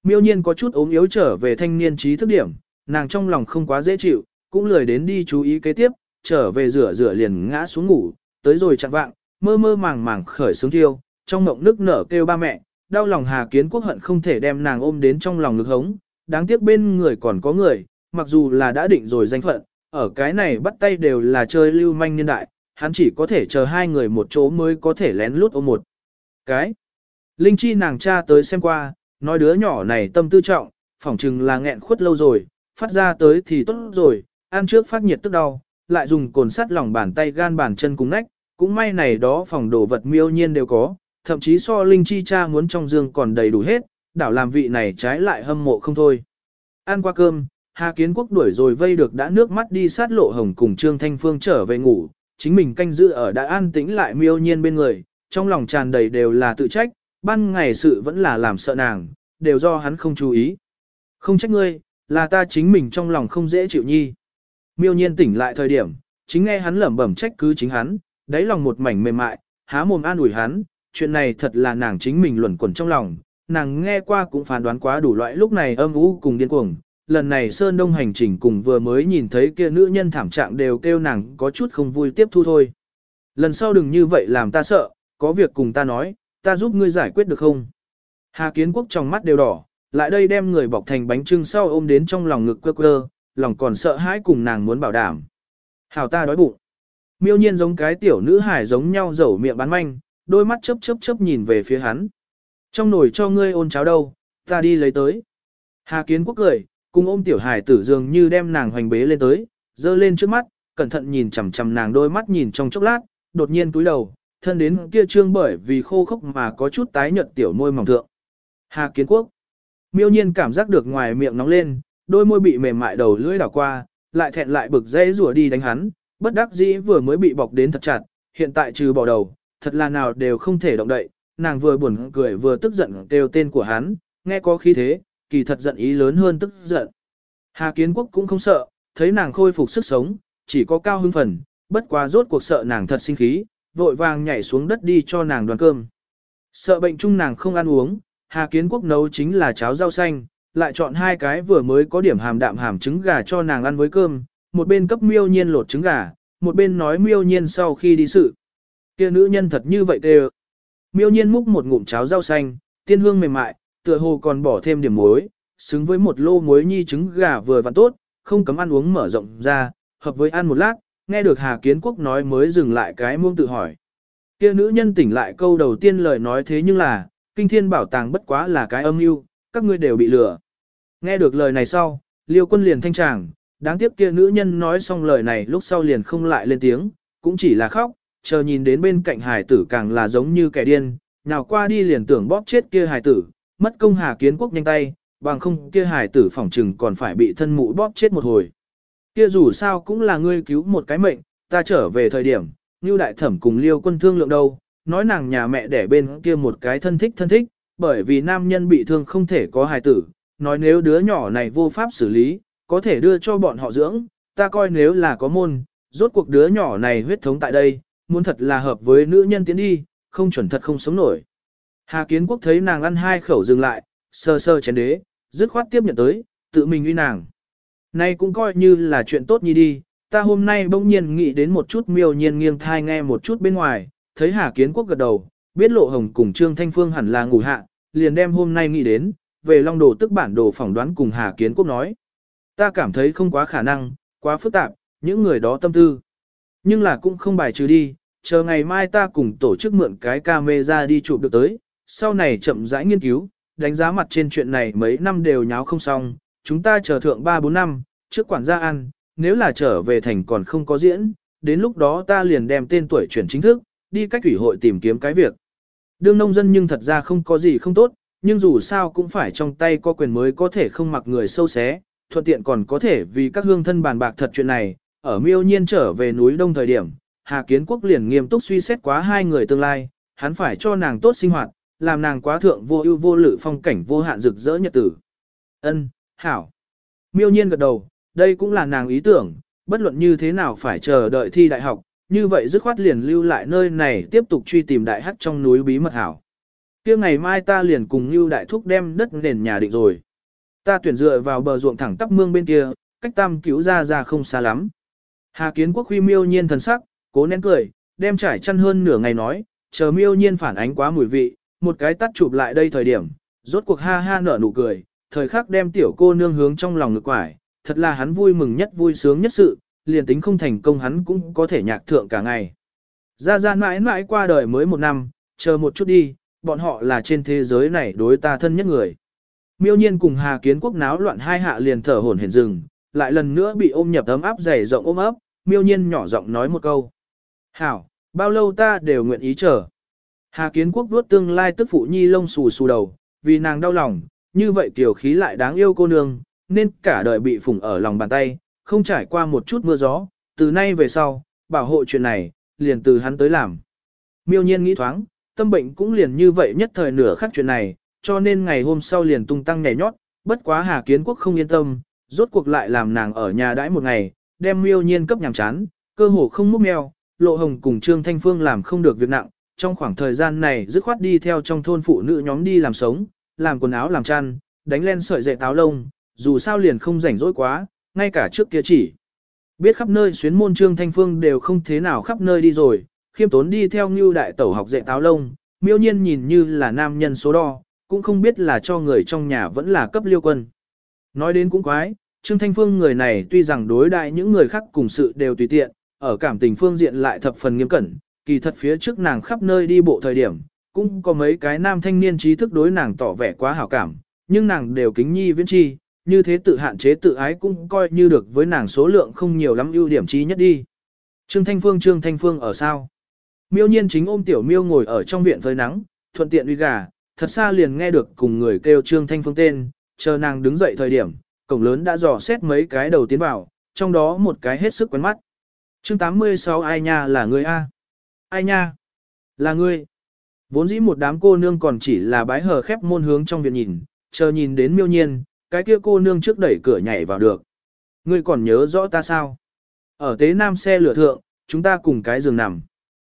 Miêu nhiên có chút ốm yếu trở về thanh niên trí thức điểm, nàng trong lòng không quá dễ chịu, cũng lười đến đi chú ý kế tiếp, trở về rửa rửa liền ngã xuống ngủ, tới rồi chặn vạng, mơ mơ màng màng khởi sướng thiêu, trong mộng nước nở kêu ba mẹ, đau lòng Hà Kiến Quốc hận không thể đem nàng ôm đến trong lòng ngực hống, đáng tiếc bên người còn có người, mặc dù là đã định rồi danh phận, ở cái này bắt tay đều là chơi lưu manh niên đại, hắn chỉ có thể chờ hai người một chỗ mới có thể lén lút ôm một. Cái. Linh Chi nàng cha tới xem qua, nói đứa nhỏ này tâm tư trọng, phỏng chừng là nghẹn khuất lâu rồi, phát ra tới thì tốt rồi, ăn trước phát nhiệt tức đau, lại dùng cồn sắt lỏng bàn tay gan bàn chân cùng nách, cũng may này đó phòng đồ vật miêu nhiên đều có, thậm chí so Linh Chi cha muốn trong dương còn đầy đủ hết, đảo làm vị này trái lại hâm mộ không thôi. Ăn qua cơm, Hà Kiến Quốc đuổi rồi vây được đã nước mắt đi sát lộ hồng cùng Trương Thanh Phương trở về ngủ, chính mình canh giữ ở đã an tĩnh lại miêu nhiên bên người, trong lòng tràn đầy đều là tự trách, ban ngày sự vẫn là làm sợ nàng, đều do hắn không chú ý. Không trách ngươi, là ta chính mình trong lòng không dễ chịu nhi. Miêu nhiên tỉnh lại thời điểm, chính nghe hắn lẩm bẩm trách cứ chính hắn, đáy lòng một mảnh mềm mại, há mồm an ủi hắn, chuyện này thật là nàng chính mình luẩn quẩn trong lòng, nàng nghe qua cũng phán đoán quá đủ loại lúc này âm u cùng điên cuồng. Lần này Sơn Đông hành trình cùng vừa mới nhìn thấy kia nữ nhân thảm trạng đều kêu nàng có chút không vui tiếp thu thôi. Lần sau đừng như vậy làm ta sợ, có việc cùng ta nói, ta giúp ngươi giải quyết được không? Hà Kiến Quốc trong mắt đều đỏ, lại đây đem người bọc thành bánh trưng sau ôm đến trong lòng ngực quơ quơ, lòng còn sợ hãi cùng nàng muốn bảo đảm. Hảo ta đói bụng. Miêu nhiên giống cái tiểu nữ hải giống nhau dẩu miệng bán manh, đôi mắt chớp chớp chớp nhìn về phía hắn. Trong nồi cho ngươi ôn cháo đâu, ta đi lấy tới. Hà Kiến Quốc cười, cùng ôm tiểu hải tử dường như đem nàng hoành bế lên tới, dơ lên trước mắt, cẩn thận nhìn chằm chằm nàng đôi mắt nhìn trong chốc lát, đột nhiên túi đầu, thân đến kia trương bởi vì khô khốc mà có chút tái nhợt tiểu môi mỏng thượng. Hà Kiến Quốc. Miêu nhiên cảm giác được ngoài miệng nóng lên, đôi môi bị mềm mại đầu lưỡi đảo qua, lại thẹn lại bực dễ rủa đi đánh hắn, bất đắc dĩ vừa mới bị bọc đến thật chặt, hiện tại trừ bỏ đầu, thật là nào đều không thể động đậy, nàng vừa buồn cười vừa tức giận kêu tên của hắn, nghe có khí thế, kỳ thật giận ý lớn hơn tức giận. Hà Kiến Quốc cũng không sợ, thấy nàng khôi phục sức sống, chỉ có cao hưng phần, bất quá rốt cuộc sợ nàng thật sinh khí, vội vàng nhảy xuống đất đi cho nàng đoàn cơm. Sợ bệnh chung nàng không ăn uống, Hà Kiến Quốc nấu chính là cháo rau xanh, lại chọn hai cái vừa mới có điểm hàm đạm hàm trứng gà cho nàng ăn với cơm, một bên cấp miêu nhiên lột trứng gà, một bên nói miêu nhiên sau khi đi sự. kia nữ nhân thật như vậy tê Miêu nhiên múc một ngụm cháo rau xanh, tiên hương mềm mại, tựa hồ còn bỏ thêm điểm muối, xứng với một lô muối nhi trứng gà vừa vặn tốt, không cấm ăn uống mở rộng ra, hợp với ăn một lát, nghe được Hà Kiến Quốc nói mới dừng lại cái muông tự hỏi. kia nữ nhân tỉnh lại câu đầu tiên lời nói thế nhưng là, kinh thiên bảo tàng bất quá là cái âm mưu, các ngươi đều bị lừa. Nghe được lời này sau, liêu quân liền thanh tràng, Đáng tiếc kia nữ nhân nói xong lời này lúc sau liền không lại lên tiếng, cũng chỉ là khóc, chờ nhìn đến bên cạnh Hải tử càng là giống như kẻ điên, nào qua đi liền tưởng bóp chết kia Hải tử, mất công hà kiến quốc nhanh tay, bằng không kia Hải tử phỏng trừng còn phải bị thân mụ bóp chết một hồi. Kia dù sao cũng là ngươi cứu một cái mệnh, ta trở về thời điểm, như đại thẩm cùng liêu quân thương lượng đâu, nói nàng nhà mẹ đẻ bên kia một cái thân thích thân thích, bởi vì nam nhân bị thương không thể có hài tử, nói nếu đứa nhỏ này vô pháp xử lý, có thể đưa cho bọn họ dưỡng, ta coi nếu là có môn, rốt cuộc đứa nhỏ này huyết thống tại đây, muốn thật là hợp với nữ nhân tiến đi, không chuẩn thật không sống nổi. Hà Kiến Quốc thấy nàng ăn hai khẩu dừng lại, sơ sơ chén đế, dứt khoát tiếp nhận tới, tự mình uy nàng. Nay cũng coi như là chuyện tốt nhi đi, ta hôm nay bỗng nhiên nghĩ đến một chút miêu nhiên nghiêng thai nghe một chút bên ngoài, thấy Hà Kiến Quốc gật đầu, biết Lộ Hồng cùng Trương Thanh Phương hẳn là ngủ hạ, liền đem hôm nay nghĩ đến, về long đồ tức bản đồ phỏng đoán cùng Hà Kiến Quốc nói. Ta cảm thấy không quá khả năng, quá phức tạp, những người đó tâm tư. Nhưng là cũng không bài trừ đi, chờ ngày mai ta cùng tổ chức mượn cái camera đi chụp được tới, sau này chậm rãi nghiên cứu, đánh giá mặt trên chuyện này mấy năm đều nháo không xong, chúng ta chờ thượng 3-4 năm, trước quản gia ăn, nếu là trở về thành còn không có diễn, đến lúc đó ta liền đem tên tuổi chuyển chính thức, đi cách thủy hội tìm kiếm cái việc. Đương nông dân nhưng thật ra không có gì không tốt, nhưng dù sao cũng phải trong tay có quyền mới có thể không mặc người sâu xé, thuận tiện còn có thể vì các hương thân bàn bạc thật chuyện này, ở miêu nhiên trở về núi đông thời điểm, Hà Kiến Quốc liền nghiêm túc suy xét quá hai người tương lai, hắn phải cho nàng tốt sinh hoạt, làm nàng quá thượng vô ưu vô lự phong cảnh vô hạn rực rỡ nhật tử. Ân, hảo. Miêu nhiên gật đầu, đây cũng là nàng ý tưởng, bất luận như thế nào phải chờ đợi thi đại học, như vậy dứt khoát liền lưu lại nơi này tiếp tục truy tìm đại hắc trong núi bí mật hảo. kia ngày mai ta liền cùng lưu đại thúc đem đất nền nhà định rồi. Ta tuyển dựa vào bờ ruộng thẳng tắp mương bên kia, cách tam cứu ra ra không xa lắm. Hà kiến quốc huy miêu nhiên thần sắc, cố nén cười, đem trải chăn hơn nửa ngày nói, chờ miêu nhiên phản ánh quá mùi vị, một cái tắt chụp lại đây thời điểm, rốt cuộc ha ha nở nụ cười, thời khắc đem tiểu cô nương hướng trong lòng ngực quải, thật là hắn vui mừng nhất vui sướng nhất sự, liền tính không thành công hắn cũng có thể nhạc thượng cả ngày. Ra ra mãi mãi qua đời mới một năm, chờ một chút đi, bọn họ là trên thế giới này đối ta thân nhất người. Miêu nhiên cùng Hà Kiến Quốc náo loạn hai hạ liền thở hổn hển rừng, lại lần nữa bị ôm nhập ấm áp dày rộng ôm ấp, miêu nhiên nhỏ giọng nói một câu. Hảo, bao lâu ta đều nguyện ý chờ. Hà Kiến Quốc vuốt tương lai tức phụ nhi lông xù xù đầu, vì nàng đau lòng, như vậy tiểu khí lại đáng yêu cô nương, nên cả đời bị phủng ở lòng bàn tay, không trải qua một chút mưa gió, từ nay về sau, bảo hộ chuyện này, liền từ hắn tới làm. Miêu nhiên nghĩ thoáng, tâm bệnh cũng liền như vậy nhất thời nửa khắc chuyện này, cho nên ngày hôm sau liền tung tăng nhảy nhót, bất quá Hà Kiến Quốc không yên tâm, rốt cuộc lại làm nàng ở nhà đãi một ngày, đem miêu nhiên cấp nhàm chán, cơ hồ không múc mèo, lộ hồng cùng Trương Thanh Phương làm không được việc nặng, trong khoảng thời gian này dứt khoát đi theo trong thôn phụ nữ nhóm đi làm sống, làm quần áo làm chăn, đánh len sợi dệt táo lông, dù sao liền không rảnh rỗi quá, ngay cả trước kia chỉ. Biết khắp nơi xuyến môn Trương Thanh Phương đều không thế nào khắp nơi đi rồi, khiêm tốn đi theo như đại tẩu học dạy táo lông, miêu nhiên nhìn như là nam nhân số đo, cũng không biết là cho người trong nhà vẫn là cấp liêu quân. Nói đến cũng quái, Trương Thanh Phương người này tuy rằng đối đại những người khác cùng sự đều tùy tiện, ở cảm tình phương diện lại thập phần nghiêm cẩn, kỳ thật phía trước nàng khắp nơi đi bộ thời điểm, cũng có mấy cái nam thanh niên trí thức đối nàng tỏ vẻ quá hảo cảm, nhưng nàng đều kính nhi viễn chi, như thế tự hạn chế tự ái cũng coi như được với nàng số lượng không nhiều lắm ưu điểm trí nhất đi. Trương Thanh Phương Trương Thanh Phương ở sao? Miêu nhiên chính ôm tiểu miêu ngồi ở trong viện phơi nắng, thuận tiện uy gà, thật xa liền nghe được cùng người kêu Trương Thanh Phương tên, chờ nàng đứng dậy thời điểm, cổng lớn đã dò xét mấy cái đầu tiến vào, trong đó một cái hết sức quen mắt. Chương 86 ai nha là người A. Ai nha? Là ngươi. Vốn dĩ một đám cô nương còn chỉ là bái hờ khép môn hướng trong viện nhìn, chờ nhìn đến miêu nhiên, cái kia cô nương trước đẩy cửa nhảy vào được. Ngươi còn nhớ rõ ta sao? Ở tế nam xe lửa thượng, chúng ta cùng cái giường nằm.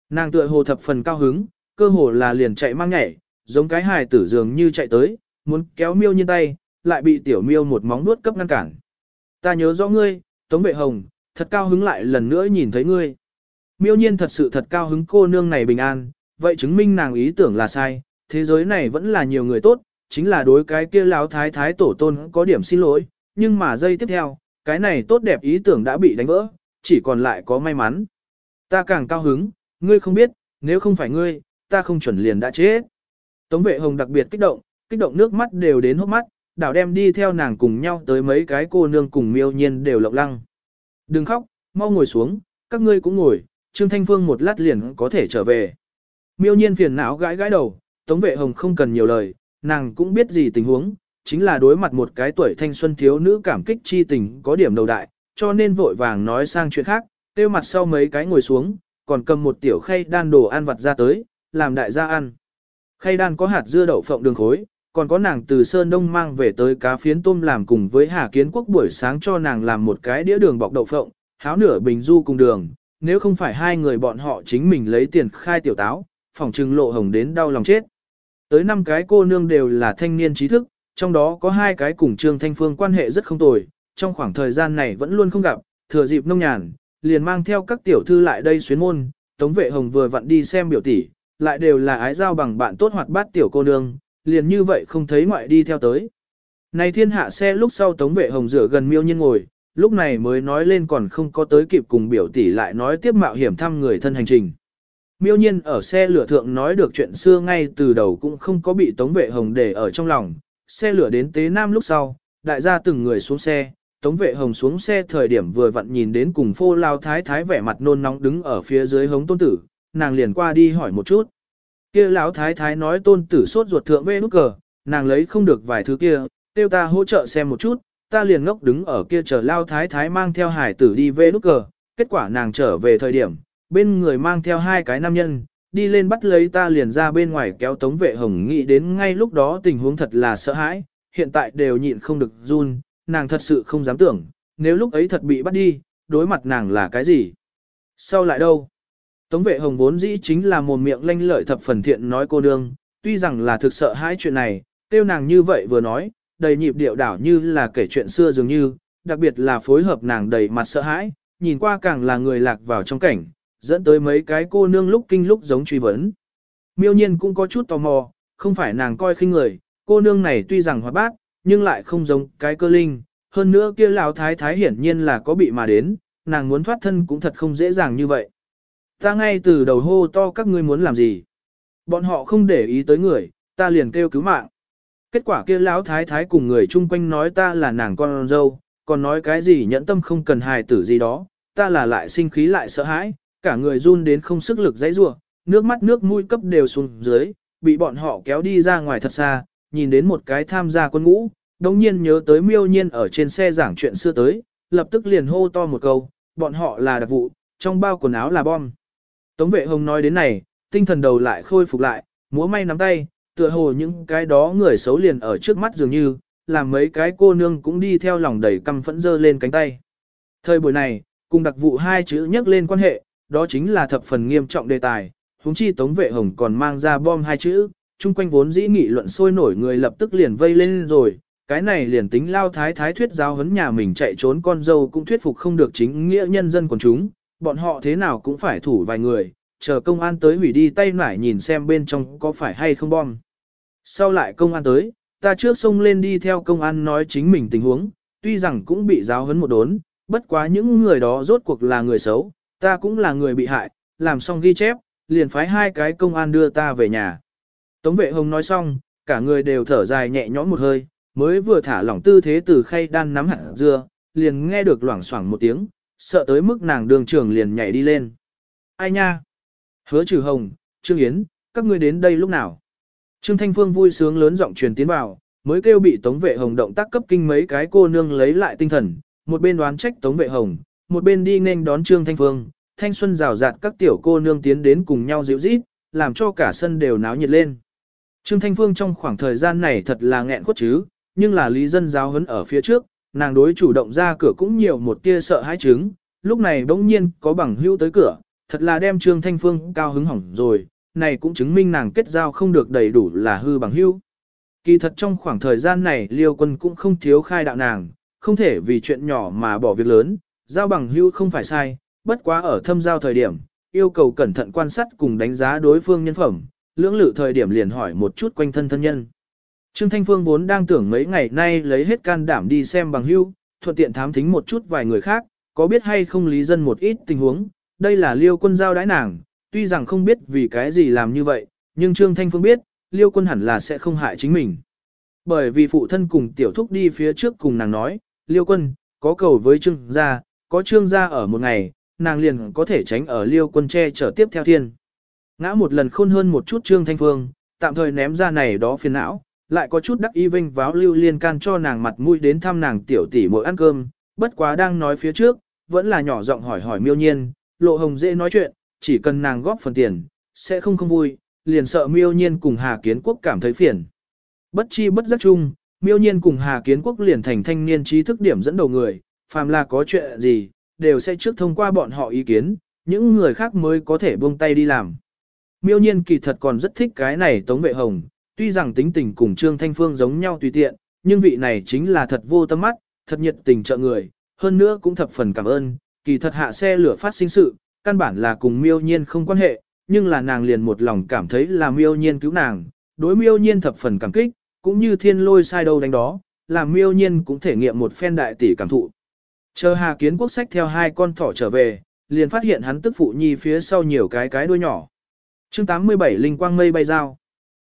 Nàng tựa hồ thập phần cao hứng, cơ hồ là liền chạy mang nhảy, giống cái hài tử dường như chạy tới, muốn kéo miêu nhiên tay, lại bị tiểu miêu một móng nuốt cấp ngăn cản. Ta nhớ rõ ngươi, Tống Vệ Hồng, thật cao hứng lại lần nữa nhìn thấy ngươi. Miêu nhiên thật sự thật cao hứng cô nương này bình an, vậy chứng minh nàng ý tưởng là sai, thế giới này vẫn là nhiều người tốt, chính là đối cái kia lão thái thái tổ tôn có điểm xin lỗi, nhưng mà giây tiếp theo, cái này tốt đẹp ý tưởng đã bị đánh vỡ, chỉ còn lại có may mắn. Ta càng cao hứng, ngươi không biết, nếu không phải ngươi, ta không chuẩn liền đã chết. Tống vệ hồng đặc biệt kích động, kích động nước mắt đều đến hốc mắt, đảo đem đi theo nàng cùng nhau tới mấy cái cô nương cùng miêu nhiên đều lộng lăng. Đừng khóc, mau ngồi xuống, các ngươi cũng ngồi, Trương Thanh Phương một lát liền có thể trở về. Miêu nhiên phiền não gãi gãi đầu, Tống Vệ Hồng không cần nhiều lời, nàng cũng biết gì tình huống, chính là đối mặt một cái tuổi thanh xuân thiếu nữ cảm kích chi tình có điểm đầu đại, cho nên vội vàng nói sang chuyện khác, tiêu mặt sau mấy cái ngồi xuống, còn cầm một tiểu khay đan đồ ăn vặt ra tới, làm đại gia ăn. Khay đan có hạt dưa đậu phộng đường khối, còn có nàng từ Sơn Đông mang về tới cá phiến tôm làm cùng với Hà Kiến Quốc buổi sáng cho nàng làm một cái đĩa đường bọc đậu phộng, háo nửa bình du cùng đường, nếu không phải hai người bọn họ chính mình lấy tiền khai tiểu táo, phòng trừng lộ hồng đến đau lòng chết. Tới năm cái cô nương đều là thanh niên trí thức, trong đó có hai cái cùng Trương Thanh Phương quan hệ rất không tồi, trong khoảng thời gian này vẫn luôn không gặp, thừa dịp nông nhàn, liền mang theo các tiểu thư lại đây xuyến môn, Tống Vệ Hồng vừa vặn đi xem biểu tỷ, lại đều là ái giao bằng bạn tốt hoạt bát tiểu cô nương, liền như vậy không thấy ngoại đi theo tới. Này thiên hạ xe lúc sau Tống Vệ Hồng rửa gần miêu nhiên ngồi, lúc này mới nói lên còn không có tới kịp cùng biểu tỷ lại nói tiếp mạo hiểm thăm người thân hành trình. Miêu nhiên ở xe lửa thượng nói được chuyện xưa ngay từ đầu cũng không có bị Tống Vệ Hồng để ở trong lòng, xe lửa đến Tế Nam lúc sau, đại gia từng người xuống xe, Tống Vệ Hồng xuống xe thời điểm vừa vặn nhìn đến cùng phô lao thái thái vẻ mặt nôn nóng đứng ở phía dưới hống tôn tử, nàng liền qua đi hỏi một chút. Kia lão thái thái nói tôn tử sốt ruột thượng về nút cờ, nàng lấy không được vài thứ kia, tiêu ta hỗ trợ xem một chút, ta liền ngốc đứng ở kia chờ lao thái thái mang theo hải tử đi về nút cờ, kết quả nàng trở về thời điểm, bên người mang theo hai cái nam nhân, đi lên bắt lấy ta liền ra bên ngoài kéo tống vệ hồng nghĩ đến ngay lúc đó tình huống thật là sợ hãi, hiện tại đều nhịn không được run, nàng thật sự không dám tưởng, nếu lúc ấy thật bị bắt đi, đối mặt nàng là cái gì? Sau lại đâu? Tống vệ hồng vốn dĩ chính là một miệng lanh lợi thập phần thiện nói cô nương, tuy rằng là thực sợ hãi chuyện này, tiêu nàng như vậy vừa nói, đầy nhịp điệu đảo như là kể chuyện xưa dường như, đặc biệt là phối hợp nàng đầy mặt sợ hãi, nhìn qua càng là người lạc vào trong cảnh, dẫn tới mấy cái cô nương lúc kinh lúc giống truy vấn. Miêu nhiên cũng có chút tò mò, không phải nàng coi khinh người, cô nương này tuy rằng hoạt bát, nhưng lại không giống cái cơ linh, hơn nữa kia lão thái thái hiển nhiên là có bị mà đến, nàng muốn thoát thân cũng thật không dễ dàng như vậy. Ta ngay từ đầu hô to các ngươi muốn làm gì. Bọn họ không để ý tới người, ta liền kêu cứu mạng. Kết quả kia lão thái thái cùng người chung quanh nói ta là nàng con dâu, còn nói cái gì nhẫn tâm không cần hài tử gì đó, ta là lại sinh khí lại sợ hãi, cả người run đến không sức lực dãy rủa, nước mắt nước mũi cấp đều xuống dưới, bị bọn họ kéo đi ra ngoài thật xa, nhìn đến một cái tham gia quân ngũ, đồng nhiên nhớ tới miêu nhiên ở trên xe giảng chuyện xưa tới, lập tức liền hô to một câu, bọn họ là đặc vụ, trong bao quần áo là bom. Tống vệ hồng nói đến này, tinh thần đầu lại khôi phục lại, múa may nắm tay, tựa hồ những cái đó người xấu liền ở trước mắt dường như, làm mấy cái cô nương cũng đi theo lòng đầy căm phẫn dơ lên cánh tay. Thời buổi này, cùng đặc vụ hai chữ nhắc lên quan hệ, đó chính là thập phần nghiêm trọng đề tài, huống chi Tống Vệ Hồng còn mang ra bom hai chữ, chung quanh vốn dĩ nghị luận sôi nổi người lập tức liền vây lên rồi, cái này liền tính lao thái thái thuyết giáo huấn nhà mình chạy trốn con dâu cũng thuyết phục không được chính nghĩa nhân dân của chúng, bọn họ thế nào cũng phải thủ vài người, chờ công an tới hủy đi tay nải nhìn xem bên trong có phải hay không bom. Sau lại công an tới, ta trước xông lên đi theo công an nói chính mình tình huống, tuy rằng cũng bị giáo huấn một đốn, bất quá những người đó rốt cuộc là người xấu, ta cũng là người bị hại, làm xong ghi chép, liền phái hai cái công an đưa ta về nhà. Tống vệ hồng nói xong, cả người đều thở dài nhẹ nhõm một hơi, mới vừa thả lỏng tư thế từ khay đan nắm hạt dưa, liền nghe được loảng xoảng một tiếng, sợ tới mức nàng đường trường liền nhảy đi lên. Ai nha? Hứa trừ hồng, Trương Yến, các ngươi đến đây lúc nào? Trương Thanh Phương vui sướng lớn giọng truyền tiến vào, mới kêu bị Tống Vệ Hồng động tác cấp kinh mấy cái cô nương lấy lại tinh thần, một bên đoán trách Tống Vệ Hồng, một bên đi nên đón Trương Thanh Phương, thanh xuân rào rạt các tiểu cô nương tiến đến cùng nhau dịu rít, làm cho cả sân đều náo nhiệt lên. Trương Thanh Phương trong khoảng thời gian này thật là nghẹn khuất chứ, nhưng là lý dân giáo huấn ở phía trước, nàng đối chủ động ra cửa cũng nhiều một tia sợ hãi chứng, lúc này bỗng nhiên có bằng hưu tới cửa, thật là đem Trương Thanh Phương cao hứng hỏng rồi, này cũng chứng minh nàng kết giao không được đầy đủ là hư bằng hưu. Kỳ thật trong khoảng thời gian này Liêu Quân cũng không thiếu khai đạo nàng, không thể vì chuyện nhỏ mà bỏ việc lớn, giao bằng hưu không phải sai, bất quá ở thâm giao thời điểm, yêu cầu cẩn thận quan sát cùng đánh giá đối phương nhân phẩm, lưỡng lự thời điểm liền hỏi một chút quanh thân thân nhân. Trương Thanh Phương vốn đang tưởng mấy ngày nay lấy hết can đảm đi xem bằng hưu, thuận tiện thám thính một chút vài người khác, có biết hay không lý dân một ít tình huống, đây là liêu quân giao đái nàng, tuy rằng không biết vì cái gì làm như vậy, nhưng Trương Thanh Phương biết, liêu quân hẳn là sẽ không hại chính mình. bởi vì phụ thân cùng tiểu thúc đi phía trước cùng nàng nói, liêu quân, có cầu với trương gia, có trương gia ở một ngày, nàng liền có thể tránh ở liêu quân che chở tiếp theo thiên. Ngã một lần khôn hơn một chút trương thanh phương, tạm thời ném ra này đó phiền não, lại có chút đắc y vinh váo lưu liên can cho nàng mặt mũi đến thăm nàng tiểu tỷ mỗi ăn cơm, bất quá đang nói phía trước, vẫn là nhỏ giọng hỏi hỏi miêu nhiên, lộ hồng dễ nói chuyện, chỉ cần nàng góp phần tiền, sẽ không không vui, liền sợ miêu nhiên cùng Hà Kiến Quốc cảm thấy phiền. Bất chi bất giác chung, miêu nhiên cùng Hà Kiến Quốc liền thành thanh niên trí thức điểm dẫn đầu người, phàm là có chuyện gì, đều sẽ trước thông qua bọn họ ý kiến, những người khác mới có thể buông tay đi làm. Miêu nhiên kỳ thật còn rất thích cái này Tống Vệ Hồng, tuy rằng tính tình cùng Trương Thanh Phương giống nhau tùy tiện, nhưng vị này chính là thật vô tâm mắt, thật nhiệt tình trợ người, hơn nữa cũng thập phần cảm ơn, kỳ thật hạ xe lửa phát sinh sự, căn bản là cùng miêu nhiên không quan hệ, nhưng là nàng liền một lòng cảm thấy là miêu nhiên cứu nàng, đối miêu nhiên thập phần cảm kích, cũng như thiên lôi sai đâu đánh đó, làm miêu nhiên cũng thể nghiệm một phen đại tỷ cảm thụ. Chờ Hà Kiến Quốc sách theo hai con thỏ trở về, liền phát hiện hắn tức phụ nhi phía sau nhiều cái cái đuôi nhỏ. chương 87 Linh Quang Mây bay dao.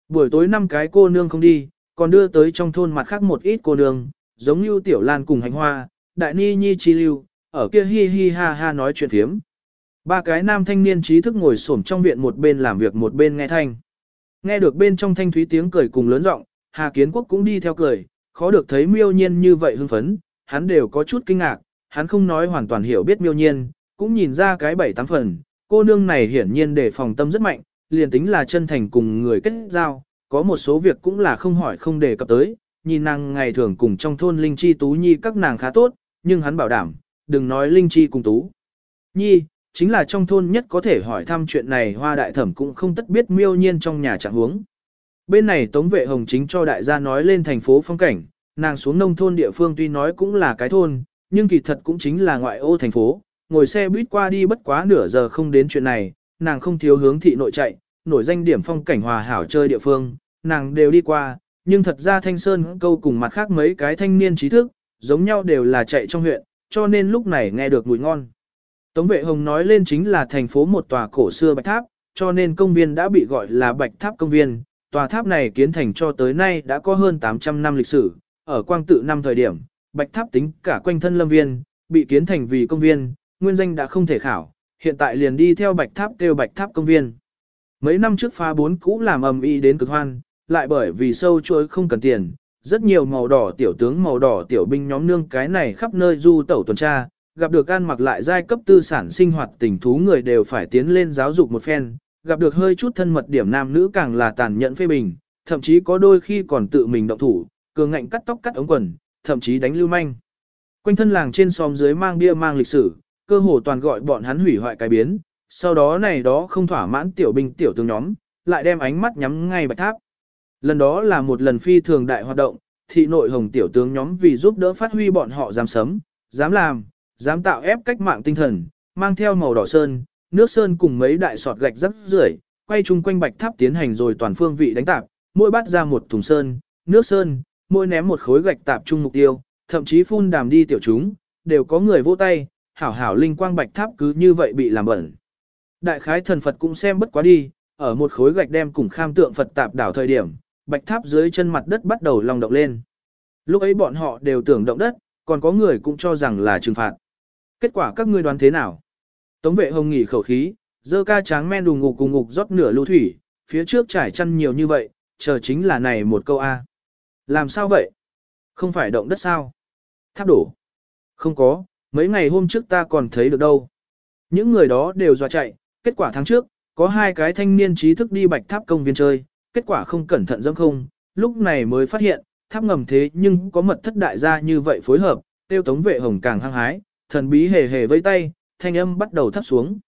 Buổi tối năm cái cô nương không đi, còn đưa tới trong thôn mặt khác một ít cô nương, giống như Tiểu Lan cùng hành hoa, Đại Ni Nhi Chi Lưu, ở kia hi hi ha ha nói chuyện thiếm. Ba cái nam thanh niên trí thức ngồi xổm trong viện một bên làm việc một bên nghe thanh. Nghe được bên trong thanh thúy tiếng cười cùng lớn giọng, Hà Kiến Quốc cũng đi theo cười, khó được thấy miêu nhiên như vậy hưng phấn, hắn đều có chút kinh ngạc, hắn không nói hoàn toàn hiểu biết miêu nhiên, cũng nhìn ra cái bảy tám phần, cô nương này hiển nhiên để phòng tâm rất mạnh, liền tính là chân thành cùng người kết giao, có một số việc cũng là không hỏi không đề cập tới, nhìn nàng ngày thường cùng trong thôn Linh Chi Tú Nhi các nàng khá tốt, nhưng hắn bảo đảm, đừng nói Linh Chi cùng Tú. Nhi, chính là trong thôn nhất có thể hỏi thăm chuyện này hoa đại thẩm cũng không tất biết miêu nhiên trong nhà trạng huống. Bên này Tống Vệ Hồng chính cho đại gia nói lên thành phố phong cảnh, nàng xuống nông thôn địa phương tuy nói cũng là cái thôn, nhưng kỳ thật cũng chính là ngoại ô thành phố, ngồi xe buýt qua đi bất quá nửa giờ không đến chuyện này, nàng không thiếu hướng thị nội chạy, nổi danh điểm phong cảnh hòa hảo chơi địa phương, nàng đều đi qua, nhưng thật ra Thanh Sơn câu cùng mặt khác mấy cái thanh niên trí thức, giống nhau đều là chạy trong huyện, cho nên lúc này nghe được mùi ngon. Tống vệ hồng nói lên chính là thành phố một tòa cổ xưa bạch tháp, cho nên công viên đã bị gọi là bạch tháp công viên. Tòa tháp này kiến thành cho tới nay đã có hơn 800 năm lịch sử, ở quang tự năm thời điểm, bạch tháp tính cả quanh thân lâm viên, bị kiến thành vì công viên, nguyên danh đã không thể khảo, hiện tại liền đi theo bạch tháp kêu bạch tháp công viên. Mấy năm trước phá bốn cũ làm ầm ĩ đến cực hoan, lại bởi vì sâu chuối không cần tiền, rất nhiều màu đỏ tiểu tướng màu đỏ tiểu binh nhóm nương cái này khắp nơi du tẩu tuần tra, gặp được ăn mặc lại giai cấp tư sản sinh hoạt tình thú người đều phải tiến lên giáo dục một phen, gặp được hơi chút thân mật điểm nam nữ càng là tàn nhẫn phê bình, thậm chí có đôi khi còn tự mình động thủ, cường ngạnh cắt tóc cắt ống quần, thậm chí đánh lưu manh. Quanh thân làng trên xóm dưới mang bia mang lịch sử, cơ hồ toàn gọi bọn hắn hủy hoại cái biến, sau đó này đó không thỏa mãn tiểu binh tiểu tướng nhóm, lại đem ánh mắt nhắm ngay bạch tháp. Lần đó là một lần phi thường đại hoạt động, thị nội hồng tiểu tướng nhóm vì giúp đỡ phát huy bọn họ dám sấm, dám làm, dám tạo ép cách mạng tinh thần, mang theo màu đỏ sơn, nước sơn cùng mấy đại sọt gạch rất rưởi, quay chung quanh bạch tháp tiến hành rồi toàn phương vị đánh tạp, mỗi bắt ra một thùng sơn, nước sơn, mỗi ném một khối gạch tạp chung mục tiêu, thậm chí phun đàm đi tiểu chúng, đều có người vỗ tay, hảo hảo linh quang bạch tháp cứ như vậy bị làm bẩn. Đại khái thần Phật cũng xem bất quá đi, ở một khối gạch đem cùng kham tượng Phật tạp đảo thời điểm, bạch tháp dưới chân mặt đất bắt đầu lòng động lên. Lúc ấy bọn họ đều tưởng động đất, còn có người cũng cho rằng là trừng phạt. Kết quả các ngươi đoán thế nào? Tống vệ hồng nghỉ khẩu khí, dơ ca tráng men đùng ngục cùng ngục rót nửa lưu thủy, phía trước trải chăn nhiều như vậy, chờ chính là này một câu A. Làm sao vậy? Không phải động đất sao? Tháp đổ. Không có, mấy ngày hôm trước ta còn thấy được đâu. Những người đó đều dọa chạy, kết quả tháng trước, có hai cái thanh niên trí thức đi bạch tháp công viên chơi, kết quả không cẩn thận dâm không, lúc này mới phát hiện, tháp ngầm thế nhưng có mật thất đại gia như vậy phối hợp, tiêu tống vệ hồng càng hăng hái, thần bí hề hề vây tay, thanh âm bắt đầu thấp xuống.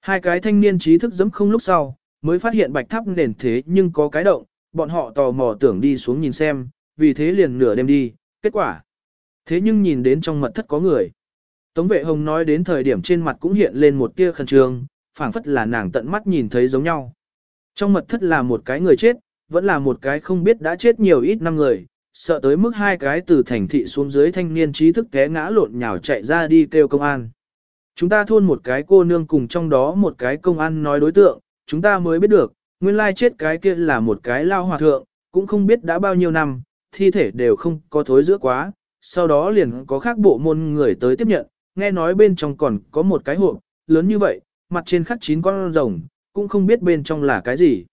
Hai cái thanh niên trí thức dẫm không lúc sau, mới phát hiện bạch tháp nền thế nhưng có cái động, bọn họ tò mò tưởng đi xuống nhìn xem, vì thế liền nửa đêm đi, kết quả. Thế nhưng nhìn đến trong mật thất có người. Tống vệ hồng nói đến thời điểm trên mặt cũng hiện lên một tia khẩn trương, phảng phất là nàng tận mắt nhìn thấy giống nhau. Trong mật thất là một cái người chết, vẫn là một cái không biết đã chết nhiều ít năm người, sợ tới mức hai cái từ thành thị xuống dưới thanh niên trí thức té ngã lộn nhào chạy ra đi kêu công an. Chúng ta thôn một cái cô nương cùng trong đó một cái công an nói đối tượng, chúng ta mới biết được, nguyên lai chết cái kia là một cái lao hòa thượng, cũng không biết đã bao nhiêu năm, thi thể đều không có thối giữa quá, sau đó liền có khác bộ môn người tới tiếp nhận, nghe nói bên trong còn có một cái hộp, lớn như vậy, mặt trên khắc chín con rồng, cũng không biết bên trong là cái gì.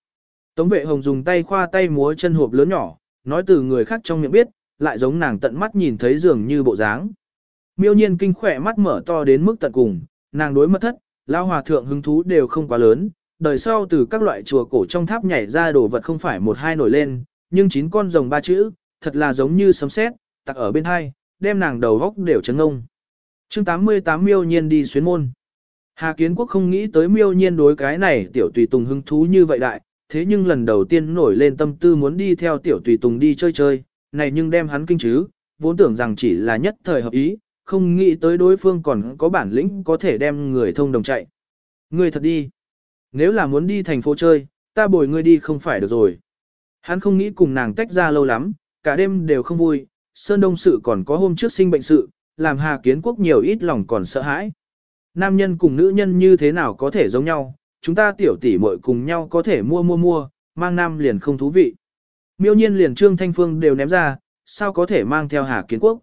Tống vệ hồng dùng tay khoa tay múa chân hộp lớn nhỏ, nói từ người khác trong miệng biết, lại giống nàng tận mắt nhìn thấy dường như bộ dáng. Miêu nhiên kinh khỏe mắt mở to đến mức tận cùng, nàng đối mất thất, lao hòa thượng hứng thú đều không quá lớn, đời sau từ các loại chùa cổ trong tháp nhảy ra đồ vật không phải một hai nổi lên, nhưng chín con rồng ba chữ, thật là giống như sấm sét, tặc ở bên hai, đem nàng đầu góc đều chấn ngông. chương 88 miêu nhiên đi xuyến môn. Hà Kiến Quốc không nghĩ tới miêu nhiên đối cái này tiểu tùy tùng hứng thú như vậy đại, thế nhưng lần đầu tiên nổi lên tâm tư muốn đi theo tiểu tùy tùng đi chơi chơi, này nhưng đem hắn kinh chứ, vốn tưởng rằng chỉ là nhất thời hợp ý, không nghĩ tới đối phương còn có bản lĩnh có thể đem người thông đồng chạy. Người thật đi. Nếu là muốn đi thành phố chơi, ta bồi ngươi đi không phải được rồi. Hắn không nghĩ cùng nàng tách ra lâu lắm, cả đêm đều không vui, Sơn Đông sự còn có hôm trước sinh bệnh sự, làm Hà Kiến Quốc nhiều ít lòng còn sợ hãi. Nam nhân cùng nữ nhân như thế nào có thể giống nhau, chúng ta tiểu tỷ muội cùng nhau có thể mua mua mua, mang nam liền không thú vị. Miêu nhiên liền Trương Thanh Phương đều ném ra, sao có thể mang theo Hà Kiến Quốc.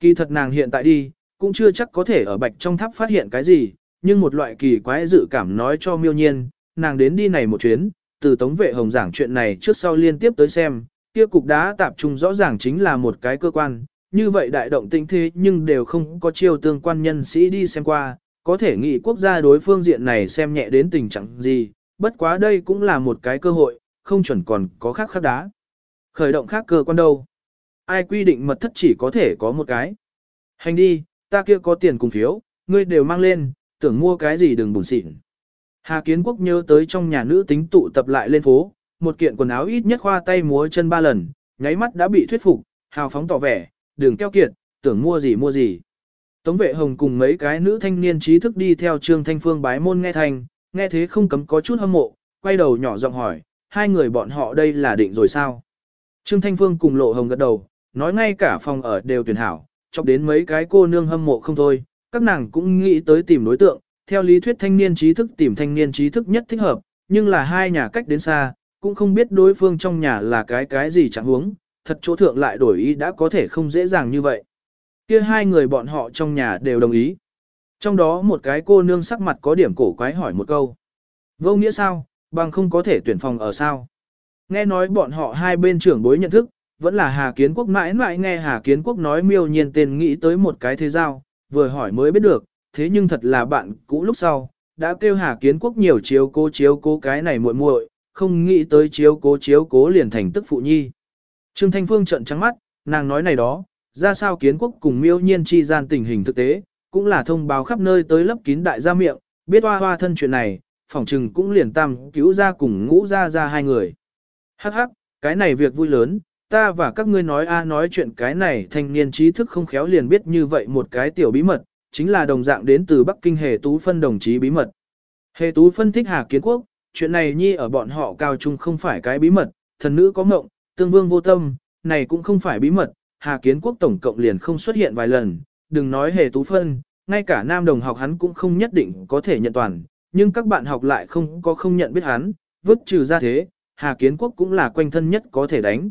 Kỳ thật nàng hiện tại đi, cũng chưa chắc có thể ở bạch trong tháp phát hiện cái gì, nhưng một loại kỳ quái dự cảm nói cho miêu nhiên, nàng đến đi này một chuyến, từ tống vệ hồng giảng chuyện này trước sau liên tiếp tới xem, kia cục đá tạp trung rõ ràng chính là một cái cơ quan, như vậy đại động tĩnh thế nhưng đều không có chiêu tương quan nhân sĩ đi xem qua, có thể nghĩ quốc gia đối phương diện này xem nhẹ đến tình trạng gì, bất quá đây cũng là một cái cơ hội, không chuẩn còn có khác khác đá. Khởi động khác cơ quan đâu? Ai quy định mật thất chỉ có thể có một cái? Hành đi, ta kia có tiền cùng phiếu, ngươi đều mang lên, tưởng mua cái gì đừng buồn xịn. Hà Kiến Quốc nhớ tới trong nhà nữ tính tụ tập lại lên phố, một kiện quần áo ít nhất khoa tay múa chân ba lần, nháy mắt đã bị thuyết phục, hào phóng tỏ vẻ, đừng keo kiệt, tưởng mua gì mua gì. Tống vệ hồng cùng mấy cái nữ thanh niên trí thức đi theo Trương Thanh Phương bái môn nghe thành, nghe thế không cấm có chút hâm mộ, quay đầu nhỏ giọng hỏi, hai người bọn họ đây là định rồi sao? Trương Thanh Phương cùng lộ hồng gật đầu, nói ngay cả phòng ở đều tuyển hảo, chọc đến mấy cái cô nương hâm mộ không thôi, các nàng cũng nghĩ tới tìm đối tượng, theo lý thuyết thanh niên trí thức tìm thanh niên trí thức nhất thích hợp, nhưng là hai nhà cách đến xa, cũng không biết đối phương trong nhà là cái cái gì chẳng huống, thật chỗ thượng lại đổi ý đã có thể không dễ dàng như vậy. Kia hai người bọn họ trong nhà đều đồng ý. Trong đó một cái cô nương sắc mặt có điểm cổ quái hỏi một câu. Vô nghĩa sao, bằng không có thể tuyển phòng ở sao. Nghe nói bọn họ hai bên trưởng bối nhận thức, vẫn là Hà Kiến Quốc mãi mãi nghe Hà Kiến Quốc nói miêu nhiên tên nghĩ tới một cái thế giao, vừa hỏi mới biết được, thế nhưng thật là bạn cũ lúc sau, đã kêu Hà Kiến Quốc nhiều chiếu cố chiếu cố cái này muội muội, không nghĩ tới chiếu cố chiếu cố liền thành tức phụ nhi. Trương Thanh Phương trợn trắng mắt, nàng nói này đó, ra sao Kiến Quốc cùng miêu nhiên chi gian tình hình thực tế, cũng là thông báo khắp nơi tới lấp kín đại gia miệng, biết hoa hoa thân chuyện này, phỏng trừng cũng liền tam cứu ra cùng ngũ ra ra hai người. Hắc hắc, cái này việc vui lớn, ta và các ngươi nói a à nói chuyện cái này thanh niên trí thức không khéo liền biết như vậy một cái tiểu bí mật, chính là đồng dạng đến từ Bắc Kinh Hề Tú Phân đồng chí bí mật. Hề Tú phân thích Hà Kiến Quốc, chuyện này nhi ở bọn họ cao trung không phải cái bí mật, thần nữ có mộng, tương vương vô tâm, này cũng không phải bí mật, Hà Kiến Quốc tổng cộng liền không xuất hiện vài lần, đừng nói Hề Tú phân, ngay cả nam đồng học hắn cũng không nhất định có thể nhận toàn, nhưng các bạn học lại không có không nhận biết hắn, vứt trừ ra thế, Hà Kiến Quốc cũng là quanh thân nhất có thể đánh.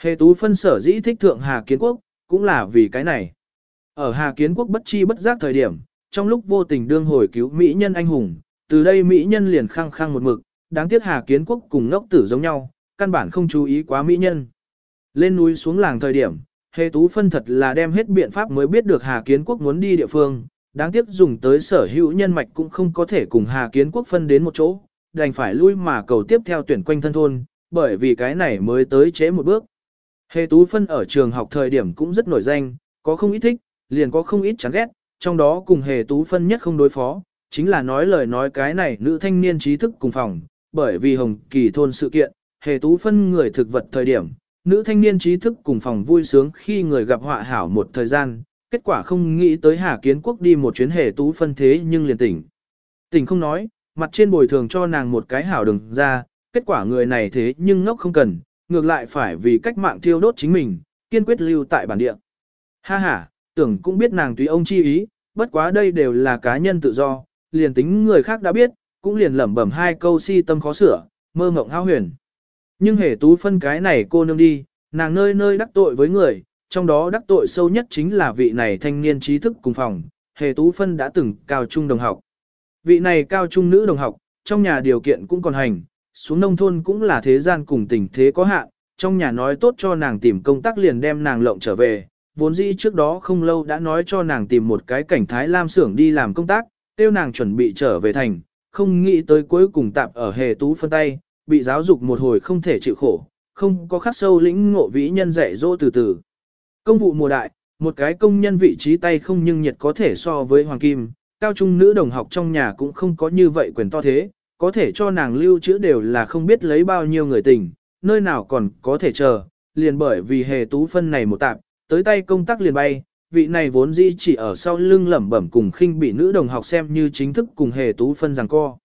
Hề Tú phân sở dĩ thích thượng Hà Kiến Quốc, cũng là vì cái này. Ở Hà Kiến Quốc bất chi bất giác thời điểm, trong lúc vô tình đương hồi cứu Mỹ nhân anh hùng, từ đây Mỹ nhân liền khăng khăng một mực, đáng tiếc Hà Kiến Quốc cùng ngốc tử giống nhau, căn bản không chú ý quá Mỹ nhân. Lên núi xuống làng thời điểm, Hề Tú phân thật là đem hết biện pháp mới biết được Hà Kiến Quốc muốn đi địa phương, đáng tiếc dùng tới sở hữu nhân mạch cũng không có thể cùng Hà Kiến Quốc phân đến một chỗ, đành phải lui mà cầu tiếp theo tuyển quanh thân thôn, bởi vì cái này mới tới chế một bước. Hề Tú phân ở trường học thời điểm cũng rất nổi danh, có không ít thích, liền có không ít chán ghét, trong đó cùng hề tú phân nhất không đối phó, chính là nói lời nói cái này nữ thanh niên trí thức cùng phòng, bởi vì hồng kỳ thôn sự kiện, hề tú phân người thực vật thời điểm, nữ thanh niên trí thức cùng phòng vui sướng khi người gặp họa hảo một thời gian, kết quả không nghĩ tới Hà Kiến Quốc đi một chuyến hề tú phân thế nhưng liền tỉnh. Tỉnh không nói, mặt trên bồi thường cho nàng một cái hảo đừng ra, kết quả người này thế nhưng ngốc không cần, ngược lại phải vì cách mạng thiêu đốt chính mình, kiên quyết lưu tại bản địa. Ha ha, tưởng cũng biết nàng tùy ông chi ý, bất quá đây đều là cá nhân tự do, liền tính người khác đã biết, cũng liền lẩm bẩm hai câu si tâm khó sửa, mơ mộng hao huyền. Nhưng hề tú phân cái này cô nương đi, nàng nơi nơi đắc tội với người, trong đó đắc tội sâu nhất chính là vị này thanh niên trí thức cùng phòng, hề tú phân đã từng cao trung đồng học. Vị này cao trung nữ đồng học, trong nhà điều kiện cũng còn hành, xuống nông thôn cũng là thế gian cùng tình thế có hạn, trong nhà nói tốt cho nàng tìm công tác liền đem nàng lộng trở về, vốn dĩ trước đó không lâu đã nói cho nàng tìm một cái cảnh Thái Lam xưởng đi làm công tác, tiêu nàng chuẩn bị trở về thành, không nghĩ tới cuối cùng tạm ở hề tú phân tay, bị giáo dục một hồi không thể chịu khổ, không có khắc sâu lĩnh ngộ vĩ nhân dạy dỗ từ từ. Công vụ mùa đại, một cái công nhân vị trí tay không nhưng nhiệt có thể so với hoàng kim, cao trung nữ đồng học trong nhà cũng không có như vậy quyền to thế, có thể cho nàng lưu trữ đều là không biết lấy bao nhiêu người tình, nơi nào còn có thể chờ, liền bởi vì hề tú phân này một tạp, tới tay công tác liền bay, vị này vốn dĩ chỉ ở sau lưng lẩm bẩm cùng khinh bị nữ đồng học xem như chính thức cùng hề tú phân rằng co.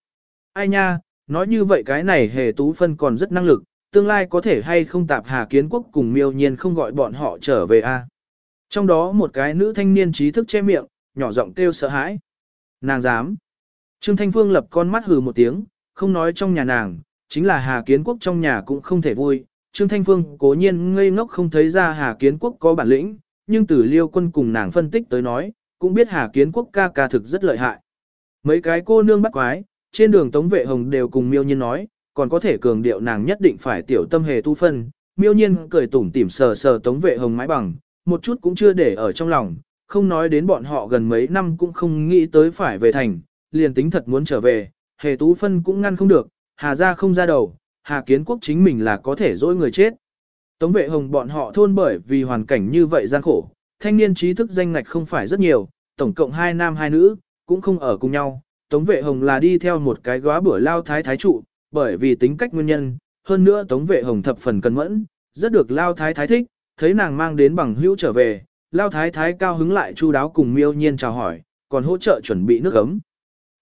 Ai nha, nói như vậy cái này hề tú phân còn rất năng lực, tương lai có thể hay không tạp hà kiến quốc cùng miêu nhiên không gọi bọn họ trở về a Trong đó một cái nữ thanh niên trí thức che miệng, nhỏ giọng kêu sợ hãi. Nàng dám. Trương Thanh Phương lập con mắt hừ một tiếng, không nói trong nhà nàng, chính là Hà Kiến Quốc trong nhà cũng không thể vui. Trương Thanh Phương cố nhiên ngây ngốc không thấy ra Hà Kiến Quốc có bản lĩnh, nhưng từ liêu quân cùng nàng phân tích tới nói, cũng biết Hà Kiến Quốc ca ca thực rất lợi hại. Mấy cái cô nương bắt quái, trên đường Tống Vệ Hồng đều cùng miêu nhiên nói, còn có thể cường điệu nàng nhất định phải tiểu tâm hề tu phân. Miêu nhiên cười tủm tỉm sờ sờ Tống Vệ Hồng mái bằng, một chút cũng chưa để ở trong lòng, không nói đến bọn họ gần mấy năm cũng không nghĩ tới phải về thành, liền tính thật muốn trở về, hề tú phân cũng ngăn không được, hà ra không ra đầu, hà kiến quốc chính mình là có thể dỗi người chết. Tống vệ hồng bọn họ thôn bởi vì hoàn cảnh như vậy gian khổ, thanh niên trí thức danh ngạch không phải rất nhiều, tổng cộng hai nam hai nữ, cũng không ở cùng nhau. Tống vệ hồng là đi theo một cái góa bữa lao thái thái trụ, bởi vì tính cách nguyên nhân, hơn nữa tống vệ hồng thập phần cân mẫn, rất được lao thái thái thích, thấy nàng mang đến bằng hữu trở về, lao thái thái cao hứng lại chu đáo cùng miêu nhiên chào hỏi, còn hỗ trợ chuẩn bị nước ấm.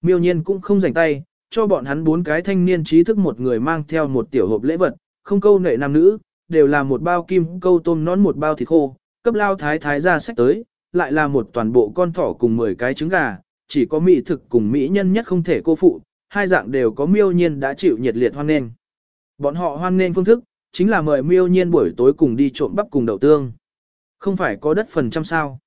Miêu nhiên cũng không rảnh tay, cho bọn hắn bốn cái thanh niên trí thức một người mang theo một tiểu hộp lễ vật, không câu nệ nam nữ, đều là một bao kim câu tôm nón một bao thịt khô, cấp lao thái thái ra sách tới, lại là một toàn bộ con thỏ cùng 10 cái trứng gà, chỉ có mỹ thực cùng mỹ nhân nhất không thể cô phụ, hai dạng đều có miêu nhiên đã chịu nhiệt liệt hoan nghênh. Bọn họ hoan nghênh phương thức, chính là mời miêu nhiên buổi tối cùng đi trộm bắp cùng đậu tương. Không phải có đất phần trăm sao.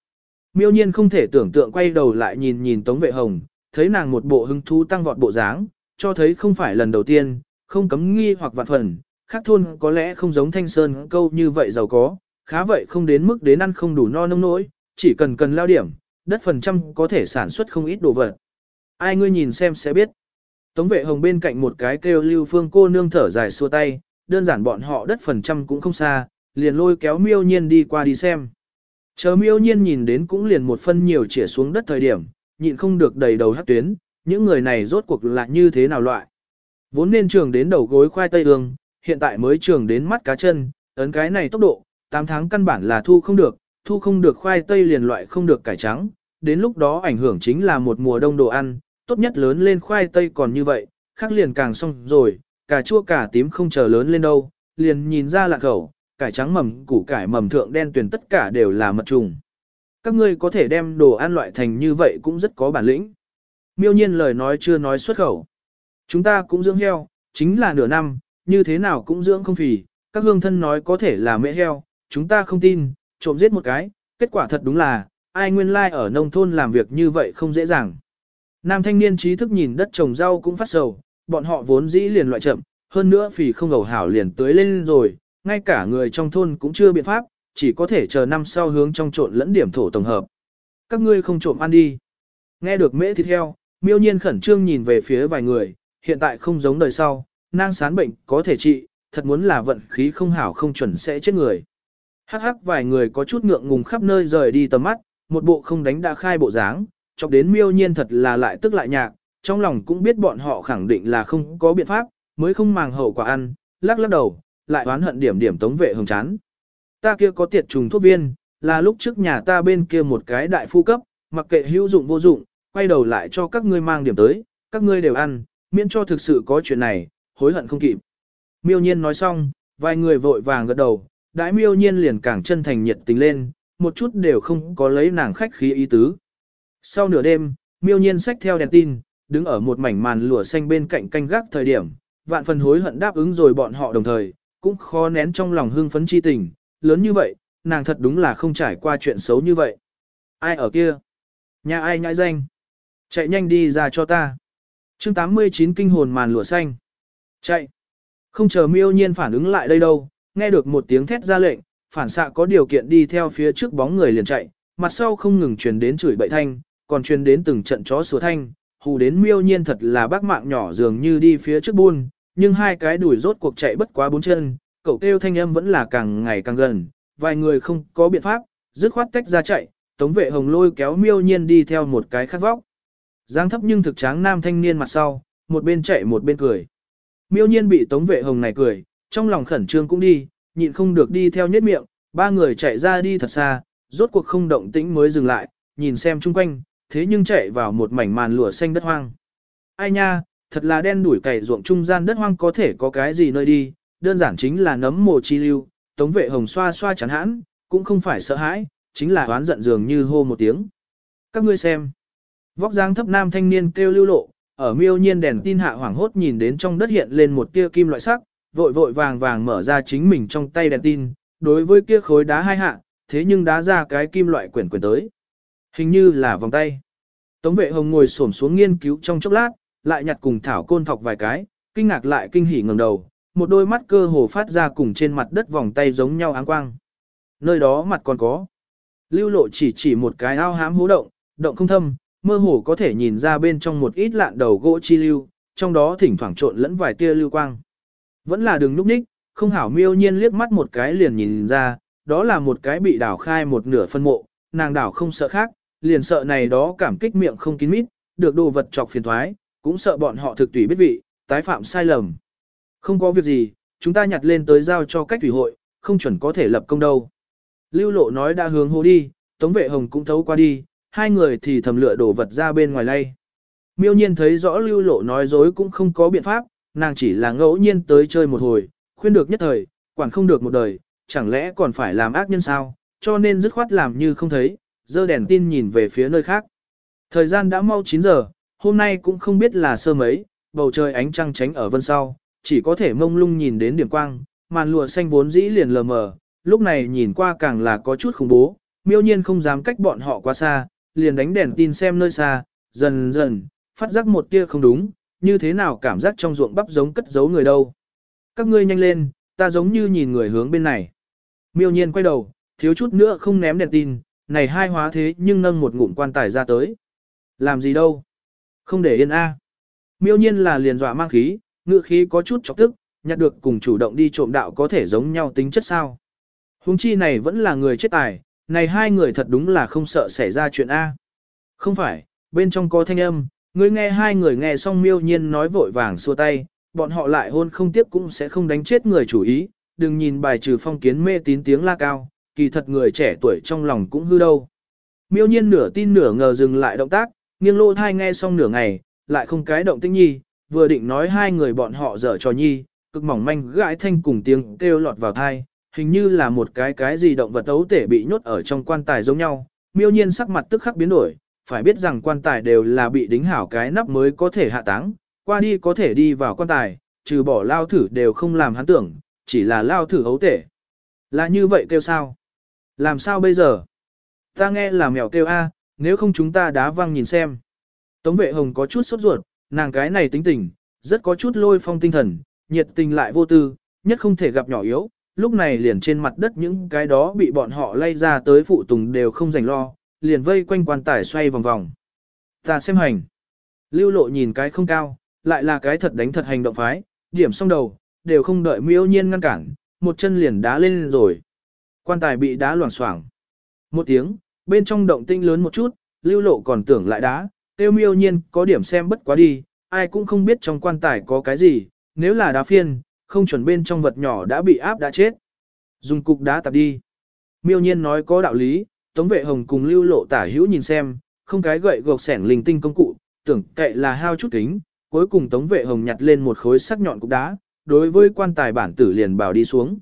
Miêu nhiên không thể tưởng tượng quay đầu lại nhìn nhìn Tống Vệ Hồng, thấy nàng một bộ hứng thú tăng vọt bộ dáng, cho thấy không phải lần đầu tiên, không cấm nghi hoặc vạn phần, khác thôn có lẽ không giống thanh sơn câu như vậy giàu có, khá vậy không đến mức đến ăn không đủ no nông nỗi, chỉ cần cần lao điểm, đất phần trăm có thể sản xuất không ít đồ vật. Ai ngươi nhìn xem sẽ biết. Tống vệ hồng bên cạnh một cái kêu lưu phương cô nương thở dài xua tay, đơn giản bọn họ đất phần trăm cũng không xa, liền lôi kéo miêu nhiên đi qua đi xem. Chờ miêu nhiên nhìn đến cũng liền một phân nhiều chĩa xuống đất thời điểm, nhịn không được đầy đầu hát tuyến, những người này rốt cuộc là như thế nào loại. Vốn nên trường đến đầu gối khoai tây ương, hiện tại mới trường đến mắt cá chân, ấn cái này tốc độ, 8 tháng căn bản là thu không được, thu không được khoai tây liền loại không được cải trắng, đến lúc đó ảnh hưởng chính là một mùa đông đồ ăn, tốt nhất lớn lên khoai tây còn như vậy, khác liền càng xong rồi, cà chua cà tím không chờ lớn lên đâu, liền nhìn ra là khẩu, cải trắng mầm, củ cải mầm thượng đen tuyền tất cả đều là mật trùng. Các ngươi có thể đem đồ ăn loại thành như vậy cũng rất có bản lĩnh. Miêu nhiên lời nói chưa nói xuất khẩu. Chúng ta cũng dưỡng heo, chính là nửa năm, như thế nào cũng dưỡng không phì, các hương thân nói có thể là mẹ heo, chúng ta không tin, trộm giết một cái, kết quả thật đúng là, ai nguyên lai like ở nông thôn làm việc như vậy không dễ dàng. Nam thanh niên trí thức nhìn đất trồng rau cũng phát sầu, bọn họ vốn dĩ liền loại chậm, hơn nữa phì không ẩu hảo liền tưới lên rồi, ngay cả người trong thôn cũng chưa biện pháp, chỉ có thể chờ năm sau hướng trong trộn lẫn điểm thổ tổng hợp. Các ngươi không trộm ăn đi. Nghe được mễ thịt heo, miêu nhiên khẩn trương nhìn về phía vài người, hiện tại không giống đời sau, nang sán bệnh có thể trị, thật muốn là vận khí không hảo không chuẩn sẽ chết người. Hắc hắc vài người có chút ngượng ngùng khắp nơi rời đi tầm mắt, một bộ không đánh đã khai bộ dáng, chọc đến miêu nhiên thật là lại tức lại nhạc, trong lòng cũng biết bọn họ khẳng định là không có biện pháp, mới không màng hậu quả ăn, lắc lắc đầu, lại oán hận điểm điểm tống vệ hồng chán. Ta kia có tiệt trùng thuốc viên, là lúc trước nhà ta bên kia một cái đại phu cấp, mặc kệ hữu dụng vô dụng, quay đầu lại cho các ngươi mang điểm tới, các ngươi đều ăn, miễn cho thực sự có chuyện này, hối hận không kịp. Miêu nhiên nói xong, vài người vội vàng gật đầu, đãi miêu nhiên liền càng chân thành nhiệt tình lên, một chút đều không có lấy nàng khách khí ý tứ. Sau nửa đêm, miêu nhiên xách theo đèn tin, đứng ở một mảnh màn lửa xanh bên cạnh canh gác thời điểm, vạn phần hối hận đáp ứng rồi bọn họ đồng thời, cũng khó nén trong lòng hương phấn chi tình, lớn như vậy, nàng thật đúng là không trải qua chuyện xấu như vậy. Ai ở kia? Nhà ai nhãi danh? Chạy nhanh đi ra cho ta. chương 89 kinh hồn màn lụa xanh. Chạy. Không chờ miêu nhiên phản ứng lại đây đâu, nghe được một tiếng thét ra lệnh, phản xạ có điều kiện đi theo phía trước bóng người liền chạy, mặt sau không ngừng truyền đến chửi bậy thanh, còn truyền đến từng trận chó sủa thanh, hù đến miêu nhiên thật là bác mạng nhỏ dường như đi phía trước buôn, nhưng hai cái đuổi rốt cuộc chạy bất quá bốn chân, cậu kêu thanh âm vẫn là càng ngày càng gần, vài người không có biện pháp, dứt khoát tách ra chạy, tống vệ hồng lôi kéo miêu nhiên đi theo một cái khát vóc. Giang thấp nhưng thực tráng nam thanh niên mặt sau, một bên chạy một bên cười. Miêu nhiên bị tống vệ hồng này cười, trong lòng khẩn trương cũng đi, nhịn không được đi theo nhất miệng, ba người chạy ra đi thật xa, rốt cuộc không động tĩnh mới dừng lại, nhìn xem chung quanh, thế nhưng chạy vào một mảnh màn lụa xanh đất hoang. Ai nha, thật là đen đuổi cày ruộng trung gian đất hoang có thể có cái gì nơi đi, đơn giản chính là nấm mồ chi lưu, tống vệ hồng xoa xoa chắn hãn, cũng không phải sợ hãi, chính là oán giận dường như hô một tiếng. Các ngươi xem, vóc dáng thấp nam thanh niên kêu lưu lộ, ở miêu nhiên đèn tin hạ hoảng hốt nhìn đến trong đất hiện lên một tia kim loại sắc, vội vội vàng vàng mở ra chính mình trong tay đèn tin, đối với kia khối đá hai hạ, thế nhưng đá ra cái kim loại quyển quyển tới. Hình như là vòng tay. Tống vệ hồng ngồi xổm xuống nghiên cứu trong chốc lát, lại nhặt cùng thảo côn thọc vài cái, kinh ngạc lại kinh hỉ ngẩng đầu, một đôi mắt cơ hồ phát ra cùng trên mặt đất vòng tay giống nhau áng quang. Nơi đó mặt còn có. Lưu lộ chỉ chỉ một cái ao hám hố động, động không thâm, mơ hồ có thể nhìn ra bên trong một ít lạn đầu gỗ chi lưu, trong đó thỉnh thoảng trộn lẫn vài tia lưu quang. Vẫn là đường núp ních, không hảo miêu nhiên liếc mắt một cái liền nhìn ra, đó là một cái bị đảo khai một nửa phân mộ, nàng đảo không sợ khác, liền sợ này đó cảm kích miệng không kín mít, được đồ vật chọc phiền thoái, cũng sợ bọn họ thực tùy biết vị, tái phạm sai lầm. Không có việc gì, chúng ta nhặt lên tới giao cho cách thủy hội, không chuẩn có thể lập công đâu. Lưu lộ nói đã hướng hô đi, Tống vệ hồng cũng thấu qua đi, hai người thì thầm lựa đổ vật ra bên ngoài lay. Miêu nhiên thấy rõ lưu lộ nói dối cũng không có biện pháp, nàng chỉ là ngẫu nhiên tới chơi một hồi, khuyên được nhất thời, quản không được một đời, chẳng lẽ còn phải làm ác nhân sao, cho nên dứt khoát làm như không thấy, dơ đèn tin nhìn về phía nơi khác. Thời gian đã mau 9 giờ, hôm nay cũng không biết là sơ mấy, bầu trời ánh trăng tránh ở vân sau, chỉ có thể mông lung nhìn đến điểm quang, màn lụa xanh vốn dĩ liền lờ mờ, lúc này nhìn qua càng là có chút khủng bố, miêu nhiên không dám cách bọn họ quá xa, liền đánh đèn tin xem nơi xa, dần dần, phát giác một tia không đúng, như thế nào cảm giác trong ruộng bắp giống cất giấu người đâu. Các ngươi nhanh lên, ta giống như nhìn người hướng bên này. Miêu nhiên quay đầu, thiếu chút nữa không ném đèn tin, này hai hóa thế nhưng nâng một ngụm quan tài ra tới. Làm gì đâu? Không để yên a. Miêu nhiên là liền dọa mang khí, ngựa khí có chút chọc tức, nhặt được cùng chủ động đi trộm đạo có thể giống nhau tính chất sao. Hùng chi này vẫn là người chết tài, này hai người thật đúng là không sợ xảy ra chuyện A. Không phải, bên trong có thanh âm, ngươi nghe hai người nghe xong miêu nhiên nói vội vàng xua tay, bọn họ lại hôn không tiếp cũng sẽ không đánh chết người chủ ý, đừng nhìn bài trừ phong kiến mê tín tiếng la cao, kỳ thật người trẻ tuổi trong lòng cũng hư đâu. Miêu nhiên nửa tin nửa ngờ dừng lại động tác, nghiêng lô thai nghe xong nửa ngày, lại không cái động tĩnh nhi, vừa định nói hai người bọn họ dở trò nhi, cực mỏng manh gãi thanh cùng tiếng kêu lọt vào thai, hình như là một cái cái gì động vật ấu tể bị nhốt ở trong quan tài giống nhau. Miêu nhiên sắc mặt tức khắc biến đổi, phải biết rằng quan tài đều là bị đính hảo cái nắp mới có thể hạ táng, qua đi có thể đi vào quan tài, trừ bỏ lao thử đều không làm hắn tưởng, chỉ là lao thử ấu tể. Là như vậy kêu sao? Làm sao bây giờ? Ta nghe là mèo kêu A, nếu không chúng ta đá văng nhìn xem. Tống vệ hồng có chút sốt ruột, nàng cái này tính tình, rất có chút lôi phong tinh thần, nhiệt tình lại vô tư, nhất không thể gặp nhỏ yếu, lúc này liền trên mặt đất những cái đó bị bọn họ lay ra tới phụ tùng đều không dành lo, liền vây quanh quan tài xoay vòng vòng. Ta xem hành. Lưu lộ nhìn cái không cao, lại là cái thật đánh thật hành động phái, điểm xong đầu, đều không đợi miêu nhiên ngăn cản, một chân liền đá lên rồi. Quan tài bị đá loảng xoảng. Một tiếng, bên trong động tinh lớn một chút, lưu lộ còn tưởng lại đá, tiêu miêu nhiên có điểm xem bất quá đi, ai cũng không biết trong quan tài có cái gì, nếu là đá phiên, không chuẩn bên trong vật nhỏ đã bị áp đã chết. Dùng cục đá tạp đi. Miêu nhiên nói có đạo lý, Tống Vệ Hồng cùng lưu lộ tả hữu nhìn xem, không cái gậy gộc sẻn linh tinh công cụ, tưởng kệ là hao chút kính, cuối cùng Tống Vệ Hồng nhặt lên một khối sắc nhọn cục đá, đối với quan tài bản tử liền bảo đi xuống.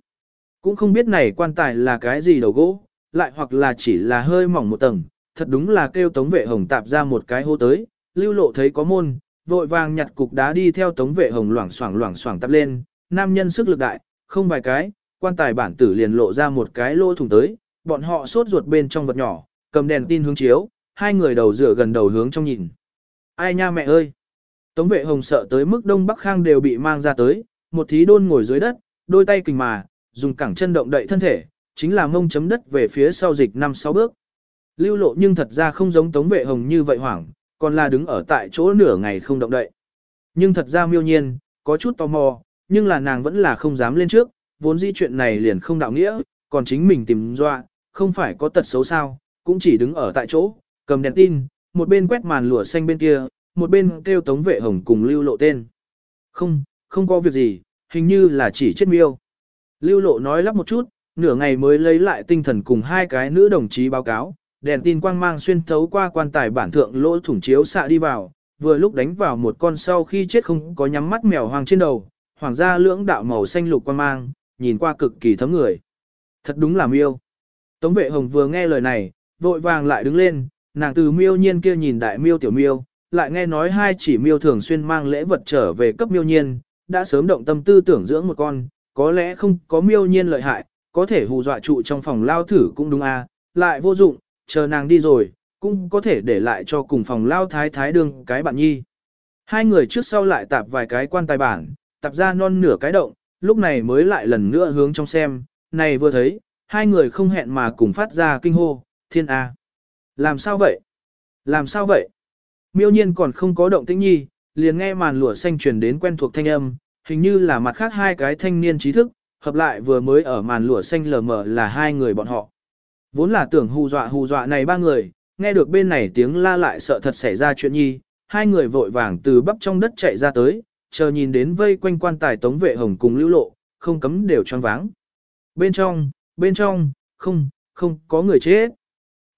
Cũng không biết này quan tài là cái gì đầu gỗ, lại hoặc là chỉ là hơi mỏng một tầng, thật đúng là kêu Tống Vệ Hồng tạp ra một cái hô tới, lưu lộ thấy có môn, vội vàng nhặt cục đá đi theo Tống Vệ Hồng loảng xoảng loảng xoảng tạp lên, nam nhân sức lực đại, không vài cái, quan tài bản tử liền lộ ra một cái lỗ thủng tới, bọn họ sốt ruột bên trong vật nhỏ, cầm đèn tin hướng chiếu, hai người đầu dựa gần đầu hướng trong nhìn. Ai nha mẹ ơi! Tống vệ hồng sợ tới mức đông bắc khang đều bị mang ra tới, một thí đôn ngồi dưới đất, đôi tay kình mà, dùng cẳng chân động đậy thân thể, chính là mông chấm đất về phía sau dịch năm sáu bước. Lưu lộ nhưng thật ra không giống tống vệ hồng như vậy hoảng, còn là đứng ở tại chỗ nửa ngày không động đậy. Nhưng thật ra miêu nhiên, có chút tò mò, nhưng là nàng vẫn là không dám lên trước, vốn dĩ chuyện này liền không đạo nghĩa, còn chính mình tìm doa, không phải có tật xấu sao, cũng chỉ đứng ở tại chỗ, cầm đèn tin, một bên quét màn lụa xanh bên kia, một bên kêu tống vệ hồng cùng lưu lộ tên. Không, không có việc gì, hình như là chỉ chết miêu. Lưu lộ nói lắp một chút, nửa ngày mới lấy lại tinh thần cùng hai cái nữ đồng chí báo cáo, đèn tin quang mang xuyên thấu qua quan tài bản thượng lỗ thủng chiếu xạ đi vào, vừa lúc đánh vào một con sau khi chết không có nhắm mắt mèo hoàng trên đầu, hoàng gia lưỡng đạo màu xanh lục quang mang, nhìn qua cực kỳ thấm người. Thật đúng là miêu. Tống vệ hồng vừa nghe lời này, vội vàng lại đứng lên, nàng từ miêu nhiên kia nhìn đại miêu tiểu miêu, lại nghe nói hai chỉ miêu thường xuyên mang lễ vật trở về cấp miêu nhiên, đã sớm động tâm tư tưởng dưỡng một con, có lẽ không có miêu nhiên lợi hại, có thể hù dọa trụ trong phòng lao thử cũng đúng à, lại vô dụng, chờ nàng đi rồi, cũng có thể để lại cho cùng phòng lao thái thái đương cái bạn nhi. Hai người trước sau lại tạp vài cái quan tài bản, tạp ra non nửa cái động, lúc này mới lại lần nữa hướng trong xem, này vừa thấy, hai người không hẹn mà cùng phát ra kinh hô, thiên A. Làm sao vậy? Làm sao vậy? Miêu nhiên còn không có động tĩnh nhi, liền nghe màn lụa xanh truyền đến quen thuộc thanh âm, hình như là mặt khác hai cái thanh niên trí thức, hợp lại vừa mới ở màn lụa xanh lờ mờ là hai người bọn họ. Vốn là tưởng hù dọa hù dọa này ba người, nghe được bên này tiếng la lại sợ thật xảy ra chuyện nhi, hai người vội vàng từ bắp trong đất chạy ra tới, chờ nhìn đến vây quanh quan tài tống vệ hồng cùng lưu lộ, không cấm đều choáng váng. Bên trong, bên trong, không, không có người chết.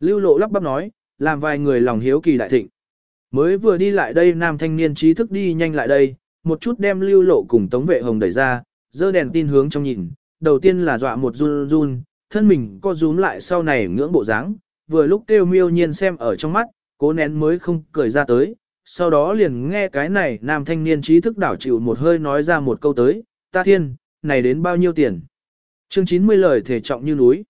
Lưu lộ lắp bắp nói, làm vài người lòng hiếu kỳ đại thịnh. Mới vừa đi lại đây nam thanh niên trí thức đi nhanh lại đây, một chút đem lưu lộ cùng tống vệ hồng đẩy ra, dơ đèn tin hướng trong nhìn, đầu tiên là dọa một run run, thân mình co rúm lại sau này ngưỡng bộ dáng, vừa lúc kêu miêu nhiên xem ở trong mắt, cố nén mới không cười ra tới, sau đó liền nghe cái này nam thanh niên trí thức đảo chịu một hơi nói ra một câu tới, ta thiên, này đến bao nhiêu tiền. Chương 90 lời thể trọng như núi.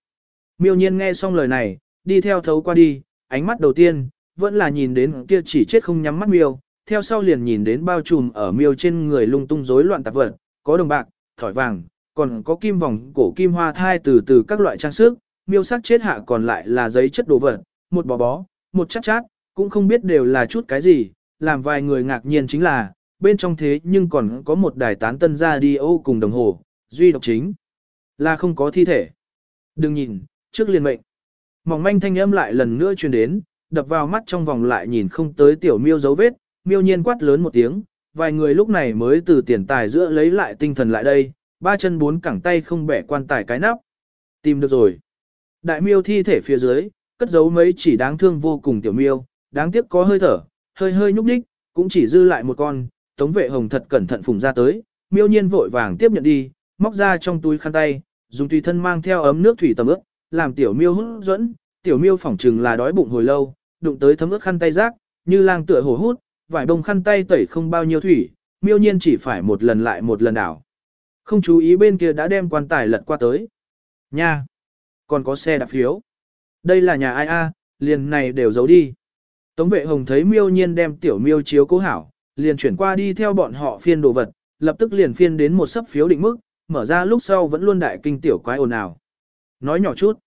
Miêu nhiên nghe xong lời này, đi theo thấu qua đi, ánh mắt đầu tiên, vẫn là nhìn đến kia chỉ chết không nhắm mắt miêu, theo sau liền nhìn đến bao trùm ở miêu trên người lung tung rối loạn tạp vật, có đồng bạc, thỏi vàng, còn có kim vòng cổ kim hoa thai từ từ các loại trang sức, miêu sắc chết hạ còn lại là giấy chất đồ vật, một bó bó, một chát chát, cũng không biết đều là chút cái gì, làm vài người ngạc nhiên chính là, bên trong thế nhưng còn có một đài tán tân ra đi ô cùng đồng hồ, duy độc chính là không có thi thể. Đừng nhìn, trước liền mệnh. Mỏng manh thanh âm lại lần nữa truyền đến, đập vào mắt trong vòng lại nhìn không tới tiểu miêu dấu vết, miêu nhiên quát lớn một tiếng, vài người lúc này mới từ tiền tài giữa lấy lại tinh thần lại đây, ba chân bốn cẳng tay không bẻ quan tài cái nắp. Tìm được rồi. Đại miêu thi thể phía dưới, cất giấu mấy chỉ đáng thương vô cùng tiểu miêu, đáng tiếc có hơi thở, hơi hơi nhúc nhích, cũng chỉ dư lại một con, tống vệ hồng thật cẩn thận phùng ra tới, miêu nhiên vội vàng tiếp nhận đi, móc ra trong túi khăn tay, dùng tùy thân mang theo ấm nước thủy tầm ướp, làm tiểu miêu hút dẫn, tiểu miêu phỏng chừng là đói bụng hồi lâu, đụng tới thấm ướt khăn tay rác, như lang tựa hổ hút, vải bông khăn tay tẩy không bao nhiêu thủy, miêu nhiên chỉ phải một lần lại một lần đảo. Không chú ý bên kia đã đem quan tài lật qua tới. Nha! Còn có xe đạp phiếu. Đây là nhà ai a, liền này đều giấu đi. Tống vệ hồng thấy miêu nhiên đem tiểu miêu chiếu cố hảo, liền chuyển qua đi theo bọn họ phiên đồ vật, lập tức liền phiên đến một sấp phiếu định mức, mở ra lúc sau vẫn luôn đại kinh tiểu quái ồn ào. Nói nhỏ chút.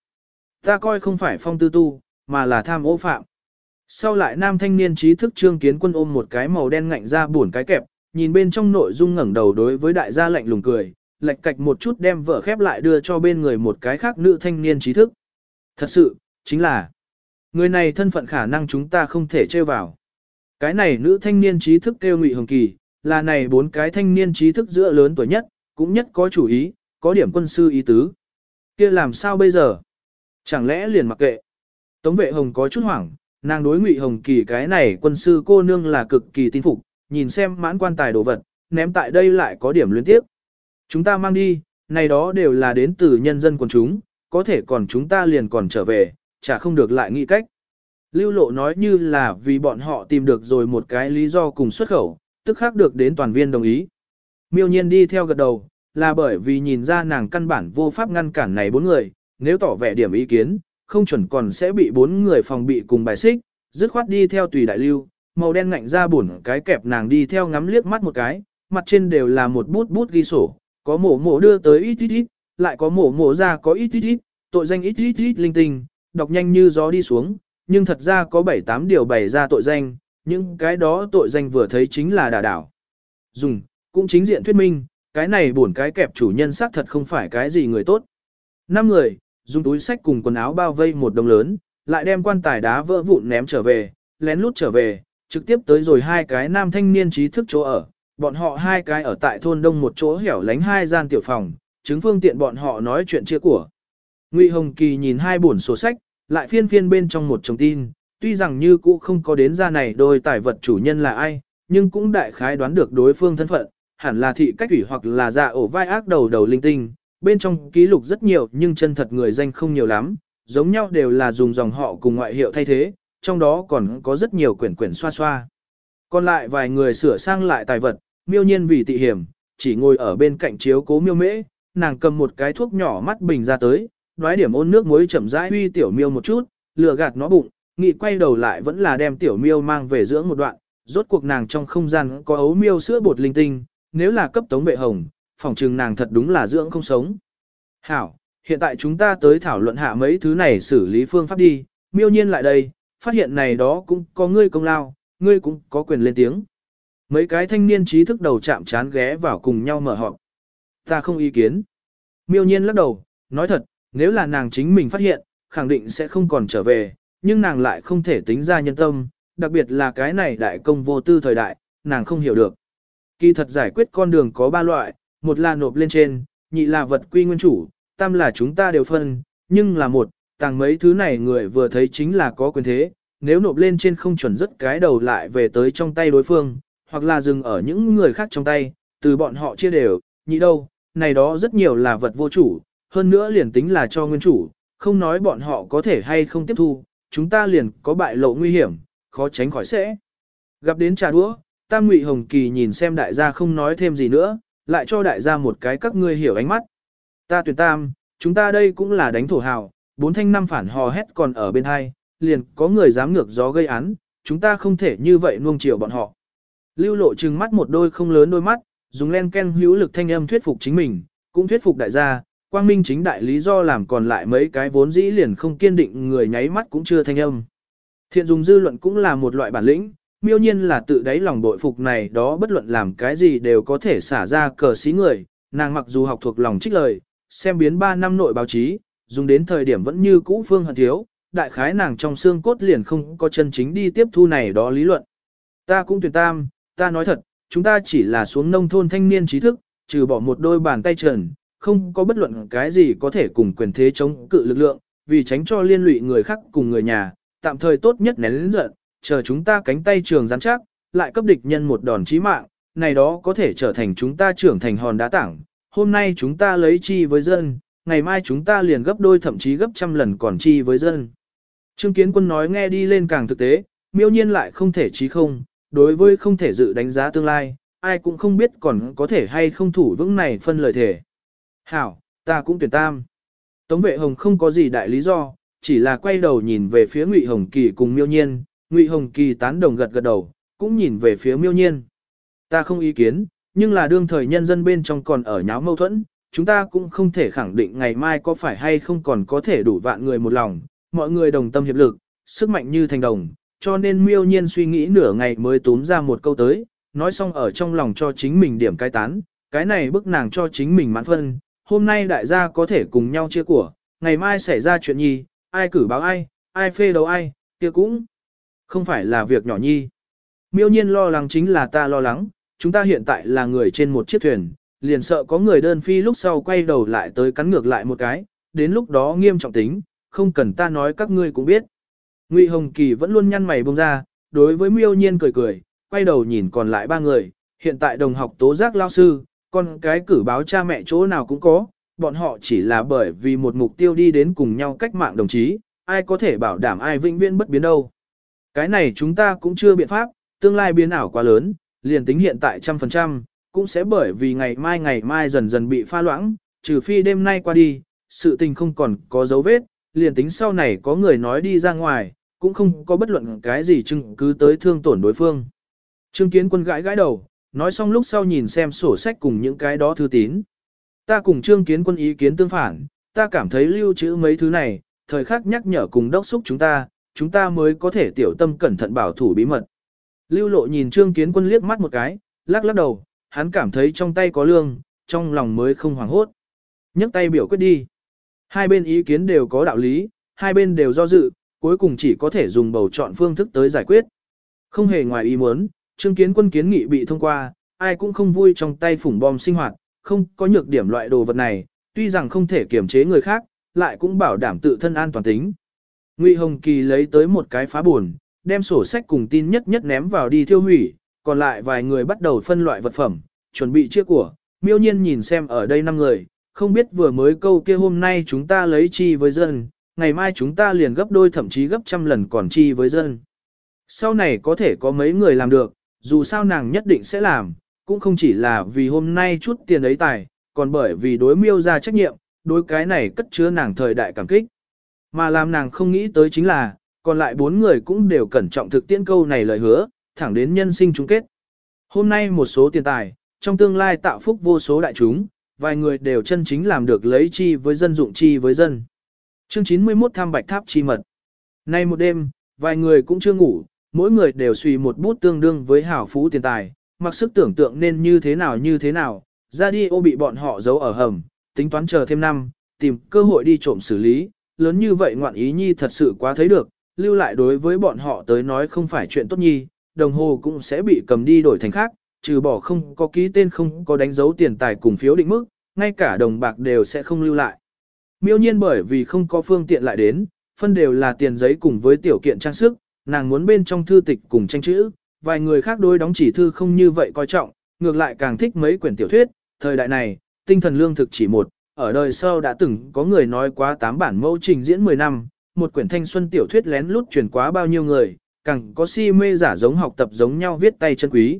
Ta coi không phải phong tư tu, mà là tham ô phạm. Sau lại nam thanh niên trí thức trương kiến quân ôm một cái màu đen ngạnh ra buồn cái kẹp, nhìn bên trong nội dung ngẩng đầu đối với đại gia lạnh lùng cười, lệch cạch một chút đem vợ khép lại đưa cho bên người một cái khác nữ thanh niên trí thức. Thật sự, chính là, người này thân phận khả năng chúng ta không thể chơi vào. Cái này nữ thanh niên trí thức kêu Ngụy Hồng Kỳ, là này bốn cái thanh niên trí thức giữa lớn tuổi nhất, cũng nhất có chủ ý, có điểm quân sư ý tứ. kia làm sao bây giờ? Chẳng lẽ liền mặc kệ? Tống vệ hồng có chút hoảng, nàng đối ngụy hồng kỳ cái này quân sư cô nương là cực kỳ tin phục, nhìn xem mãn quan tài đồ vật, ném tại đây lại có điểm liên tiếp. Chúng ta mang đi, này đó đều là đến từ nhân dân quần chúng, có thể còn chúng ta liền còn trở về, chả không được lại nghĩ cách. Lưu lộ nói như là vì bọn họ tìm được rồi một cái lý do cùng xuất khẩu, tức khác được đến toàn viên đồng ý. Miêu nhiên đi theo gật đầu, là bởi vì nhìn ra nàng căn bản vô pháp ngăn cản này bốn người, nếu tỏ vẻ điểm ý kiến, không chuẩn còn sẽ bị bốn người phòng bị cùng bài xích, dứt khoát đi theo tùy đại lưu, màu đen ngạnh ra buồn cái kẹp nàng đi theo ngắm liếc mắt một cái, mặt trên đều là một bút bút ghi sổ, có mổ mổ đưa tới ít ít ít, lại có mổ mổ ra có ít ít ít, tội danh ít ít ít linh tinh, đọc nhanh như gió đi xuống, nhưng thật ra có 7-8 điều bày ra tội danh, những cái đó tội danh vừa thấy chính là đà đảo. Dùng, cũng chính diện thuyết minh, cái này buồn cái kẹp chủ nhân xác thật không phải cái gì người tốt. Năm người, dùng túi sách cùng quần áo bao vây một đồng lớn, lại đem quan tài đá vỡ vụn ném trở về, lén lút trở về, trực tiếp tới rồi hai cái nam thanh niên trí thức chỗ ở, bọn họ hai cái ở tại thôn đông một chỗ hẻo lánh hai gian tiểu phòng, chứng phương tiện bọn họ nói chuyện chia của. Ngụy Hồng Kỳ nhìn hai bổn sổ sách, lại phiên phiên bên trong một chồng tin, tuy rằng như cũ không có đến ra này đôi tài vật chủ nhân là ai, nhưng cũng đại khái đoán được đối phương thân phận, hẳn là thị cách ủy hoặc là dạ ổ vai ác đầu đầu linh tinh, bên trong ký lục rất nhiều nhưng chân thật người danh không nhiều lắm, giống nhau đều là dùng dòng họ cùng ngoại hiệu thay thế, trong đó còn có rất nhiều quyển quyển xoa xoa. Còn lại vài người sửa sang lại tài vật, miêu nhiên vì tị hiểm, chỉ ngồi ở bên cạnh chiếu cố miêu mễ, nàng cầm một cái thuốc nhỏ mắt bình ra tới, nói điểm ôn nước muối chậm rãi huy tiểu miêu một chút, lừa gạt nó bụng, nghị quay đầu lại vẫn là đem tiểu miêu mang về dưỡng một đoạn, rốt cuộc nàng trong không gian có ấu miêu sữa bột linh tinh, nếu là cấp tống vệ hồng, phòng trừng nàng thật đúng là dưỡng không sống. Hảo, hiện tại chúng ta tới thảo luận hạ mấy thứ này xử lý phương pháp đi, miêu nhiên lại đây, phát hiện này đó cũng có ngươi công lao, ngươi cũng có quyền lên tiếng. Mấy cái thanh niên trí thức đầu chạm chán ghé vào cùng nhau mở họp. Ta không ý kiến. Miêu nhiên lắc đầu, nói thật, nếu là nàng chính mình phát hiện, khẳng định sẽ không còn trở về, nhưng nàng lại không thể tính ra nhân tâm, đặc biệt là cái này đại công vô tư thời đại, nàng không hiểu được. Kỳ thật giải quyết con đường có ba loại, một là nộp lên trên, nhị là vật quy nguyên chủ, tam là chúng ta đều phân, nhưng là một, tàng mấy thứ này người vừa thấy chính là có quyền thế, nếu nộp lên trên không chuẩn rất cái đầu lại về tới trong tay đối phương, hoặc là dừng ở những người khác trong tay, từ bọn họ chia đều, nhị đâu, này đó rất nhiều là vật vô chủ, hơn nữa liền tính là cho nguyên chủ, không nói bọn họ có thể hay không tiếp thu, chúng ta liền có bại lộ nguy hiểm, khó tránh khỏi sẽ. Gặp đến trà đũa, Tam Ngụy Hồng Kỳ nhìn xem đại gia không nói thêm gì nữa, lại cho đại gia một cái các ngươi hiểu ánh mắt. Ta tuyển Tam, chúng ta đây cũng là đánh thổ hào, bốn thanh năm phản hò hét còn ở bên hai, liền có người dám ngược gió gây án, chúng ta không thể như vậy nuông chiều bọn họ. Lưu lộ trừng mắt một đôi không lớn đôi mắt, dùng len ken hữu lực thanh âm thuyết phục chính mình, cũng thuyết phục đại gia, quang minh chính đại lý do làm còn lại mấy cái vốn dĩ liền không kiên định người nháy mắt cũng chưa thanh âm. Thiện dùng dư luận cũng là một loại bản lĩnh, miêu nhiên là tự đáy lòng bội phục này đó bất luận làm cái gì đều có thể xả ra cờ xí người, nàng mặc dù học thuộc lòng trích lời, xem biến 3 năm nội báo chí, dùng đến thời điểm vẫn như cũ phương hận thiếu, đại khái nàng trong xương cốt liền không có chân chính đi tiếp thu này đó lý luận. Ta cũng tuyển tam, ta nói thật, chúng ta chỉ là xuống nông thôn thanh niên trí thức, trừ bỏ một đôi bàn tay trần, không có bất luận cái gì có thể cùng quyền thế chống cự lực lượng, vì tránh cho liên lụy người khác cùng người nhà, tạm thời tốt nhất nén lĩnh giận, chờ chúng ta cánh tay trường rắn chắc, lại cấp địch nhân một đòn chí mạng, này đó có thể trở thành chúng ta trưởng thành hòn đá tảng. Hôm nay chúng ta lấy chi với dân, ngày mai chúng ta liền gấp đôi thậm chí gấp trăm lần còn chi với dân. Trương Kiến Quân nói nghe đi lên càng thực tế, miêu nhiên lại không thể chí không, đối với không thể dự đánh giá tương lai, ai cũng không biết còn có thể hay không thủ vững này phân lời thể. Hảo, ta cũng tuyển tam. Tống vệ hồng không có gì đại lý do, chỉ là quay đầu nhìn về phía Ngụy Hồng Kỳ cùng miêu nhiên, Ngụy Hồng Kỳ tán đồng gật gật đầu, cũng nhìn về phía miêu nhiên. Ta không ý kiến, nhưng là đương thời nhân dân bên trong còn ở nháo mâu thuẫn, chúng ta cũng không thể khẳng định ngày mai có phải hay không còn có thể đủ vạn người một lòng, mọi người đồng tâm hiệp lực, sức mạnh như thành đồng, cho nên miêu nhiên suy nghĩ nửa ngày mới túm ra một câu tới, nói xong ở trong lòng cho chính mình điểm cai tán, cái này bức nàng cho chính mình mãn phân, hôm nay đại gia có thể cùng nhau chia của, ngày mai xảy ra chuyện nhi, ai cử báo ai, ai phê đấu ai, kia cũng không phải là việc nhỏ nhi. Miêu nhiên lo lắng chính là ta lo lắng, chúng ta hiện tại là người trên một chiếc thuyền, liền sợ có người đơn phi lúc sau quay đầu lại tới cắn ngược lại một cái, đến lúc đó nghiêm trọng tính, không cần ta nói các ngươi cũng biết. Ngụy Hồng Kỳ vẫn luôn nhăn mày bông ra, đối với miêu nhiên cười cười, quay đầu nhìn còn lại ba người, hiện tại đồng học tố giác lao sư, con cái cử báo cha mẹ chỗ nào cũng có, bọn họ chỉ là bởi vì một mục tiêu đi đến cùng nhau cách mạng đồng chí, ai có thể bảo đảm ai vĩnh viễn bất biến đâu. Cái này chúng ta cũng chưa biện pháp, tương lai biến ảo quá lớn, liền tính hiện tại trăm phần trăm, cũng sẽ bởi vì ngày mai ngày mai dần dần bị pha loãng, trừ phi đêm nay qua đi, sự tình không còn có dấu vết, liền tính sau này có người nói đi ra ngoài, cũng không có bất luận cái gì chứng cứ tới thương tổn đối phương. Trương Kiến Quân gãi gãi đầu, nói xong lúc sau nhìn xem sổ sách cùng những cái đó thư tín. Ta cùng Trương Kiến Quân ý kiến tương phản, ta cảm thấy lưu trữ mấy thứ này, thời khắc nhắc nhở cùng đốc xúc chúng ta, chúng ta mới có thể tiểu tâm cẩn thận bảo thủ bí mật. Lưu lộ nhìn Trương Kiến Quân liếc mắt một cái, lắc lắc đầu, hắn cảm thấy trong tay có lương, trong lòng mới không hoảng hốt. nhấc tay biểu quyết đi. Hai bên ý kiến đều có đạo lý, hai bên đều do dự, cuối cùng chỉ có thể dùng bầu chọn phương thức tới giải quyết. Không hề ngoài ý muốn, Trương Kiến Quân kiến nghị bị thông qua, ai cũng không vui trong tay phủng bom sinh hoạt, không có nhược điểm loại đồ vật này, tuy rằng không thể kiểm chế người khác, lại cũng bảo đảm tự thân an toàn tính. Ngụy Hồng Kỳ lấy tới một cái phá buồn, đem sổ sách cùng tin nhất nhất ném vào đi thiêu hủy, còn lại vài người bắt đầu phân loại vật phẩm, chuẩn bị chia của. Miêu nhiên nhìn xem ở đây năm người, không biết vừa mới câu kia hôm nay chúng ta lấy chi với dân, ngày mai chúng ta liền gấp đôi thậm chí gấp trăm lần còn chi với dân. Sau này có thể có mấy người làm được, dù sao nàng nhất định sẽ làm, cũng không chỉ là vì hôm nay chút tiền ấy tài, còn bởi vì đối miêu ra trách nhiệm, đối cái này cất chứa nàng thời đại cảm kích. Mà làm nàng không nghĩ tới chính là, còn lại bốn người cũng đều cẩn trọng thực tiễn câu này lời hứa, thẳng đến nhân sinh chung kết. Hôm nay một số tiền tài, trong tương lai tạo phúc vô số đại chúng, vài người đều chân chính làm được lấy chi với dân dụng chi với dân. Chương 91 tham bạch tháp chi mật. Nay một đêm, vài người cũng chưa ngủ, mỗi người đều suy một bút tương đương với hảo phú tiền tài, mặc sức tưởng tượng nên như thế nào như thế nào, ra đi ô bị bọn họ giấu ở hầm, tính toán chờ thêm năm, tìm cơ hội đi trộm xử lý, lớn như vậy ngoạn ý nhi thật sự quá thấy được, lưu lại đối với bọn họ tới nói không phải chuyện tốt nhi, đồng hồ cũng sẽ bị cầm đi đổi thành khác, trừ bỏ không có ký tên không có đánh dấu tiền tài cùng phiếu định mức, ngay cả đồng bạc đều sẽ không lưu lại. Miêu nhiên bởi vì không có phương tiện lại đến, phân đều là tiền giấy cùng với tiểu kiện trang sức, nàng muốn bên trong thư tịch cùng tranh chữ, vài người khác đối đóng chỉ thư không như vậy coi trọng, ngược lại càng thích mấy quyển tiểu thuyết, thời đại này, tinh thần lương thực chỉ một, ở đời sau đã từng có người nói quá tám bản mẫu trình diễn 10 năm, một quyển thanh xuân tiểu thuyết lén lút truyền quá bao nhiêu người, càng có si mê giả giống học tập giống nhau viết tay chân quý.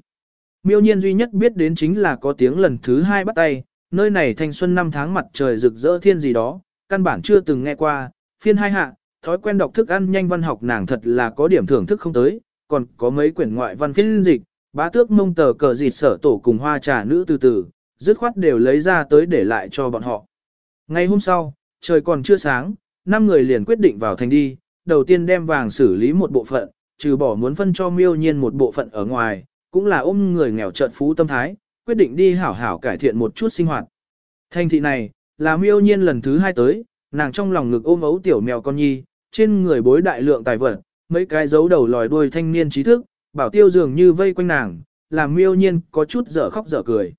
Miêu nhiên duy nhất biết đến chính là có tiếng lần thứ hai bắt tay, nơi này thanh xuân năm tháng mặt trời rực rỡ thiên gì đó, căn bản chưa từng nghe qua, phiên hai hạ, thói quen đọc thức ăn nhanh văn học nàng thật là có điểm thưởng thức không tới, còn có mấy quyển ngoại văn phiên dịch, bá tước mông tờ cờ dịt sở tổ cùng hoa trà nữ từ từ, dứt khoát đều lấy ra tới để lại cho bọn họ. Ngày hôm sau, trời còn chưa sáng, năm người liền quyết định vào thành đi, đầu tiên đem vàng xử lý một bộ phận, trừ bỏ muốn phân cho miêu nhiên một bộ phận ở ngoài, cũng là ôm người nghèo trợn phú tâm thái, quyết định đi hảo hảo cải thiện một chút sinh hoạt. Thành thị này, là miêu nhiên lần thứ hai tới, nàng trong lòng ngực ôm ấu tiểu mèo con nhi, trên người bối đại lượng tài vật, mấy cái dấu đầu lòi đuôi thanh niên trí thức, bảo tiêu dường như vây quanh nàng, làm miêu nhiên có chút dở khóc dở cười.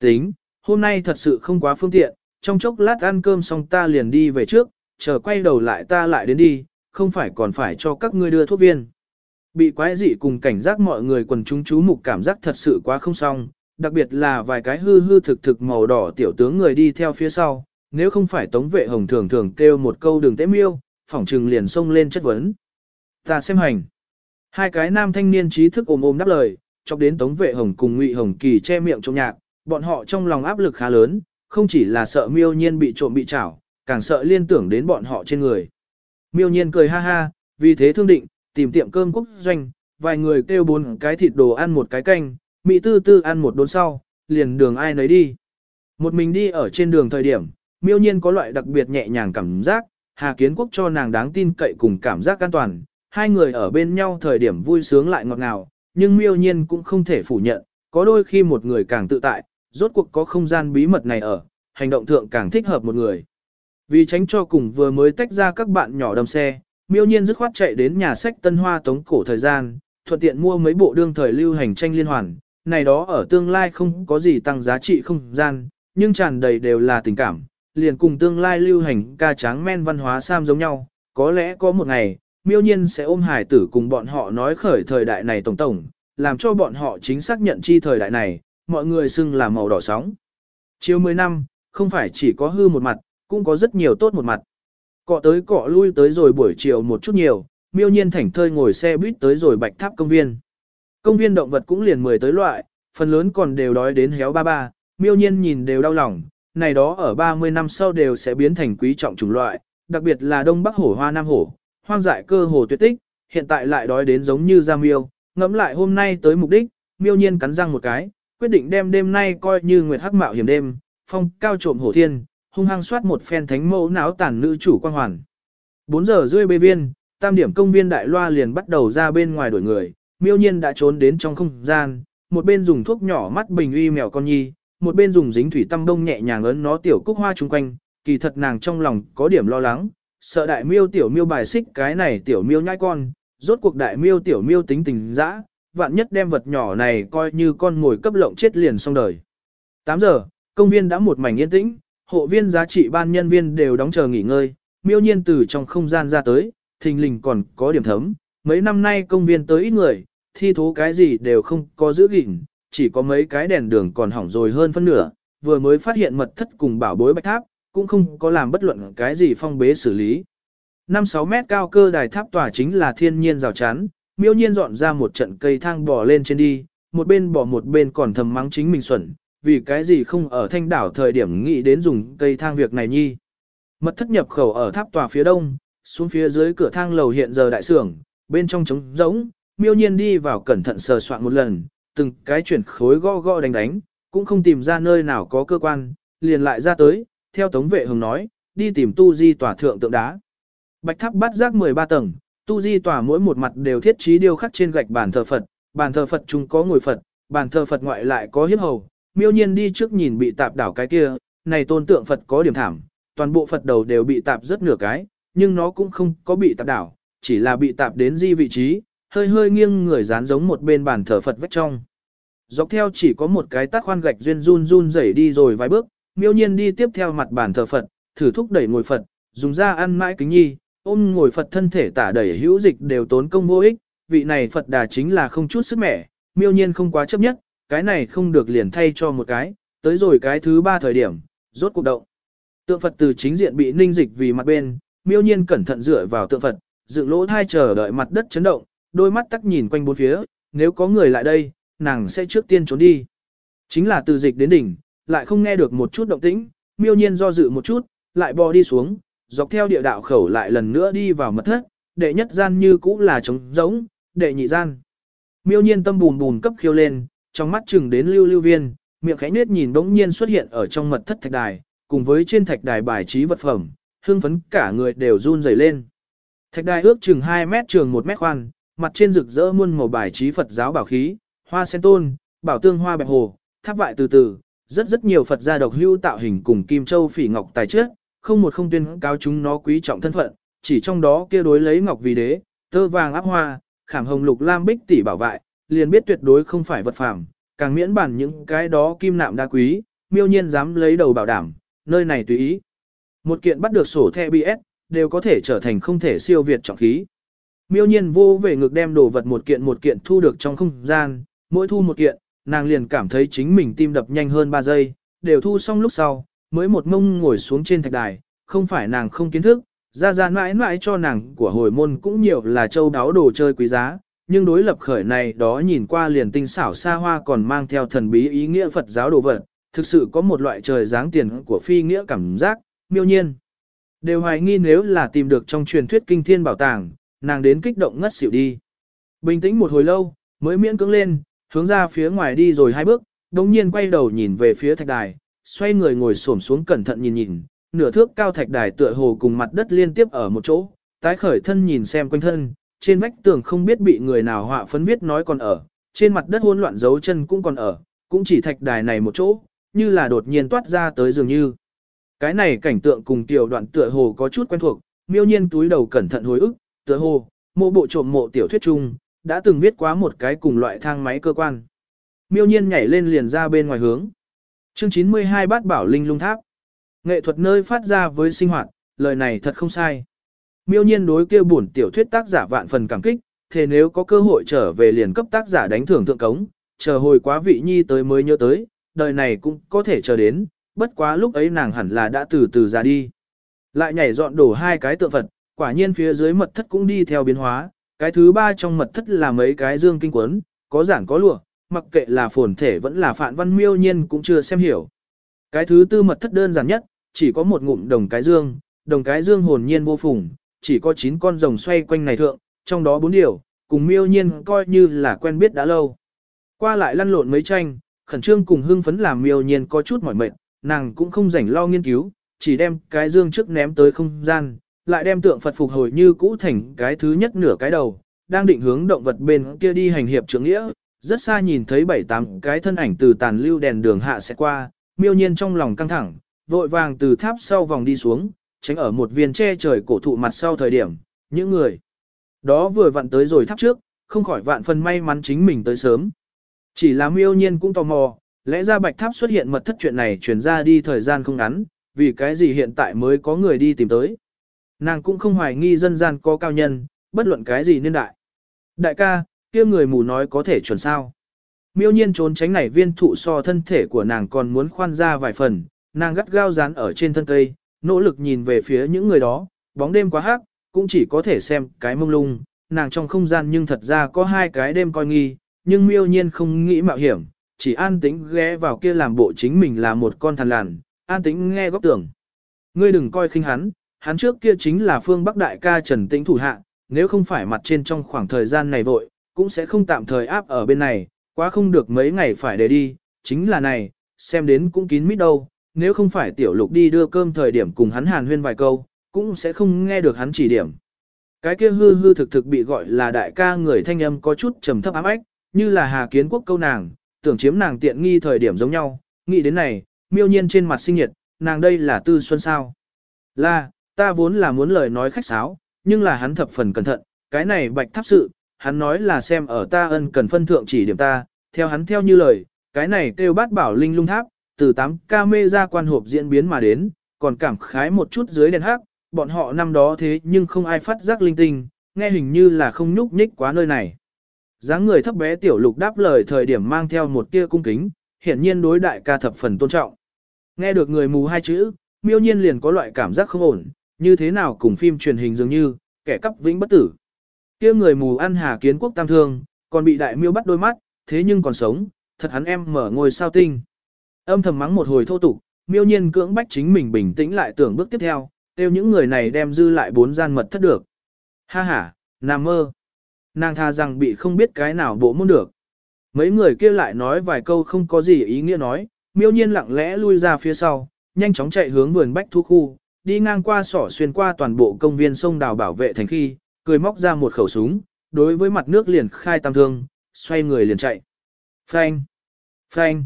Tính, hôm nay thật sự không quá phương tiện, trong chốc lát ăn cơm xong ta liền đi về trước, chờ quay đầu lại ta lại đến đi, không phải còn phải cho các ngươi đưa thuốc viên. Bị quái dị cùng cảnh giác mọi người quần chúng chú mục cảm giác thật sự quá không xong, đặc biệt là vài cái hư hư thực thực màu đỏ tiểu tướng người đi theo phía sau, nếu không phải tống vệ hồng thường thường kêu một câu đường tế miêu, phỏng trừng liền xông lên chất vấn. Ta xem hành. Hai cái nam thanh niên trí thức ôm ôm đáp lời, chọc đến tống vệ hồng cùng ngụy hồng kỳ che miệng trong nhạc, bọn họ trong lòng áp lực khá lớn, không chỉ là sợ miêu nhiên bị trộm bị chảo, càng sợ liên tưởng đến bọn họ trên người. Miêu nhiên cười ha ha, vì thế thương định, tìm tiệm cơm quốc doanh, vài người kêu bốn cái thịt đồ ăn một cái canh, mỹ tư tư ăn một đốn sau, liền đường ai nấy đi. Một mình đi ở trên đường thời điểm, miêu nhiên có loại đặc biệt nhẹ nhàng cảm giác, Hà Kiến Quốc cho nàng đáng tin cậy cùng cảm giác an toàn, hai người ở bên nhau thời điểm vui sướng lại ngọt ngào, nhưng miêu nhiên cũng không thể phủ nhận, có đôi khi một người càng tự tại, rốt cuộc có không gian bí mật này ở, hành động thượng càng thích hợp một người. Vì tránh cho cùng vừa mới tách ra các bạn nhỏ đầm xe, miêu nhiên dứt khoát chạy đến nhà sách Tân Hoa tống cổ thời gian, thuận tiện mua mấy bộ đương thời lưu hành tranh liên hoàn, này đó ở tương lai không có gì tăng giá trị không gian, nhưng tràn đầy đều là tình cảm, liền cùng tương lai lưu hành ca tráng men văn hóa sam giống nhau, có lẽ có một ngày, miêu nhiên sẽ ôm hải tử cùng bọn họ nói khởi thời đại này tổng tổng, làm cho bọn họ chính xác nhận chi thời đại này, mọi người xưng là màu đỏ sóng. Chiều 10 năm, không phải chỉ có hư một mặt, cũng có rất nhiều tốt một mặt. Cọ tới cọ lui tới rồi buổi chiều một chút nhiều, miêu nhiên thảnh thơi ngồi xe buýt tới rồi bạch tháp công viên. Công viên động vật cũng liền mười tới loại, phần lớn còn đều đói đến héo ba ba, miêu nhiên nhìn đều đau lòng, này đó ở 30 năm sau đều sẽ biến thành quý trọng chủng loại, đặc biệt là đông bắc hổ hoa nam hổ, hoang dại cơ hồ tuyệt tích, hiện tại lại đói đến giống như da miêu, ngẫm lại hôm nay tới mục đích, miêu nhiên cắn răng một cái, quyết định đem đêm nay coi như nguyệt hắc mạo hiểm đêm, phong cao trộm hổ thiên, hung hăng soát một phen thánh mẫu não tàn nữ chủ quan hoàn. 4 giờ rưỡi bê viên, tam điểm công viên đại loa liền bắt đầu ra bên ngoài đuổi người, miêu nhiên đã trốn đến trong không gian, một bên dùng thuốc nhỏ mắt bình uy mèo con nhi, một bên dùng dính thủy tăm đông nhẹ nhàng ấn nó tiểu cúc hoa chung quanh, kỳ thật nàng trong lòng có điểm lo lắng, sợ đại miêu tiểu miêu bài xích cái này tiểu miêu nhai con, rốt cuộc đại miêu tiểu miêu tính tình dã, vạn nhất đem vật nhỏ này coi như con ngồi cấp lộng chết liền xong đời. 8 giờ, công viên đã một mảnh yên tĩnh, hộ viên giá trị ban nhân viên đều đóng chờ nghỉ ngơi, miêu nhiên từ trong không gian ra tới, thình lình còn có điểm thấm, mấy năm nay công viên tới ít người, thi thố cái gì đều không có giữ gìn, chỉ có mấy cái đèn đường còn hỏng rồi hơn phân nửa, vừa mới phát hiện mật thất cùng bảo bối bạch tháp, cũng không có làm bất luận cái gì phong bế xử lý. 5-6 mét cao cơ đài tháp tòa chính là thiên nhiên rào chắn, miêu nhiên dọn ra một trận cây thang bò lên trên đi, một bên bỏ một bên còn thầm mắng chính mình xuẩn, vì cái gì không ở thanh đảo thời điểm nghĩ đến dùng cây thang việc này nhi. Mật thất nhập khẩu ở tháp tòa phía đông, xuống phía dưới cửa thang lầu hiện giờ đại sưởng, bên trong trống rỗng, miêu nhiên đi vào cẩn thận sờ soạn một lần, từng cái chuyển khối gõ gõ đánh đánh, cũng không tìm ra nơi nào có cơ quan, liền lại ra tới, theo tống vệ hồng nói, đi tìm tu di tòa thượng tượng đá. Bạch tháp bắt giác 13 tầng, tu di tòa mỗi một mặt đều thiết trí điêu khắc trên gạch bàn thờ Phật, bàn thờ Phật chúng có ngồi Phật, bàn thờ Phật ngoại lại có hiếp hầu, miêu nhiên đi trước nhìn bị tạp đảo cái kia, này tôn tượng Phật có điểm thảm, toàn bộ Phật đầu đều bị tạp rất nửa cái, nhưng nó cũng không có bị tạp đảo, chỉ là bị tạp đến di vị trí, hơi hơi nghiêng người dán giống một bên bàn thờ Phật vách trong. Dọc theo chỉ có một cái tát khoan gạch duyên run run rẩy đi rồi vài bước, miêu nhiên đi tiếp theo mặt bàn thờ Phật, thử thúc đẩy ngồi Phật, dùng ra ăn mãi kính nhi, ôm ngồi Phật thân thể tả đẩy hữu dịch đều tốn công vô ích, vị này Phật đà chính là không chút sức mẻ, miêu nhiên không quá chấp nhất, cái này không được liền thay cho một cái, tới rồi cái thứ ba thời điểm, rốt cuộc động. Tượng Phật từ chính diện bị ninh dịch vì mặt bên, miêu nhiên cẩn thận dựa vào tượng Phật, dựng lỗ thai chờ đợi mặt đất chấn động, đôi mắt tắc nhìn quanh bốn phía, nếu có người lại đây, nàng sẽ trước tiên trốn đi. Chính là từ dịch đến đỉnh, lại không nghe được một chút động tĩnh, miêu nhiên do dự một chút, lại bò đi xuống, dọc theo địa đạo khẩu lại lần nữa đi vào mật thất, đệ nhất gian như cũ là trống giống, đệ nhị gian. Miêu nhiên tâm bùn bùn cấp khiêu lên, trong mắt chừng đến lưu lưu viên, miệng khẽ nết nhìn bỗng nhiên xuất hiện ở trong mật thất thạch đài, cùng với trên thạch đài bài trí vật phẩm, hương phấn cả người đều run rẩy lên. Thạch đài ước chừng 2 mét trường 1 mét khoan, mặt trên rực rỡ muôn màu bài trí Phật giáo bảo khí, hoa sen tôn, bảo tương hoa bạch hồ, tháp vại từ từ, rất rất nhiều Phật gia độc hưu tạo hình cùng kim châu phỉ ngọc tài trước, không một không tuyên cáo chúng nó quý trọng thân phận, chỉ trong đó kia đối lấy ngọc vì đế, tơ vàng áp hoa, khảm hồng lục lam bích tỷ bảo vại, liền biết tuyệt đối không phải vật phàm, càng miễn bản những cái đó kim nạm đa quý, miêu nhiên dám lấy đầu bảo đảm, nơi này tùy ý. Một kiện bắt được sổ the BS, đều có thể trở thành không thể siêu việt trọng khí. Miêu nhiên vô về ngực đem đồ vật một kiện một kiện thu được trong không gian, mỗi thu một kiện, nàng liền cảm thấy chính mình tim đập nhanh hơn 3 giây, đều thu xong lúc sau, mới một mông ngồi xuống trên thạch đài, không phải nàng không kiến thức, ra ra mãi mãi cho nàng của hồi môn cũng nhiều là châu đáo đồ chơi quý giá, nhưng đối lập khởi này đó nhìn qua liền tinh xảo xa hoa còn mang theo thần bí ý nghĩa Phật giáo đồ vật, thực sự có một loại trời dáng tiền của phi nghĩa cảm giác, miêu nhiên. Đều hoài nghi nếu là tìm được trong truyền thuyết kinh thiên bảo tàng, nàng đến kích động ngất xỉu đi. Bình tĩnh một hồi lâu, mới miễn cưỡng lên, hướng ra phía ngoài đi rồi hai bước, đồng nhiên quay đầu nhìn về phía thạch đài, xoay người ngồi xổm xuống cẩn thận nhìn nhìn, nửa thước cao thạch đài tựa hồ cùng mặt đất liên tiếp ở một chỗ, tái khởi thân nhìn xem quanh thân, trên vách tường không biết bị người nào họa phấn viết nói còn ở, trên mặt đất hỗn loạn dấu chân cũng còn ở, cũng chỉ thạch đài này một chỗ, như là đột nhiên toát ra tới dường như. Cái này cảnh tượng cùng tiểu đoạn tựa hồ có chút quen thuộc, miêu nhiên túi đầu cẩn thận hồi ức, tựa hồ, mộ bộ trộm mộ tiểu thuyết chung, đã từng viết quá một cái cùng loại thang máy cơ quan. Miêu nhiên nhảy lên liền ra bên ngoài hướng. Chương 92 bát bảo linh lung tháp. Nghệ thuật nơi phát ra với sinh hoạt, lời này thật không sai. Miêu nhiên đối kêu bổn tiểu thuyết tác giả vạn phần cảm kích, thế nếu có cơ hội trở về liền cấp tác giả đánh thưởng thượng cống, chờ hồi quá vị nhi tới mới nhớ tới, đời này cũng có thể chờ đến, bất quá lúc ấy nàng hẳn là đã từ từ ra đi. Lại nhảy dọn đổ hai cái tượng Phật, quả nhiên phía dưới mật thất cũng đi theo biến hóa, cái thứ ba trong mật thất là mấy cái dương kinh quấn, có giản có lụa, mặc kệ là phồn thể vẫn là phạn văn miêu nhiên cũng chưa xem hiểu. Cái thứ tư mật thất đơn giản nhất, chỉ có một ngụm đồng cái dương, đồng cái dương hồn nhiên vô phùng, chỉ có 9 con rồng xoay quanh này thượng, trong đó bốn điều, cùng miêu nhiên coi như là quen biết đã lâu. Qua lại lăn lộn mấy tranh, khẩn trương cùng hưng phấn làm miêu nhiên có chút mỏi mệt, nàng cũng không rảnh lo nghiên cứu, chỉ đem cái dương trước ném tới không gian, lại đem tượng Phật phục hồi như cũ thành cái thứ nhất nửa cái đầu, đang định hướng động vật bên kia đi hành hiệp trưởng nghĩa, rất xa nhìn thấy bảy tám cái thân ảnh từ tàn lưu đèn đường hạ sẽ qua, miêu nhiên trong lòng căng thẳng, vội vàng từ tháp sau vòng đi xuống, tránh ở một viên che trời cổ thụ mặt sau thời điểm, những người đó vừa vặn tới rồi tháp trước, không khỏi vạn phần may mắn chính mình tới sớm. Chỉ là miêu nhiên cũng tò mò, lẽ ra bạch tháp xuất hiện mật thất chuyện này chuyển ra đi thời gian không ngắn, vì cái gì hiện tại mới có người đi tìm tới. Nàng cũng không hoài nghi dân gian có cao nhân, bất luận cái gì nên đại. Đại ca, kia người mù nói có thể chuẩn sao. Miêu nhiên trốn tránh này viên thụ so thân thể của nàng còn muốn khoan ra vài phần, nàng gắt gao dán ở trên thân cây, nỗ lực nhìn về phía những người đó, bóng đêm quá hắc, cũng chỉ có thể xem cái mông lung, nàng trong không gian nhưng thật ra có hai cái đêm coi nghi, nhưng miêu nhiên không nghĩ mạo hiểm, chỉ an tĩnh ghé vào kia làm bộ chính mình là một con thằn lằn, an tĩnh nghe góc tưởng. Ngươi đừng coi khinh hắn, hắn trước kia chính là phương Bắc Đại ca Trần Tĩnh thủ hạ, nếu không phải mặt trên trong khoảng thời gian này vội, cũng sẽ không tạm thời áp ở bên này, quá không được mấy ngày phải để đi, chính là này, xem đến cũng kín mít đâu, nếu không phải tiểu lục đi đưa cơm thời điểm cùng hắn hàn huyên vài câu, cũng sẽ không nghe được hắn chỉ điểm. Cái kia hư hư thực thực bị gọi là đại ca người thanh âm có chút trầm thấp ám ách, như là hà kiến quốc câu nàng, tưởng chiếm nàng tiện nghi thời điểm giống nhau, nghĩ đến này, miêu nhiên trên mặt sinh nhiệt, nàng đây là tư xuân sao. Là, ta vốn là muốn lời nói khách sáo, nhưng là hắn thập phần cẩn thận, cái này bạch tháp sự, hắn nói là xem ở ta ân cần phân thượng chỉ điểm ta, theo hắn theo như lời, cái này kêu bát bảo linh lung tháp, từ 8 ca mê ra quan hộp diễn biến mà đến, còn cảm khái một chút dưới đèn hắc, bọn họ năm đó thế nhưng không ai phát giác linh tinh, nghe hình như là không nhúc nhích quá nơi này. dáng người thấp bé tiểu lục đáp lời thời điểm mang theo một tia cung kính, hiển nhiên đối đại ca thập phần tôn trọng. Nghe được người mù hai chữ, miêu nhiên liền có loại cảm giác không ổn, như thế nào cùng phim truyền hình dường như, kẻ cắp vĩnh bất tử. kia người mù ăn hà kiến quốc tam thương, còn bị đại miêu bắt đôi mắt, thế nhưng còn sống, thật hắn em mở ngôi sao tinh. Âm thầm mắng một hồi thô tục, miêu nhiên cưỡng bách chính mình bình tĩnh lại tưởng bước tiếp theo, tiêu những người này đem dư lại bốn gian mật thất được. Ha ha, nam mơ. Nàng tha rằng bị không biết cái nào bộ môn được. Mấy người kia lại nói vài câu không có gì ý nghĩa nói, miêu nhiên lặng lẽ lui ra phía sau, nhanh chóng chạy hướng vườn bách thu khu, đi ngang qua sỏ xuyên qua toàn bộ công viên sông đào bảo vệ thành khi, cười móc ra một khẩu súng, đối với mặt nước liền khai tam thương, xoay người liền chạy. Phanh! Phanh!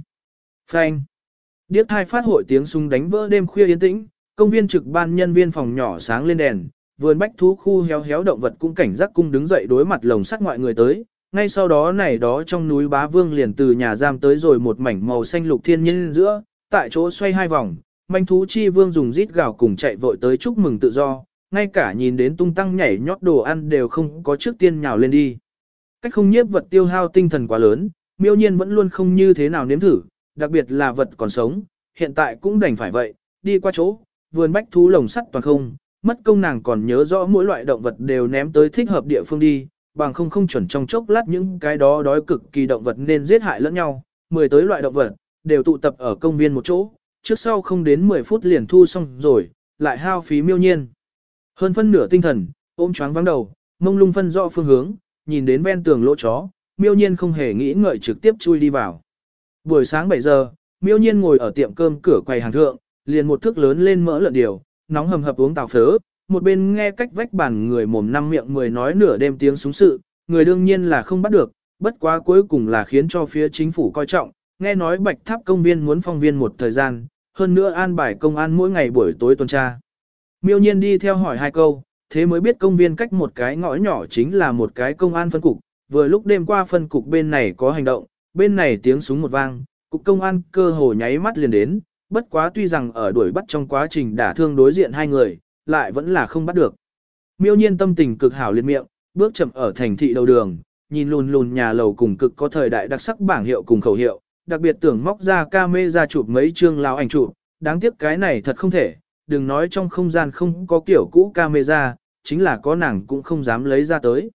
Phanh! Điếc thai phát hội tiếng súng đánh vỡ đêm khuya yên tĩnh, công viên trực ban nhân viên phòng nhỏ sáng lên đèn, vườn bách thú khu héo héo động vật cũng cảnh giác cung đứng dậy đối mặt lồng sắt ngoại người tới. Ngay sau đó này đó trong núi bá vương liền từ nhà giam tới rồi một mảnh màu xanh lục thiên nhiên giữa, tại chỗ xoay hai vòng, manh thú chi vương dùng rít gào cùng chạy vội tới chúc mừng tự do, ngay cả nhìn đến tung tăng nhảy nhót đồ ăn đều không có trước tiên nhào lên đi. Cách không nhiếp vật tiêu hao tinh thần quá lớn, miêu nhiên vẫn luôn không như thế nào nếm thử, đặc biệt là vật còn sống, hiện tại cũng đành phải vậy, đi qua chỗ, vườn bách thú lồng sắt toàn không, mất công nàng còn nhớ rõ mỗi loại động vật đều ném tới thích hợp địa phương đi, bằng không không chuẩn trong chốc lát những cái đó đói cực kỳ động vật nên giết hại lẫn nhau, mười tới loại động vật, đều tụ tập ở công viên một chỗ, trước sau không đến 10 phút liền thu xong rồi, lại hao phí miêu nhiên. Hơn phân nửa tinh thần, ôm choáng vắng đầu, mông lung phân rõ phương hướng, nhìn đến ven tường lỗ chó, miêu nhiên không hề nghĩ ngợi trực tiếp chui đi vào. Buổi sáng 7 giờ, miêu nhiên ngồi ở tiệm cơm cửa quầy hàng thượng, liền một thước lớn lên mỡ lợn điều, nóng hầm hập uống tàu phớ, một bên nghe cách vách bản người mồm năm miệng mười nói nửa đêm tiếng súng sự, người đương nhiên là không bắt được, bất quá cuối cùng là khiến cho phía chính phủ coi trọng, nghe nói bạch tháp công viên muốn phong viên một thời gian, hơn nữa an bài công an mỗi ngày buổi tối tuần tra. Miêu nhiên đi theo hỏi hai câu, thế mới biết công viên cách một cái ngõ nhỏ chính là một cái công an phân cục, vừa lúc đêm qua phân cục bên này có hành động, bên này tiếng súng một vang, cục công an cơ hồ nháy mắt liền đến, bất quá tuy rằng ở đuổi bắt trong quá trình đả thương đối diện hai người, lại vẫn là không bắt được. Miêu nhiên tâm tình cực hảo liên miệng, bước chậm ở thành thị đầu đường, nhìn lùn lùn nhà lầu cùng cực có thời đại đặc sắc bảng hiệu cùng khẩu hiệu, đặc biệt tưởng móc ra camera chụp mấy chương lão ảnh chụp, đáng tiếc cái này thật không thể, đừng nói trong không gian không có kiểu cũ camera, chính là có nàng cũng không dám lấy ra tới.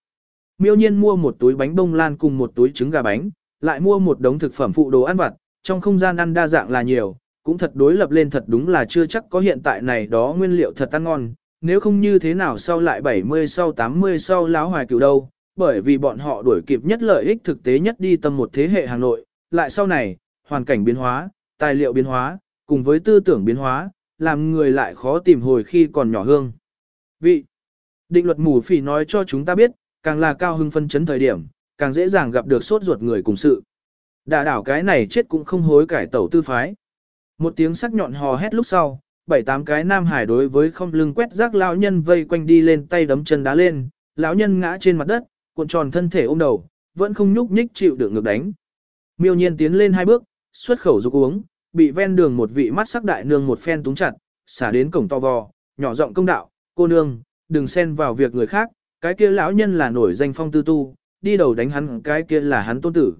Miêu nhiên mua một túi bánh bông lan cùng một túi trứng gà bánh, lại mua một đống thực phẩm phụ đồ ăn vặt, trong không gian ăn đa dạng là nhiều, cũng thật đối lập lên thật đúng là chưa chắc có hiện tại này đó nguyên liệu thật ăn ngon, nếu không như thế nào sau lại 70 sau 80 sau láo hoài cửu đâu, bởi vì bọn họ đuổi kịp nhất lợi ích thực tế nhất đi tâm một thế hệ Hà Nội, lại sau này, hoàn cảnh biến hóa, tài liệu biến hóa, cùng với tư tưởng biến hóa, làm người lại khó tìm hồi khi còn nhỏ hương. Vị Định luật mù phỉ nói cho chúng ta biết, càng là cao hưng phân chấn thời điểm, càng dễ dàng gặp được sốt ruột người cùng sự. Đả đảo cái này chết cũng không hối cải tẩu tư phái. Một tiếng sắc nhọn hò hét lúc sau, bảy tám cái nam hải đối với không lưng quét rác lão nhân vây quanh đi lên tay đấm chân đá lên, lão nhân ngã trên mặt đất, cuộn tròn thân thể ôm đầu, vẫn không nhúc nhích chịu được ngược đánh. Miêu nhiên tiến lên hai bước, xuất khẩu dục uống, bị ven đường một vị mắt sắc đại nương một phen túng chặt, xả đến cổng to vò, nhỏ giọng công đạo, cô nương, đừng xen vào việc người khác, cái kia lão nhân là nổi danh phong tư tu, đi đầu đánh hắn cái kia là hắn tôn tử.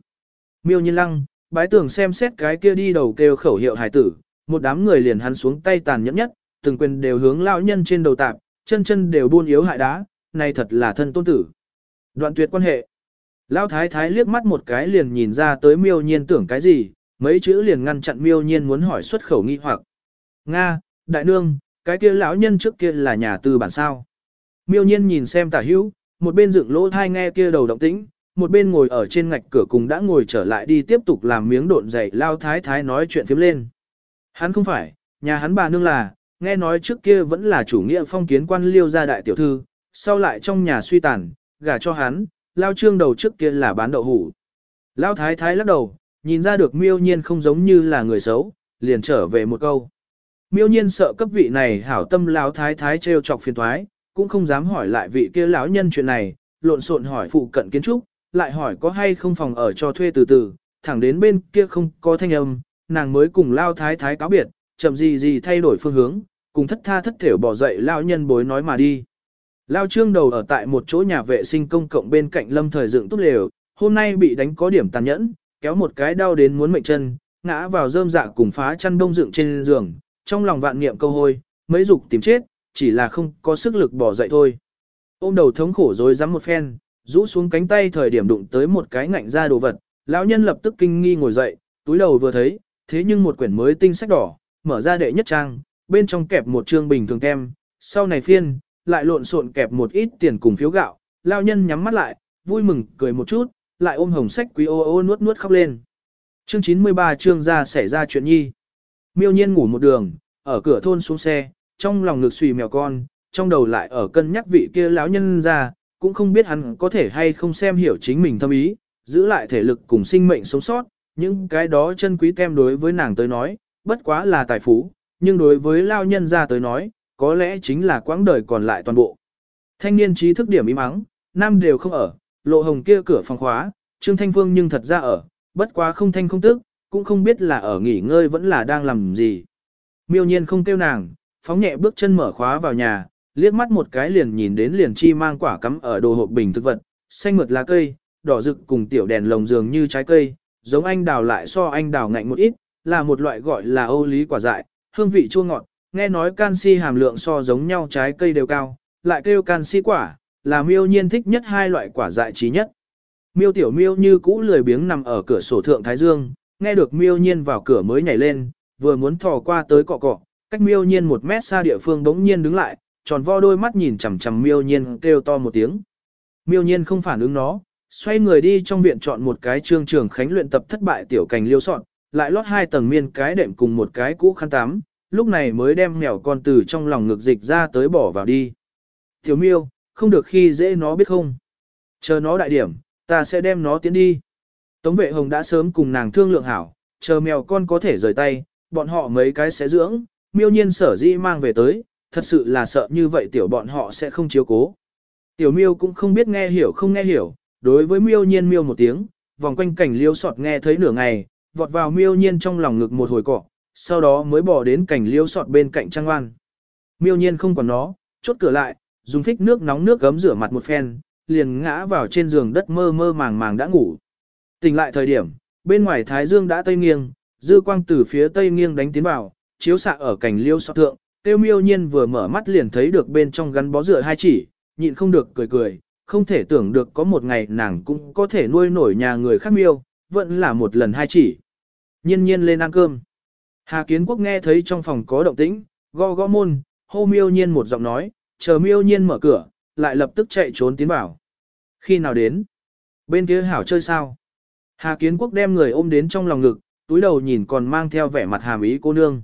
Miêu nhiên lăng, bái tưởng xem xét cái kia đi đầu kêu khẩu hiệu hải tử, một đám người liền hắn xuống tay tàn nhẫn nhất, từng quyền đều hướng lão nhân trên đầu tạp, chân chân đều buôn yếu hại đá, này thật là thân tôn tử. Đoạn tuyệt quan hệ. Lão thái thái liếc mắt một cái liền nhìn ra tới miêu nhiên tưởng cái gì, mấy chữ liền ngăn chặn miêu nhiên muốn hỏi xuất khẩu nghi hoặc. Nga, đại nương, cái kia lão nhân trước kia là nhà tư bản sao. Miêu nhiên nhìn xem tả hữu, một bên dựng lỗ thai nghe kia đầu động tĩnh, một bên ngồi ở trên ngạch cửa cùng đã ngồi trở lại đi tiếp tục làm miếng độn dày lao thái thái nói chuyện phiếm lên. Hắn không phải, nhà hắn bà nương là, nghe nói trước kia vẫn là chủ nghĩa phong kiến quan liêu gia đại tiểu thư, sau lại trong nhà suy tàn, gả cho hắn, lao trương đầu trước kia là bán đậu hủ. Lao thái thái lắc đầu, nhìn ra được miêu nhiên không giống như là người xấu, liền trở về một câu. Miêu nhiên sợ cấp vị này hảo tâm lao thái thái trêu chọc phiền thoái, cũng không dám hỏi lại vị kia lão nhân chuyện này, lộn xộn hỏi phụ cận kiến trúc, lại hỏi có hay không phòng ở cho thuê từ từ, thẳng đến bên kia không có thanh âm, nàng mới cùng lao thái thái cáo biệt, chậm gì gì thay đổi phương hướng, cùng thất tha thất thểu bỏ dậy lao nhân bối nói mà đi. Lao trương đầu ở tại một chỗ nhà vệ sinh công cộng bên cạnh lâm thời dựng tốt lều, hôm nay bị đánh có điểm tàn nhẫn, kéo một cái đau đến muốn mệnh chân, ngã vào rơm dạ cùng phá chăn đông dựng trên giường, trong lòng vạn niệm câu hôi, mấy dục tìm chết, chỉ là không có sức lực bỏ dậy thôi. Ôm đầu thống khổ rồi dám một phen, rũ xuống cánh tay thời điểm đụng tới một cái ngạnh ra đồ vật, lão nhân lập tức kinh nghi ngồi dậy, túi đầu vừa thấy, thế nhưng một quyển mới tinh sách đỏ, mở ra đệ nhất trang, bên trong kẹp một chương bình thường kem, sau này phiên, lại lộn xộn kẹp một ít tiền cùng phiếu gạo, lao nhân nhắm mắt lại, vui mừng cười một chút, lại ôm hồng sách quý ô ô nuốt nuốt khóc lên. Chương 93 chương ra xảy ra chuyện nhi. Miêu nhiên ngủ một đường, ở cửa thôn xuống xe, trong lòng ngực suy mèo con, trong đầu lại ở cân nhắc vị kia lão nhân ra, cũng không biết hắn có thể hay không xem hiểu chính mình thâm ý, giữ lại thể lực cùng sinh mệnh sống sót, những cái đó chân quý kem đối với nàng tới nói, bất quá là tài phú, nhưng đối với lao nhân ra tới nói, có lẽ chính là quãng đời còn lại toàn bộ. Thanh niên trí thức điểm im ắng, nam đều không ở, lộ hồng kia cửa phòng khóa, Trương Thanh Phương nhưng thật ra ở, bất quá không thanh không tức, cũng không biết là ở nghỉ ngơi vẫn là đang làm gì. Miêu nhiên không kêu nàng, phóng nhẹ bước chân mở khóa vào nhà, liếc mắt một cái liền nhìn đến liền chi mang quả cắm ở đồ hộp bình thực vật, xanh mượt lá cây, đỏ rực cùng tiểu đèn lồng dường như trái cây, giống anh đào lại so anh đào ngạnh một ít, là một loại gọi là ô lý quả dại, hương vị chua ngọt, nghe nói canxi hàm lượng so giống nhau trái cây đều cao, lại kêu canxi quả, là miêu nhiên thích nhất hai loại quả dại trí nhất. Miêu tiểu miêu như cũ lười biếng nằm ở cửa sổ thượng Thái Dương, nghe được miêu nhiên vào cửa mới nhảy lên, vừa muốn thò qua tới cọ cọ, cách miêu nhiên một mét xa địa phương bỗng nhiên đứng lại, tròn vo đôi mắt nhìn chằm chằm miêu nhiên kêu to một tiếng. Miêu nhiên không phản ứng nó, xoay người đi trong viện chọn một cái trương trường khánh luyện tập thất bại tiểu cành liêu sọn, lại lót hai tầng miên cái đệm cùng một cái cũ khăn tắm, lúc này mới đem mèo con từ trong lòng ngực dịch ra tới bỏ vào đi. Tiểu miêu, không được khi dễ nó biết không. Chờ nó đại điểm, ta sẽ đem nó tiến đi. Tống vệ hồng đã sớm cùng nàng thương lượng hảo, chờ mèo con có thể rời tay, bọn họ mấy cái sẽ dưỡng, miêu nhiên sở dĩ mang về tới, thật sự là sợ như vậy tiểu bọn họ sẽ không chiếu cố. Tiểu miêu cũng không biết nghe hiểu không nghe hiểu, đối với miêu nhiên miêu một tiếng, vòng quanh cảnh liêu sọt nghe thấy nửa ngày, vọt vào miêu nhiên trong lòng ngực một hồi cọ, sau đó mới bỏ đến cảnh liêu sọt bên cạnh trang oan. Miêu nhiên không còn nó, chốt cửa lại, dùng thích nước nóng nước gấm rửa mặt một phen, liền ngã vào trên giường đất mơ mơ màng màng đã ngủ. Tỉnh lại thời điểm, bên ngoài thái dương đã tây nghiêng, dư quang từ phía tây nghiêng đánh tiến vào, chiếu xạ ở cảnh liêu sọt thượng, tiêu miêu nhiên vừa mở mắt liền thấy được bên trong gắn bó rửa hai chỉ, nhịn không được cười cười, không thể tưởng được có một ngày nàng cũng có thể nuôi nổi nhà người khác miêu, vẫn là một lần hai chỉ. Nhiên nhiên lên ăn cơm. Hà Kiến Quốc nghe thấy trong phòng có động tĩnh, gõ gõ môn, hô miêu nhiên một giọng nói, chờ miêu nhiên mở cửa, lại lập tức chạy trốn tiến vào. Khi nào đến? Bên kia hảo chơi sao? Hà Kiến Quốc đem người ôm đến trong lòng ngực, túi đầu nhìn còn mang theo vẻ mặt hàm ý cô nương.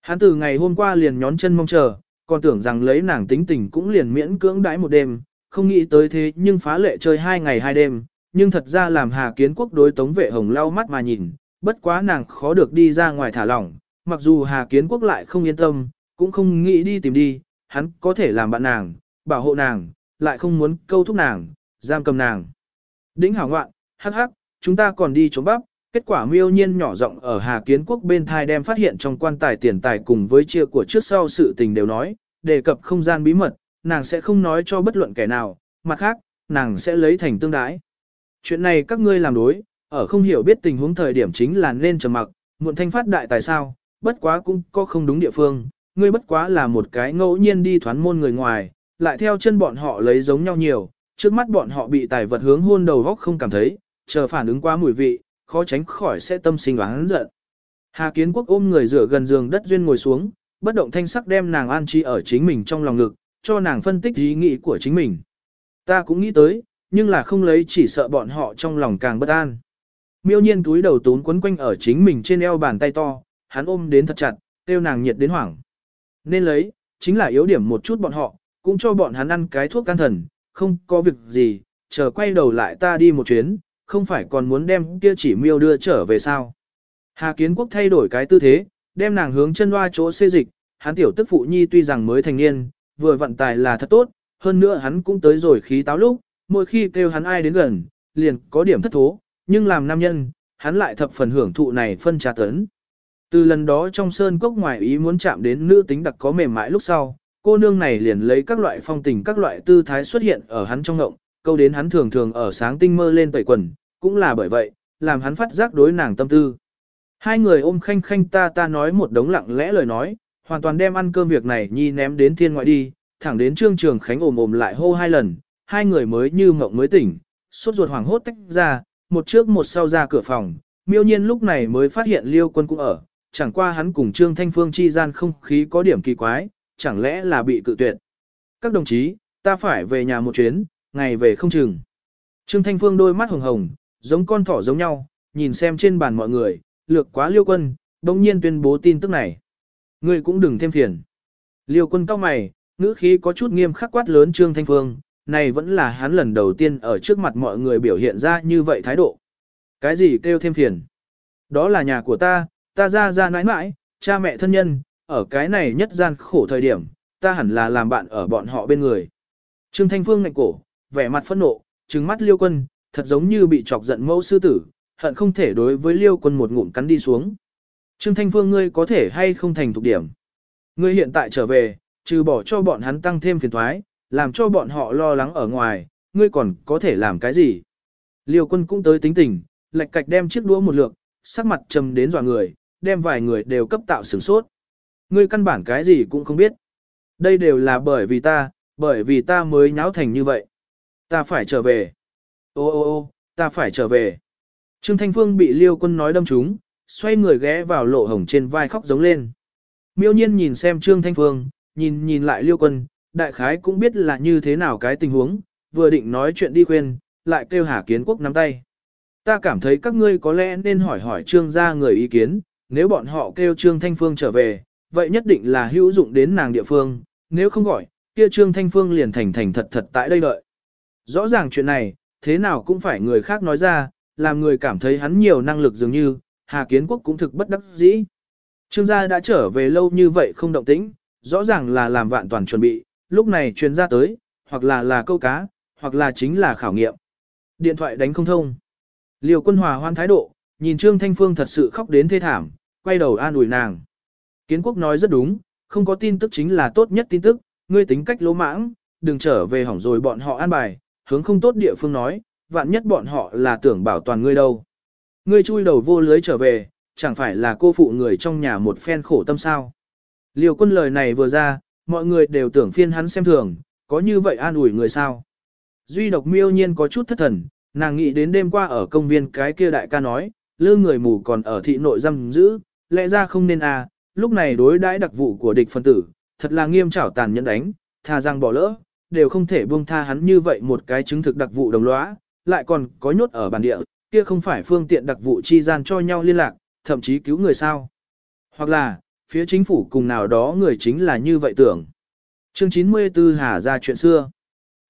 Hắn từ ngày hôm qua liền nhón chân mong chờ, còn tưởng rằng lấy nàng tính tình cũng liền miễn cưỡng đãi một đêm, không nghĩ tới thế nhưng phá lệ chơi hai ngày hai đêm, nhưng thật ra làm Hà Kiến Quốc đối Tống Vệ Hồng lau mắt mà nhìn, bất quá nàng khó được đi ra ngoài thả lỏng, mặc dù Hà Kiến Quốc lại không yên tâm, cũng không nghĩ đi tìm đi, hắn có thể làm bạn nàng, bảo hộ nàng, lại không muốn câu thúc nàng, giam cầm nàng. Đĩnh hảo ngoạn, hắc hắc, chúng ta còn đi trốn bắp, kết quả miêu nhiên nhỏ rộng ở Hà Kiến Quốc bên thai đem phát hiện trong quan tài tiền tài cùng với chia của trước sau sự tình đều nói, đề cập không gian bí mật, nàng sẽ không nói cho bất luận kẻ nào, mặt khác, nàng sẽ lấy thành tương đái. Chuyện này các ngươi làm đối, ở không hiểu biết tình huống thời điểm chính là nên trầm mặc, muộn thanh phát đại tại sao, bất quá cũng có không đúng địa phương, ngươi bất quá là một cái ngẫu nhiên đi thoán môn người ngoài, lại theo chân bọn họ lấy giống nhau nhiều, trước mắt bọn họ bị tài vật hướng hôn đầu góc không cảm thấy, chờ phản ứng quá mùi vị, khó tránh khỏi sẽ tâm sinh oán giận. Hà Kiến Quốc ôm người rửa gần giường đất duyên ngồi xuống, bất động thanh sắc đem nàng an trí ở chính mình trong lòng ngực, cho nàng phân tích ý nghĩ của chính mình. Ta cũng nghĩ tới, nhưng là không lấy chỉ sợ bọn họ trong lòng càng bất an. Miêu nhiên túi đầu tốn quấn quanh ở chính mình trên eo bàn tay to, hắn ôm đến thật chặt, tiêu nàng nhiệt đến hoảng. Nên lấy, chính là yếu điểm một chút bọn họ, cũng cho bọn hắn ăn cái thuốc can thần, không có việc gì, chờ quay đầu lại ta đi một chuyến, không phải còn muốn đem kia chỉ miêu đưa trở về sao. Hà Kiến Quốc thay đổi cái tư thế, đem nàng hướng chân loa chỗ xê dịch, hắn tiểu tức phụ nhi tuy rằng mới thành niên, vừa vận tài là thật tốt, hơn nữa hắn cũng tới rồi khí táo lúc, mỗi khi kêu hắn ai đến gần, liền có điểm thất thố, nhưng làm nam nhân, hắn lại thập phần hưởng thụ này phân trà tấn. Từ lần đó trong sơn cốc ngoài ý muốn chạm đến nữ tính đặc có mềm mại lúc sau, cô nương này liền lấy các loại phong tình các loại tư thái xuất hiện ở hắn trong ngộng, câu đến hắn thường thường ở sáng tinh mơ lên tẩy quần, cũng là bởi vậy, làm hắn phát giác đối nàng tâm tư. Hai người ôm khanh khanh ta ta nói một đống lặng lẽ lời nói, hoàn toàn đem ăn cơm việc này nhi ném đến thiên ngoại đi, thẳng đến trương trường khánh ồm ồm lại hô hai lần, hai người mới như mộng mới tỉnh, suốt ruột hoảng hốt tách ra, một trước một sau ra cửa phòng, miêu nhiên lúc này mới phát hiện liêu quân cũng ở, chẳng qua hắn cùng trương thanh phương chi gian không khí có điểm kỳ quái, chẳng lẽ là bị cự tuyệt. Các đồng chí, ta phải về nhà một chuyến, ngày về không chừng. Trương Thanh Phương đôi mắt hồng hồng, giống con thỏ giống nhau, nhìn xem trên bàn mọi người, lược quá liêu quân, đồng nhiên tuyên bố tin tức này. Ngươi cũng đừng thêm phiền. Liêu quân cao mày, ngữ khí có chút nghiêm khắc quát lớn Trương Thanh Phương, này vẫn là hắn lần đầu tiên ở trước mặt mọi người biểu hiện ra như vậy thái độ. Cái gì kêu thêm phiền? Đó là nhà của ta, ta ra ra nãi nãi, cha mẹ thân nhân, ở cái này nhất gian khổ thời điểm, ta hẳn là làm bạn ở bọn họ bên người. Trương Thanh Phương ngạnh cổ, vẻ mặt phẫn nộ, trừng mắt liêu quân, thật giống như bị chọc giận mẫu sư tử, hận không thể đối với liêu quân một ngụm cắn đi xuống. Trương Thanh Phương ngươi có thể hay không thành thục điểm. Ngươi hiện tại trở về, trừ bỏ cho bọn hắn tăng thêm phiền thoái, làm cho bọn họ lo lắng ở ngoài, ngươi còn có thể làm cái gì. Liêu quân cũng tới tính tình, lệch cạch đem chiếc đũa một lượng, sắc mặt trầm đến dọa người, đem vài người đều cấp tạo sửng sốt. Ngươi căn bản cái gì cũng không biết. Đây đều là bởi vì ta, bởi vì ta mới nháo thành như vậy. Ta phải trở về. Ô ô ô, ta phải trở về. Trương Thanh Phương bị liêu quân nói đâm trúng, xoay người ghé vào lộ hồng trên vai khóc giống lên. Miêu nhiên nhìn xem Trương Thanh Phương, nhìn nhìn lại liêu quân, đại khái cũng biết là như thế nào cái tình huống, vừa định nói chuyện đi khuyên, lại kêu Hà Kiến Quốc nắm tay. Ta cảm thấy các ngươi có lẽ nên hỏi hỏi Trương gia người ý kiến, nếu bọn họ kêu Trương Thanh Phương trở về, vậy nhất định là hữu dụng đến nàng địa phương, nếu không gọi, kia Trương Thanh Phương liền thành thành thật thật tại đây đợi. Rõ ràng chuyện này, thế nào cũng phải người khác nói ra, làm người cảm thấy hắn nhiều năng lực dường như, Hà Kiến Quốc cũng thực bất đắc dĩ. Trương gia đã trở về lâu như vậy không động tĩnh, rõ ràng là làm vạn toàn chuẩn bị, lúc này truyền ra tới, hoặc là là câu cá, hoặc là chính là khảo nghiệm. Điện thoại đánh không thông. Liều quân hòa hoan thái độ, nhìn Trương Thanh Phương thật sự khóc đến thê thảm, quay đầu an ủi nàng. Kiến quốc nói rất đúng, không có tin tức chính là tốt nhất tin tức, ngươi tính cách lỗ mãng, đừng trở về hỏng rồi bọn họ an bài, hướng không tốt địa phương nói, vạn nhất bọn họ là tưởng bảo toàn ngươi đâu. Ngươi chui đầu vô lưới trở về, chẳng phải là cô phụ người trong nhà một phen khổ tâm sao. Liều quân lời này vừa ra, mọi người đều tưởng phiên hắn xem thường, có như vậy an ủi người sao. Duy độc miêu nhiên có chút thất thần, Nàng nghĩ đến đêm qua ở công viên cái kia đại ca nói, lư người mù còn ở thị nội giam giữ, lẽ ra không nên à, lúc này đối đãi đặc vụ của địch phân tử, thật là nghiêm trảo tàn nhẫn đánh, thà rằng bỏ lỡ, đều không thể buông tha hắn như vậy một cái chứng thực đặc vụ đồng lõa, lại còn có nhốt ở bản địa, kia không phải phương tiện đặc vụ chi gian cho nhau liên lạc, thậm chí cứu người sao. Hoặc là, phía chính phủ cùng nào đó người chính là như vậy tưởng. Chương 94 Hà ra chuyện xưa.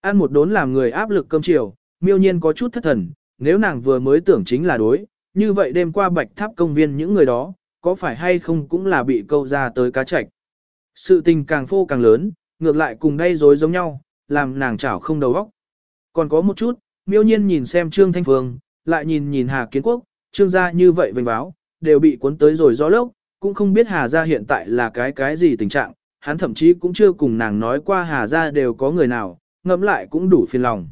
Ăn một đốn làm người áp lực cơm chiều, miêu nhiên có chút thất thần, nếu nàng vừa mới tưởng chính là đối, như vậy đêm qua bạch tháp công viên những người đó, có phải hay không cũng là bị câu ra tới cá chạch. Sự tình càng phô càng lớn, ngược lại cùng đây rối giống nhau, làm nàng chảo không đầu óc. Còn có một chút, miêu nhiên nhìn xem Trương Thanh Phương, lại nhìn nhìn Hà Kiến Quốc, Trương gia như vậy vênh báo, đều bị cuốn tới rồi gió lốc, cũng không biết Hà gia hiện tại là cái cái gì tình trạng, hắn thậm chí cũng chưa cùng nàng nói qua Hà gia đều có người nào, ngẫm lại cũng đủ phiền lòng.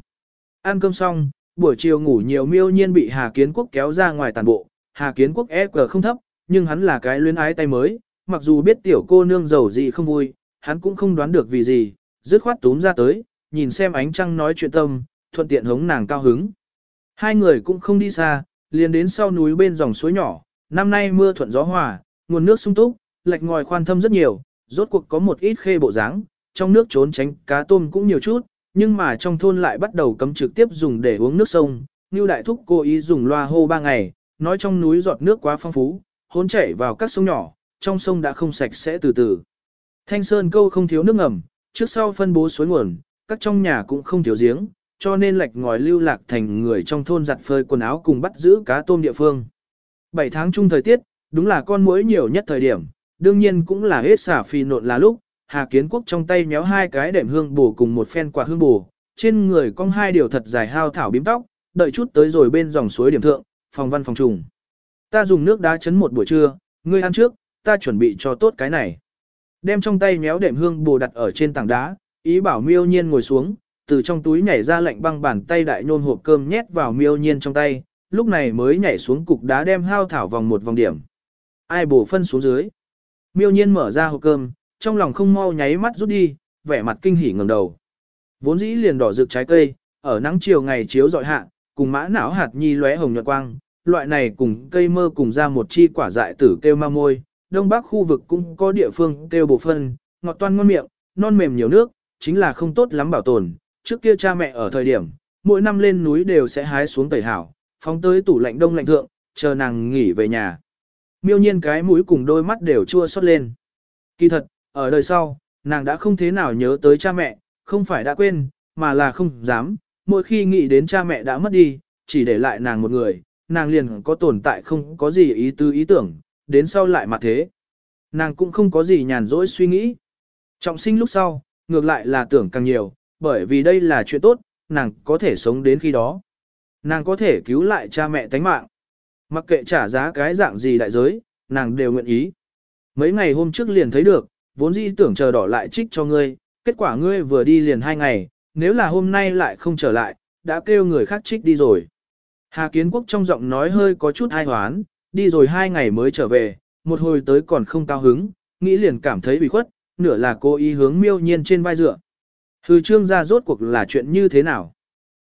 Ăn cơm xong, buổi chiều ngủ nhiều miêu nhiên bị Hà Kiến Quốc kéo ra ngoài tàn bộ, Hà Kiến Quốc EQ không thấp, nhưng hắn là cái luyến ái tay mới, mặc dù biết tiểu cô nương giàu gì không vui, hắn cũng không đoán được vì gì, dứt khoát túm ra tới, nhìn xem ánh trăng nói chuyện tâm, thuận tiện hống nàng cao hứng. Hai người cũng không đi xa, liền đến sau núi bên dòng suối nhỏ, năm nay mưa thuận gió hòa, nguồn nước sung túc, lạch ngòi khoan thâm rất nhiều, rốt cuộc có một ít khê bộ dáng, trong nước trốn tránh cá tôm cũng nhiều chút, nhưng mà trong thôn lại bắt đầu cấm trực tiếp dùng để uống nước sông, như đại thúc cố ý dùng loa hô ba ngày, nói trong núi giọt nước quá phong phú, hỗn chảy vào các sông nhỏ, trong sông đã không sạch sẽ từ từ. Thanh Sơn câu không thiếu nước ngầm, trước sau phân bố suối nguồn, các trong nhà cũng không thiếu giếng, cho nên lạch ngòi lưu lạc thành người trong thôn giặt phơi quần áo cùng bắt giữ cá tôm địa phương. 7 tháng chung thời tiết, đúng là con muỗi nhiều nhất thời điểm, đương nhiên cũng là hết xả phi nộn là lúc, Hà Kiến Quốc trong tay méo hai cái đệm hương bổ cùng một phen quả hương bổ, trên người cong hai điều thật dài hao thảo bím tóc, đợi chút tới rồi bên dòng suối điểm thượng, phòng văn phòng trùng. Ta dùng nước đá chấn một buổi trưa, ngươi ăn trước, ta chuẩn bị cho tốt cái này. Đem trong tay méo đệm hương bổ đặt ở trên tảng đá, ý bảo miêu nhiên ngồi xuống, từ trong túi nhảy ra lạnh băng bàn tay đại nôn hộp cơm nhét vào miêu nhiên trong tay, lúc này mới nhảy xuống cục đá đem hao thảo vòng một vòng điểm. Ai bổ phân xuống dưới. Miêu nhiên mở ra hộp cơm, trong lòng không mau nháy mắt rút đi, vẻ mặt kinh hỉ ngẩng đầu. Vốn dĩ liền đỏ rực trái cây, ở nắng chiều ngày chiếu dọi hạ, cùng mã não hạt nhi lóe hồng nhuận quang, loại này cùng cây mơ cùng ra một chi quả dại tử kêu ma môi, đông bắc khu vực cũng có địa phương kêu bổ phân, ngọt toan ngon miệng, non mềm nhiều nước, chính là không tốt lắm bảo tồn. Trước kia cha mẹ ở thời điểm, mỗi năm lên núi đều sẽ hái xuống tẩy hảo, phóng tới tủ lạnh đông lạnh thượng, chờ nàng nghỉ về nhà. Miêu nhiên cái mũi cùng đôi mắt đều chua xót lên. Kỳ thật, ở đời sau, nàng đã không thế nào nhớ tới cha mẹ, không phải đã quên, mà là không dám, mỗi khi nghĩ đến cha mẹ đã mất đi, chỉ để lại nàng một người, nàng liền có tồn tại không có gì ý tư ý tưởng, đến sau lại mà thế. Nàng cũng không có gì nhàn rỗi suy nghĩ. Trọng sinh lúc sau, ngược lại là tưởng càng nhiều, bởi vì đây là chuyện tốt, nàng có thể sống đến khi đó. Nàng có thể cứu lại cha mẹ tánh mạng. Mặc kệ trả giá cái dạng gì đại giới, nàng đều nguyện ý. Mấy ngày hôm trước liền thấy được, vốn dĩ tưởng chờ đỏ lại trích cho ngươi, kết quả ngươi vừa đi liền hai ngày, nếu là hôm nay lại không trở lại, đã kêu người khác trích đi rồi. Hà Kiến Quốc trong giọng nói hơi có chút ai hoán, đi rồi hai ngày mới trở về, một hồi tới còn không cao hứng, nghĩ liền cảm thấy bị khuất, nửa là cô ý hướng miêu nhiên trên vai dựa. Hư trương ra rốt cuộc là chuyện như thế nào?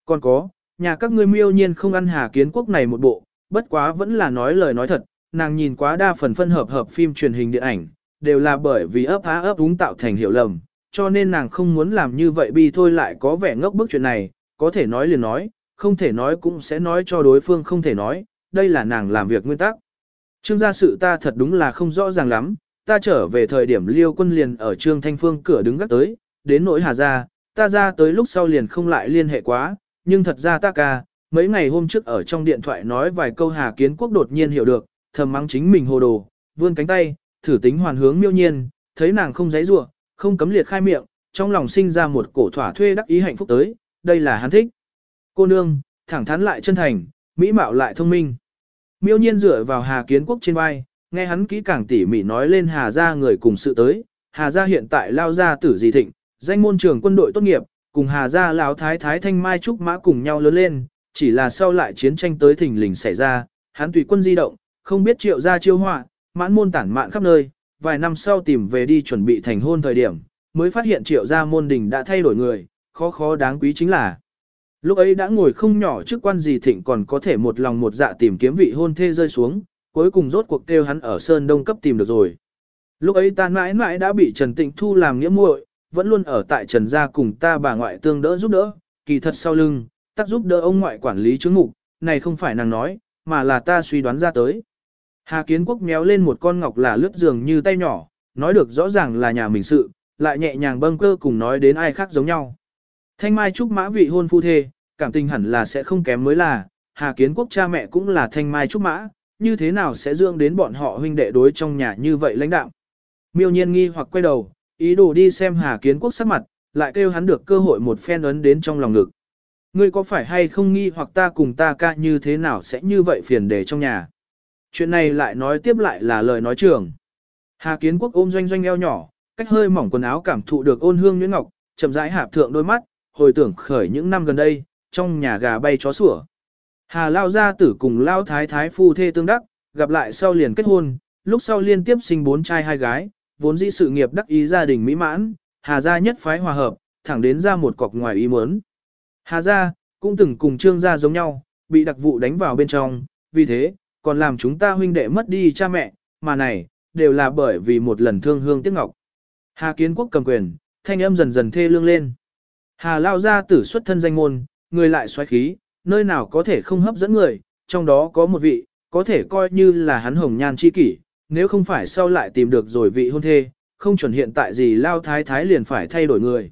Còn có, nhà các ngươi miêu nhiên không ăn Hà Kiến Quốc này một bộ, bất quá vẫn là nói lời nói thật, nàng nhìn quá đa phần phân hợp hợp phim truyền hình điện ảnh, đều là bởi vì ấp há ấp úng tạo thành hiểu lầm, cho nên nàng không muốn làm như vậy bi thôi lại có vẻ ngốc bức chuyện này, có thể nói liền nói, không thể nói cũng sẽ nói cho đối phương không thể nói, đây là nàng làm việc nguyên tắc. Trương gia sự ta thật đúng là không rõ ràng lắm, ta trở về thời điểm liêu quân liền ở Trương Thanh Phương cửa đứng gác tới, đến nỗi hà ra, ta ra tới lúc sau liền không lại liên hệ quá, nhưng thật ra ta ca, mấy ngày hôm trước ở trong điện thoại nói vài câu Hà Kiến Quốc đột nhiên hiểu được, thầm mắng chính mình hồ đồ, vươn cánh tay, thử tính hoàn hướng miêu nhiên, thấy nàng không giấy rủa không cấm liệt khai miệng, trong lòng sinh ra một cổ thỏa thuê đắc ý hạnh phúc tới, đây là hắn thích. Cô nương, thẳng thắn lại chân thành, mỹ mạo lại thông minh. Miêu nhiên dựa vào Hà Kiến Quốc trên vai, nghe hắn kỹ càng tỉ mỉ nói lên Hà gia người cùng sự tới, Hà gia hiện tại lao ra tử gì thịnh, danh môn trường quân đội tốt nghiệp, cùng Hà gia lão thái thái thanh mai trúc mã cùng nhau lớn lên, chỉ là sau lại chiến tranh tới thình lình xảy ra, hắn tùy quân di động, không biết triệu gia chiêu họa, mãn môn tản mạn khắp nơi, vài năm sau tìm về đi chuẩn bị thành hôn thời điểm, mới phát hiện triệu gia môn đình đã thay đổi người, khó khó đáng quý chính là. Lúc ấy đã ngồi không nhỏ trước quan gì thịnh còn có thể một lòng một dạ tìm kiếm vị hôn thê rơi xuống, cuối cùng rốt cuộc kêu hắn ở Sơn Đông cấp tìm được rồi. Lúc ấy ta mãi mãi đã bị Trần Tịnh Thu làm nghĩa muội, vẫn luôn ở tại Trần gia cùng ta bà ngoại tương đỡ giúp đỡ, kỳ thật sau lưng, tác giúp đỡ ông ngoại quản lý chứng mục, này không phải nàng nói, mà là ta suy đoán ra tới. Hà Kiến Quốc méo lên một con ngọc là lướt giường như tay nhỏ, nói được rõ ràng là nhà mình sự, lại nhẹ nhàng bâng cơ cùng nói đến ai khác giống nhau. Thanh Mai Trúc Mã vị hôn phu thê, cảm tình hẳn là sẽ không kém mới là, Hà Kiến Quốc cha mẹ cũng là Thanh Mai Trúc Mã, như thế nào sẽ dương đến bọn họ huynh đệ đối trong nhà như vậy lãnh đạo. Miêu nhiên nghi hoặc quay đầu, ý đồ đi xem Hà Kiến Quốc sắc mặt, lại kêu hắn được cơ hội một phen ấn đến trong lòng ngực. Ngươi có phải hay không nghi hoặc ta cùng ta ca như thế nào sẽ như vậy phiền đề trong nhà. Chuyện này lại nói tiếp lại là lời nói trường. Hà Kiến Quốc ôm doanh doanh eo nhỏ, cách hơi mỏng quần áo cảm thụ được ôn hương nhuyễn ngọc, chậm rãi hạp thượng đôi mắt, hồi tưởng khởi những năm gần đây, trong nhà gà bay chó sủa. Hà Lao gia tử cùng Lao Thái Thái phu thê tương đắc, gặp lại sau liền kết hôn, lúc sau liên tiếp sinh bốn trai hai gái, vốn dĩ sự nghiệp đắc ý gia đình mỹ mãn, Hà gia nhất phái hòa hợp, thẳng đến ra một cọc ngoài ý muốn. Hà gia cũng từng cùng Trương gia giống nhau, bị đặc vụ đánh vào bên trong, vì thế, còn làm chúng ta huynh đệ mất đi cha mẹ, mà này, đều là bởi vì một lần thương hương tiếc ngọc. Hà Kiến Quốc cầm quyền, thanh âm dần dần thê lương lên. Hà Lao gia tử xuất thân danh môn, người lại xoáy khí, nơi nào có thể không hấp dẫn người, trong đó có một vị, có thể coi như là hắn hồng nhan chi kỷ, nếu không phải sau lại tìm được rồi vị hôn thê, không chuẩn hiện tại gì lao thái thái liền phải thay đổi người.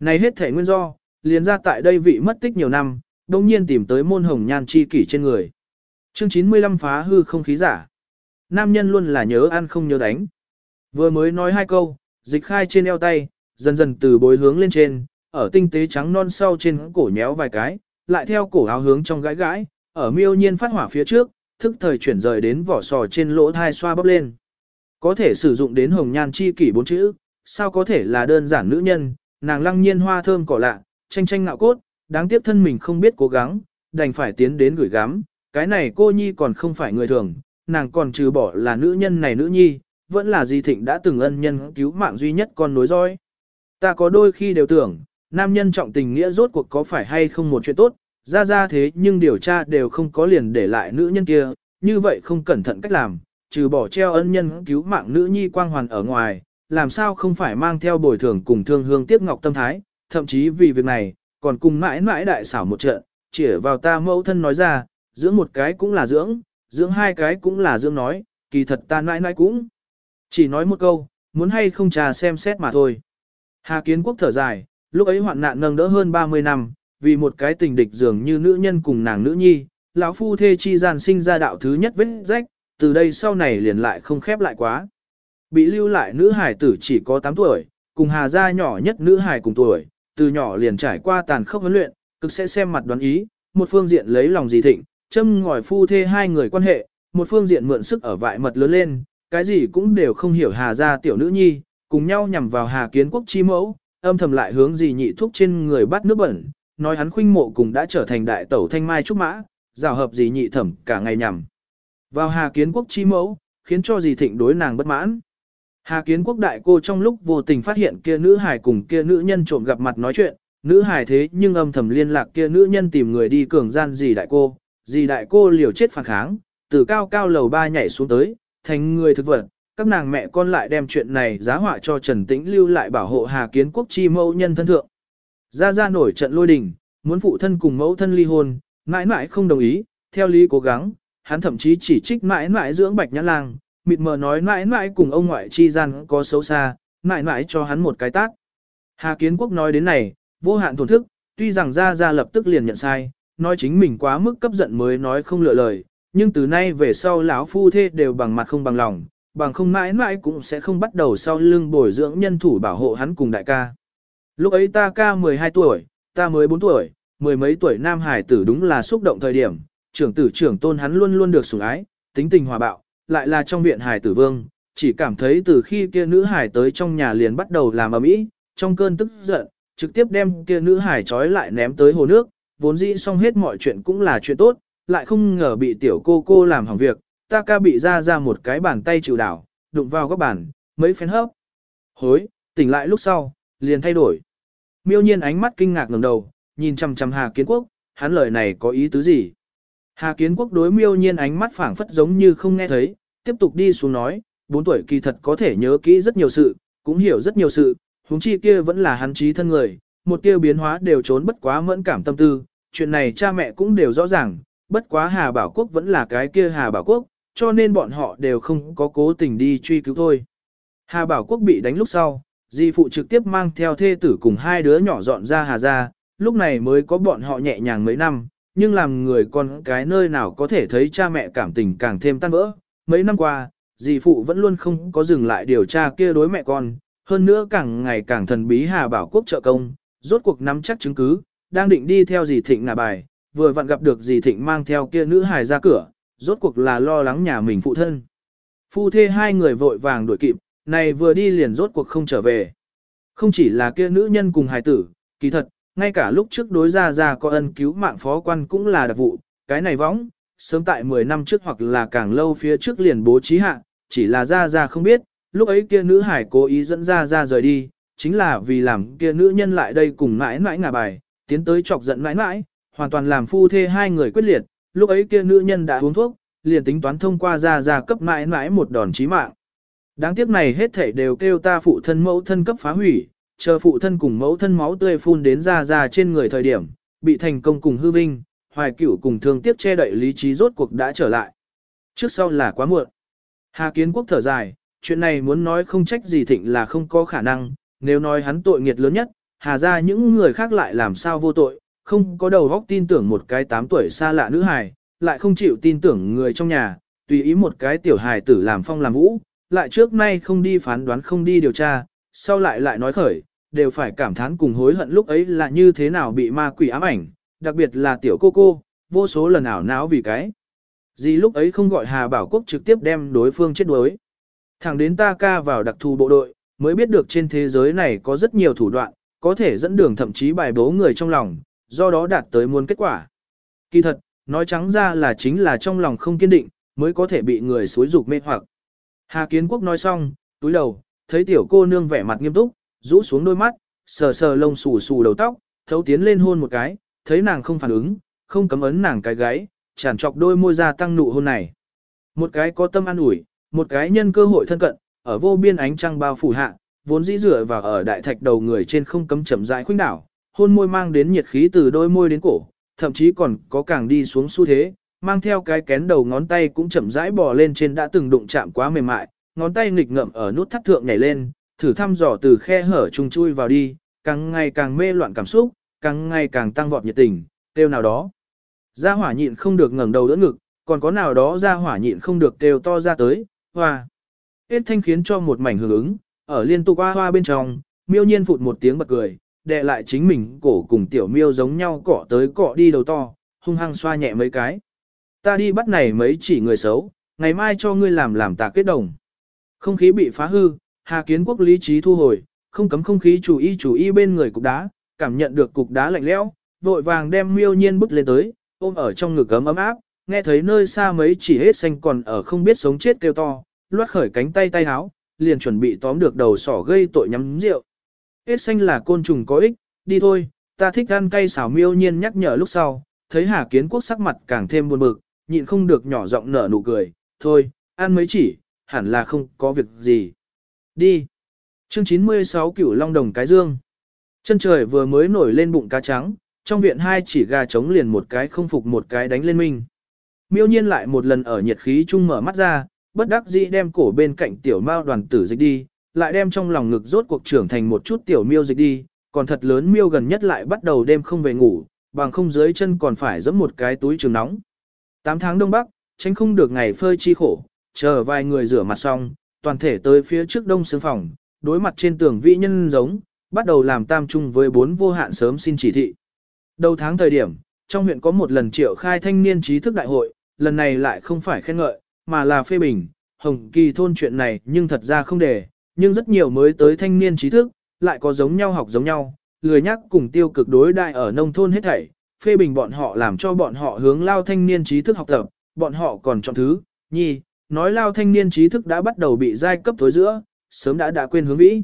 Này hết thể nguyên do, liền ra tại đây vị mất tích nhiều năm, đồng nhiên tìm tới môn hồng nhan chi kỷ trên người. Chương 95 phá hư không khí giả. Nam nhân luôn là nhớ ăn không nhớ đánh. Vừa mới nói hai câu, dịch khai trên eo tay, dần dần từ bối hướng lên trên, ở tinh tế trắng non sau trên cổ nhéo vài cái, lại theo cổ áo hướng trong gãi gãi, ở miêu nhiên phát hỏa phía trước, thức thời chuyển rời đến vỏ sò trên lỗ thai xoa bắp lên. Có thể sử dụng đến hồng nhan chi kỷ bốn chữ, sao có thể là đơn giản nữ nhân, nàng lăng nhiên hoa thơm cỏ lạ, tranh tranh ngạo cốt, đáng tiếc thân mình không biết cố gắng, đành phải tiến đến gửi gắm, cái này cô nhi còn không phải người thường, nàng còn trừ bỏ là nữ nhân này nữ nhi, vẫn là di thịnh đã từng ân nhân cứu mạng duy nhất con nối roi. Ta có đôi khi đều tưởng, nam nhân trọng tình nghĩa rốt cuộc có phải hay không một chuyện tốt, ra ra thế nhưng điều tra đều không có liền để lại nữ nhân kia, như vậy không cẩn thận cách làm, trừ bỏ treo ân nhân cứu mạng nữ nhi quang hoàn ở ngoài, làm sao không phải mang theo bồi thường cùng thương hương tiếp ngọc tâm thái, thậm chí vì việc này, còn cùng mãi mãi đại xảo một trận, chỉ vào ta mẫu thân nói ra, dưỡng một cái cũng là dưỡng, dưỡng hai cái cũng là dưỡng nói, kỳ thật ta mãi mãi cũng. Chỉ nói một câu, muốn hay không trà xem xét mà thôi. Hà Kiến Quốc thở dài, lúc ấy hoạn nạn nâng đỡ hơn 30 năm, vì một cái tình địch dường như nữ nhân cùng nàng nữ nhi, lão phu thê chi gian sinh ra đạo thứ nhất vết rách, từ đây sau này liền lại không khép lại quá. Bị lưu lại nữ hải tử chỉ có 8 tuổi, cùng Hà gia nhỏ nhất nữ hải cùng tuổi, từ nhỏ liền trải qua tàn khốc huấn luyện, cực sẽ xem mặt đoán ý, một phương diện lấy lòng gì thịnh, châm ngòi phu thê hai người quan hệ, một phương diện mượn sức ở vại mật lớn lên, cái gì cũng đều không hiểu Hà gia tiểu nữ nhi, cùng nhau nhằm vào Hà kiến quốc chi mẫu, âm thầm lại hướng gì nhị thúc trên người bắt nước bẩn, nói hắn khuynh mộ cùng đã trở thành đại tẩu thanh mai trúc mã, rào hợp gì nhị thẩm cả ngày nhằm. Vào Hà Kiến Quốc chi mẫu, khiến cho gì thịnh đối nàng bất mãn. Hà Kiến Quốc đại cô trong lúc vô tình phát hiện kia nữ hài cùng kia nữ nhân trộm gặp mặt nói chuyện, nữ hài thế nhưng âm thầm liên lạc kia nữ nhân tìm người đi cường gian gì đại cô, gì đại cô liều chết phản kháng, từ cao cao lầu ba nhảy xuống tới, thành người thực vật, các nàng mẹ con lại đem chuyện này giá họa cho Trần Tĩnh lưu lại bảo hộ Hà Kiến Quốc chi mẫu nhân thân thượng. Ra ra nổi trận lôi đình, muốn phụ thân cùng mẫu thân ly hôn, mãi mãi không đồng ý, theo lý cố gắng, hắn thậm chí chỉ trích mãi mãi dưỡng bạch nhã lang, mịt mờ nói mãi mãi cùng ông ngoại chi gian có xấu xa, mãi mãi cho hắn một cái tác. Hà Kiến Quốc nói đến này, vô hạn thổn thức, tuy rằng ra ra lập tức liền nhận sai, nói chính mình quá mức cấp giận mới nói không lựa lời, nhưng từ nay về sau lão phu thê đều bằng mặt không bằng lòng, bằng không mãi mãi cũng sẽ không bắt đầu sau lưng bồi dưỡng nhân thủ bảo hộ hắn cùng đại ca. Lúc ấy ta ca 12 tuổi, ta mới 4 tuổi, mười mấy tuổi nam hải tử đúng là xúc động thời điểm, trưởng tử trưởng tôn hắn luôn luôn được sủng ái, tính tình hòa bạo, lại là trong viện hải tử vương, chỉ cảm thấy từ khi kia nữ hải tới trong nhà liền bắt đầu làm ầm ĩ, trong cơn tức giận, trực tiếp đem kia nữ hải trói lại ném tới hồ nước, vốn dĩ xong hết mọi chuyện cũng là chuyện tốt, lại không ngờ bị tiểu cô cô làm hỏng việc, ta ca bị ra ra một cái bàn tay chịu đảo, đụng vào góc bàn, mấy phen hấp. Hối, tỉnh lại lúc sau, liền thay đổi. Miêu nhiên ánh mắt kinh ngạc ngẩng đầu, nhìn chằm chằm Hà Kiến Quốc, hắn lời này có ý tứ gì? Hà Kiến Quốc đối miêu nhiên ánh mắt phảng phất giống như không nghe thấy, tiếp tục đi xuống nói, bốn tuổi kỳ thật có thể nhớ kỹ rất nhiều sự, cũng hiểu rất nhiều sự, huống chi kia vẫn là hắn trí thân người, một tiêu biến hóa đều trốn bất quá mẫn cảm tâm tư, chuyện này cha mẹ cũng đều rõ ràng, bất quá Hà Bảo Quốc vẫn là cái kia Hà Bảo Quốc, cho nên bọn họ đều không có cố tình đi truy cứu thôi. Hà Bảo Quốc bị đánh lúc sau, di phụ trực tiếp mang theo thê tử cùng hai đứa nhỏ dọn ra Hà ra, lúc này mới có bọn họ nhẹ nhàng mấy năm, nhưng làm người con cái nơi nào có thể thấy cha mẹ cảm tình càng thêm tan vỡ. Mấy năm qua, dì phụ vẫn luôn không có dừng lại điều tra kia đối mẹ con, hơn nữa càng ngày càng thần bí Hà Bảo Quốc trợ công, rốt cuộc nắm chắc chứng cứ, đang định đi theo dì Thịnh nà bài, vừa vặn gặp được dì Thịnh mang theo kia nữ hài ra cửa, rốt cuộc là lo lắng nhà mình phụ thân. Phu thê hai người vội vàng đuổi kịp, này vừa đi liền rốt cuộc không trở về. Không chỉ là kia nữ nhân cùng hài tử, kỳ thật, ngay cả lúc trước đối ra ra có ân cứu mạng phó quan cũng là đặc vụ, cái này võng, sớm tại 10 năm trước hoặc là càng lâu phía trước liền bố trí hạ, chỉ là ra ra không biết, lúc ấy kia nữ hải cố ý dẫn ra ra rời đi, chính là vì làm kia nữ nhân lại đây cùng mãi mãi ngả bài, tiến tới chọc giận mãi mãi, hoàn toàn làm phu thê hai người quyết liệt, lúc ấy kia nữ nhân đã uống thuốc, liền tính toán thông qua ra ra cấp mãi mãi một đòn chí mạng. Đáng tiếc này hết thảy đều kêu ta phụ thân mẫu thân cấp phá hủy, chờ phụ thân cùng mẫu thân máu tươi phun đến ra ra trên người thời điểm, bị thành công cùng hư vinh, hoài cửu cùng thương tiếc che đậy lý trí rốt cuộc đã trở lại. Trước sau là quá muộn. Hà Kiến Quốc thở dài, chuyện này muốn nói không trách gì thịnh là không có khả năng, nếu nói hắn tội nghiệt lớn nhất, hà ra những người khác lại làm sao vô tội, không có đầu góc tin tưởng một cái 8 tuổi xa lạ nữ hài, lại không chịu tin tưởng người trong nhà, tùy ý một cái tiểu hài tử làm phong làm vũ, lại trước nay không đi phán đoán không đi điều tra, sau lại lại nói khởi, đều phải cảm thán cùng hối hận lúc ấy là như thế nào bị ma quỷ ám ảnh, đặc biệt là tiểu cô cô, vô số lần ảo não vì cái. Gì lúc ấy không gọi Hà Bảo Quốc trực tiếp đem đối phương chết đuối. Thẳng đến ta ca vào đặc thù bộ đội, mới biết được trên thế giới này có rất nhiều thủ đoạn, có thể dẫn đường thậm chí bài bố người trong lòng, do đó đạt tới muôn kết quả. Kỳ thật, nói trắng ra là chính là trong lòng không kiên định, mới có thể bị người xối dục mê hoặc. Hà Kiến Quốc nói xong, túi đầu, thấy tiểu cô nương vẻ mặt nghiêm túc, rũ xuống đôi mắt, sờ sờ lông xù xù đầu tóc, thấu tiến lên hôn một cái, thấy nàng không phản ứng, không cấm ấn nàng cái gáy, chản chọc đôi môi ra tăng nụ hôn này. Một cái có tâm an ủi, một cái nhân cơ hội thân cận, ở vô biên ánh trăng bao phủ hạ, vốn dĩ rửa vào ở đại thạch đầu người trên không cấm chậm rãi khuynh đảo, hôn môi mang đến nhiệt khí từ đôi môi đến cổ, thậm chí còn có càng đi xuống xu thế, mang theo cái kén đầu ngón tay cũng chậm rãi bò lên trên đã từng đụng chạm quá mềm mại, ngón tay nghịch ngậm ở nút thắt thượng nhảy lên, thử thăm dò từ khe hở trùng chui vào đi, càng ngày càng mê loạn cảm xúc, càng ngày càng tăng vọt nhiệt tình, kêu nào đó. Gia hỏa nhịn không được ngẩng đầu đỡ ngực, còn có nào đó gia hỏa nhịn không được kêu to ra tới, hoa. Hết thanh khiến cho một mảnh hưởng ứng, ở liên tục hoa hoa bên trong, miêu nhiên phụt một tiếng bật cười, đè lại chính mình cổ cùng tiểu miêu giống nhau cọ tới cọ đi đầu to, hung hăng xoa nhẹ mấy cái. Ta đi bắt này mấy chỉ người xấu, ngày mai cho ngươi làm làm tà kết đồng. Không khí bị phá hư, Hà Kiến Quốc lý trí thu hồi, không cấm không khí chủ y chủ y bên người cục đá, cảm nhận được cục đá lạnh lẽo, vội vàng đem miêu nhiên bước lên tới, ôm ở trong ngực ấm ấm áp, nghe thấy nơi xa mấy chỉ hết xanh còn ở không biết sống chết kêu to, loát khởi cánh tay tay háo, liền chuẩn bị tóm được đầu sỏ gây tội nhắm rượu. Hết xanh là côn trùng có ích, đi thôi, ta thích ăn cay xảo miêu nhiên nhắc nhở lúc sau, thấy Hà Kiến Quốc sắc mặt càng thêm buồn bực, nhịn không được nhỏ giọng nở nụ cười, thôi, ăn mấy chỉ, hẳn là không có việc gì. Đi. Chương 96 Cửu Long Đồng Cái Dương. Chân trời vừa mới nổi lên bụng cá trắng, trong viện hai chỉ gà trống liền một cái không phục một cái đánh lên mình. Miêu nhiên lại một lần ở nhiệt khí chung mở mắt ra, bất đắc dĩ đem cổ bên cạnh tiểu mao đoàn tử dịch đi, lại đem trong lòng ngực rốt cuộc trưởng thành một chút tiểu miêu dịch đi, còn thật lớn miêu gần nhất lại bắt đầu đêm không về ngủ, bằng không dưới chân còn phải giẫm một cái túi trường nóng. Tám tháng đông bắc, tránh không được ngày phơi chi khổ, chờ vài người rửa mặt xong, toàn thể tới phía trước đông xương phòng, đối mặt trên tường vị nhân giống, bắt đầu làm tam trung với bốn vô hạn sớm xin chỉ thị. Đầu tháng thời điểm, trong huyện có một lần triệu khai thanh niên trí thức đại hội, lần này lại không phải khen ngợi, mà là phê bình, hồng kỳ thôn chuyện này nhưng thật ra không để, nhưng rất nhiều mới tới thanh niên trí thức, lại có giống nhau học giống nhau, lười nhắc cùng tiêu cực đối đại ở nông thôn hết thảy, phê bình bọn họ làm cho bọn họ hướng lao thanh niên trí thức học tập, bọn họ còn chọn thứ, nhi, nói lao thanh niên trí thức đã bắt đầu bị giai cấp thối giữa, sớm đã đã quên hướng vĩ.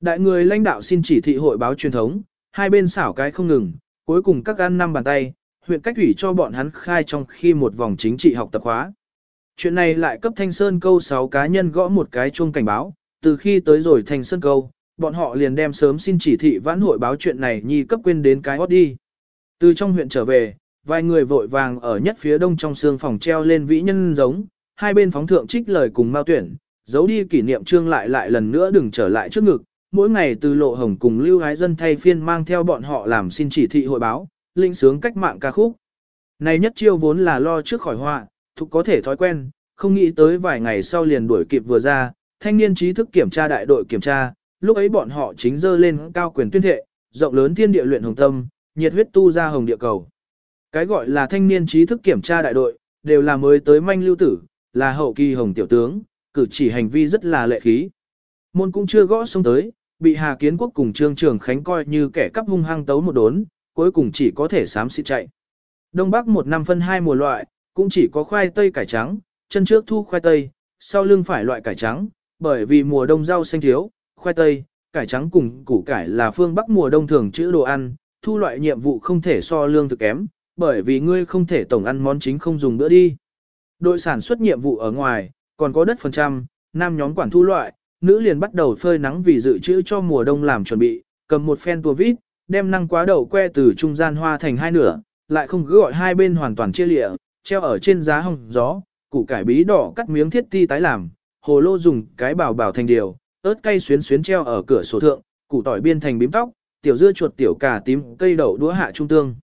Đại người lãnh đạo xin chỉ thị hội báo truyền thống, hai bên xảo cái không ngừng, cuối cùng các ăn năm bàn tay, huyện cách thủy cho bọn hắn khai trong khi một vòng chính trị học tập khóa. Chuyện này lại cấp Thanh Sơn câu 6 cá nhân gõ một cái chuông cảnh báo, từ khi tới rồi Thanh Sơn câu, bọn họ liền đem sớm xin chỉ thị vãn hội báo chuyện này nhi cấp quên đến cái hót đi. Từ trong huyện trở về, vài người vội vàng ở nhất phía đông trong xương phòng treo lên vĩ nhân giống, hai bên phóng thượng trích lời cùng mao tuyển, giấu đi kỷ niệm trương lại lại lần nữa đừng trở lại trước ngực, mỗi ngày từ lộ hồng cùng lưu hái dân thay phiên mang theo bọn họ làm xin chỉ thị hội báo, linh sướng cách mạng ca khúc. Này nhất chiêu vốn là lo trước khỏi họa, thục có thể thói quen, không nghĩ tới vài ngày sau liền đuổi kịp vừa ra, thanh niên trí thức kiểm tra đại đội kiểm tra, lúc ấy bọn họ chính dơ lên cao quyền tuyên thệ, rộng lớn thiên địa luyện hồng tâm, nhiệt huyết tu ra hồng địa cầu. Cái gọi là thanh niên trí thức kiểm tra đại đội, đều là mới tới manh lưu tử, là hậu kỳ hồng tiểu tướng, cử chỉ hành vi rất là lệ khí. Môn cũng chưa gõ xong tới, bị Hà Kiến Quốc cùng Trương Trường Khánh coi như kẻ cắp hung hăng tấu một đốn, cuối cùng chỉ có thể sám xịt chạy. Đông Bắc một năm phân hai mùa loại, cũng chỉ có khoai tây cải trắng, chân trước thu khoai tây, sau lưng phải loại cải trắng, bởi vì mùa đông rau xanh thiếu, khoai tây, cải trắng cùng củ cải là phương Bắc mùa đông thường chữ đồ ăn, thu loại nhiệm vụ không thể so lương thực kém, bởi vì ngươi không thể tổng ăn món chính không dùng bữa đi. Đội sản xuất nhiệm vụ ở ngoài, còn có đất phần trăm, nam nhóm quản thu loại, nữ liền bắt đầu phơi nắng vì dự trữ cho mùa đông làm chuẩn bị, cầm một phen tua vít, đem năng quá đầu que từ trung gian hoa thành hai nửa, lại không cứ gọi hai bên hoàn toàn chia lịa, treo ở trên giá hồng gió, củ cải bí đỏ cắt miếng thiết ti tái làm, hồ lô dùng cái bảo bảo thành điều, ớt cay xuyến xuyến treo ở cửa sổ thượng, củ tỏi biên thành bím tóc, tiểu dưa chuột tiểu cà tím, cây đậu đũa hạ trung tương.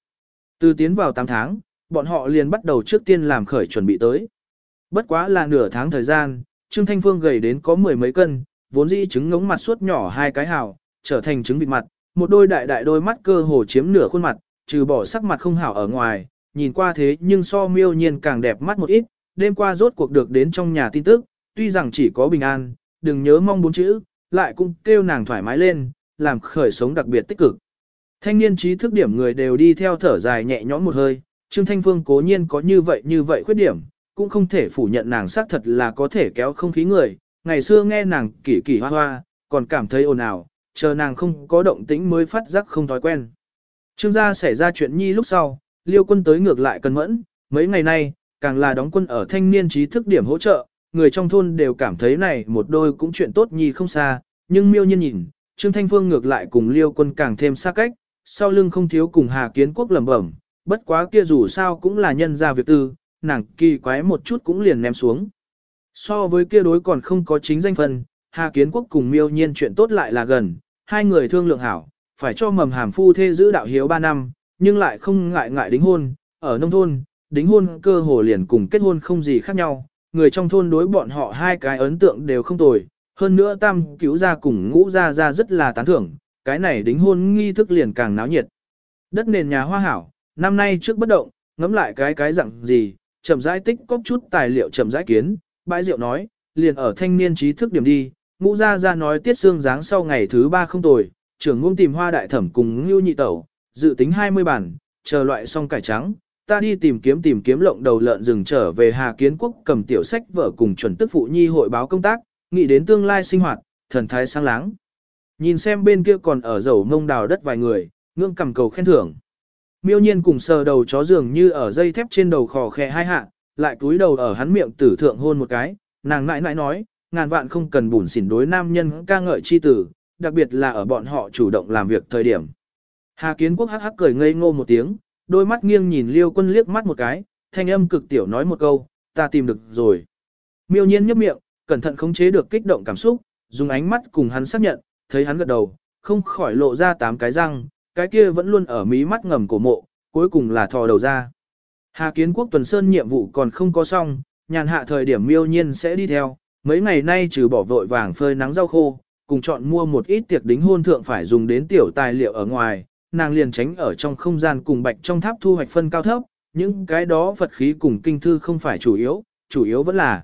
Từ tiến vào 8 tháng, bọn họ liền bắt đầu trước tiên làm khởi chuẩn bị tới. Bất quá là nửa tháng thời gian, Trương Thanh Phương gầy đến có mười mấy cân, vốn dĩ trứng ngống mặt suốt nhỏ hai cái hào, trở thành trứng vịt mặt, một đôi đại đại đôi mắt cơ hồ chiếm nửa khuôn mặt, trừ bỏ sắc mặt không hảo ở ngoài, nhìn qua thế nhưng so miêu nhiên càng đẹp mắt một ít, đêm qua rốt cuộc được đến trong nhà tin tức, tuy rằng chỉ có bình an, đừng nhớ mong bốn chữ, lại cũng kêu nàng thoải mái lên, làm khởi sống đặc biệt tích cực. Thanh niên trí thức điểm người đều đi theo thở dài nhẹ nhõm một hơi, Trương Thanh Phương cố nhiên có như vậy như vậy khuyết điểm, cũng không thể phủ nhận nàng xác thật là có thể kéo không khí người, ngày xưa nghe nàng kỳ kỳ hoa hoa, còn cảm thấy ồn ào, chờ nàng không có động tĩnh mới phát giác không thói quen. Trương gia xảy ra chuyện nhi lúc sau, liêu quân tới ngược lại cân mẫn, mấy ngày nay, càng là đóng quân ở thanh niên trí thức điểm hỗ trợ, người trong thôn đều cảm thấy này một đôi cũng chuyện tốt nhi không xa, nhưng miêu nhiên nhìn, Trương Thanh Phương ngược lại cùng liêu quân càng thêm xa cách, sau lưng không thiếu cùng Hà Kiến Quốc lẩm bẩm, bất quá kia dù sao cũng là nhân gia việc tư, nàng kỳ quái một chút cũng liền ném xuống. So với kia đối còn không có chính danh phần, Hà Kiến Quốc cùng miêu nhiên chuyện tốt lại là gần, hai người thương lượng hảo, phải cho mầm hàm phu thê giữ đạo hiếu 3 năm, nhưng lại không ngại ngại đính hôn, ở nông thôn, đính hôn cơ hồ liền cùng kết hôn không gì khác nhau, người trong thôn đối bọn họ hai cái ấn tượng đều không tồi, hơn nữa tam cứu gia cùng ngũ gia gia rất là tán thưởng, cái này đính hôn nghi thức liền càng náo nhiệt. Đất nền nhà hoa hảo, năm nay trước bất động, ngẫm lại cái cái dạng gì, chậm rãi tích cóp chút tài liệu chậm rãi kiến, bãi rượu nói, liền ở thanh niên trí thức điểm đi, ngũ gia gia nói tiết xương dáng sau ngày thứ ba không tồi, trưởng ngôn tìm hoa đại thẩm cùng ngưu nhị tẩu, dự tính 20 bản, chờ loại xong cải trắng, ta đi tìm kiếm tìm kiếm lộng đầu lợn rừng trở về Hà Kiến Quốc cầm tiểu sách vở cùng chuẩn tức phụ nhi hội báo công tác, nghĩ đến tương lai sinh hoạt, thần thái sáng láng. Nhìn xem bên kia còn ở dầu mông đào đất vài người, ngưỡng cầm cầu khen thưởng. Miêu nhiên cùng sờ đầu chó dường như ở dây thép trên đầu khò khẽ hai hạ, lại cúi đầu ở hắn miệng tử thượng hôn một cái, nàng ngại ngại nói, ngàn vạn không cần bùn xỉn đối nam nhân ca ngợi chi tử, đặc biệt là ở bọn họ chủ động làm việc thời điểm. Hà Kiến Quốc hắc hắc cười ngây ngô một tiếng, đôi mắt nghiêng nhìn Liêu Quân liếc mắt một cái, thanh âm cực tiểu nói một câu, ta tìm được rồi. Miêu nhiên nhấp miệng, cẩn thận khống chế được kích động cảm xúc, dùng ánh mắt cùng hắn xác nhận, thấy hắn gật đầu, không khỏi lộ ra tám cái răng, cái kia vẫn luôn ở mí mắt ngầm cổ mộ, cuối cùng là thò đầu ra. Hà Kiến Quốc tuần sơn nhiệm vụ còn không có xong, nhàn hạ thời điểm miêu nhiên sẽ đi theo, mấy ngày nay trừ bỏ vội vàng phơi nắng rau khô, cùng chọn mua một ít tiệc đính hôn thượng phải dùng đến tiểu tài liệu ở ngoài, nàng liền tránh ở trong không gian cùng bạch trong tháp thu hoạch phân cao thấp, những cái đó vật khí cùng kinh thư không phải chủ yếu, chủ yếu vẫn là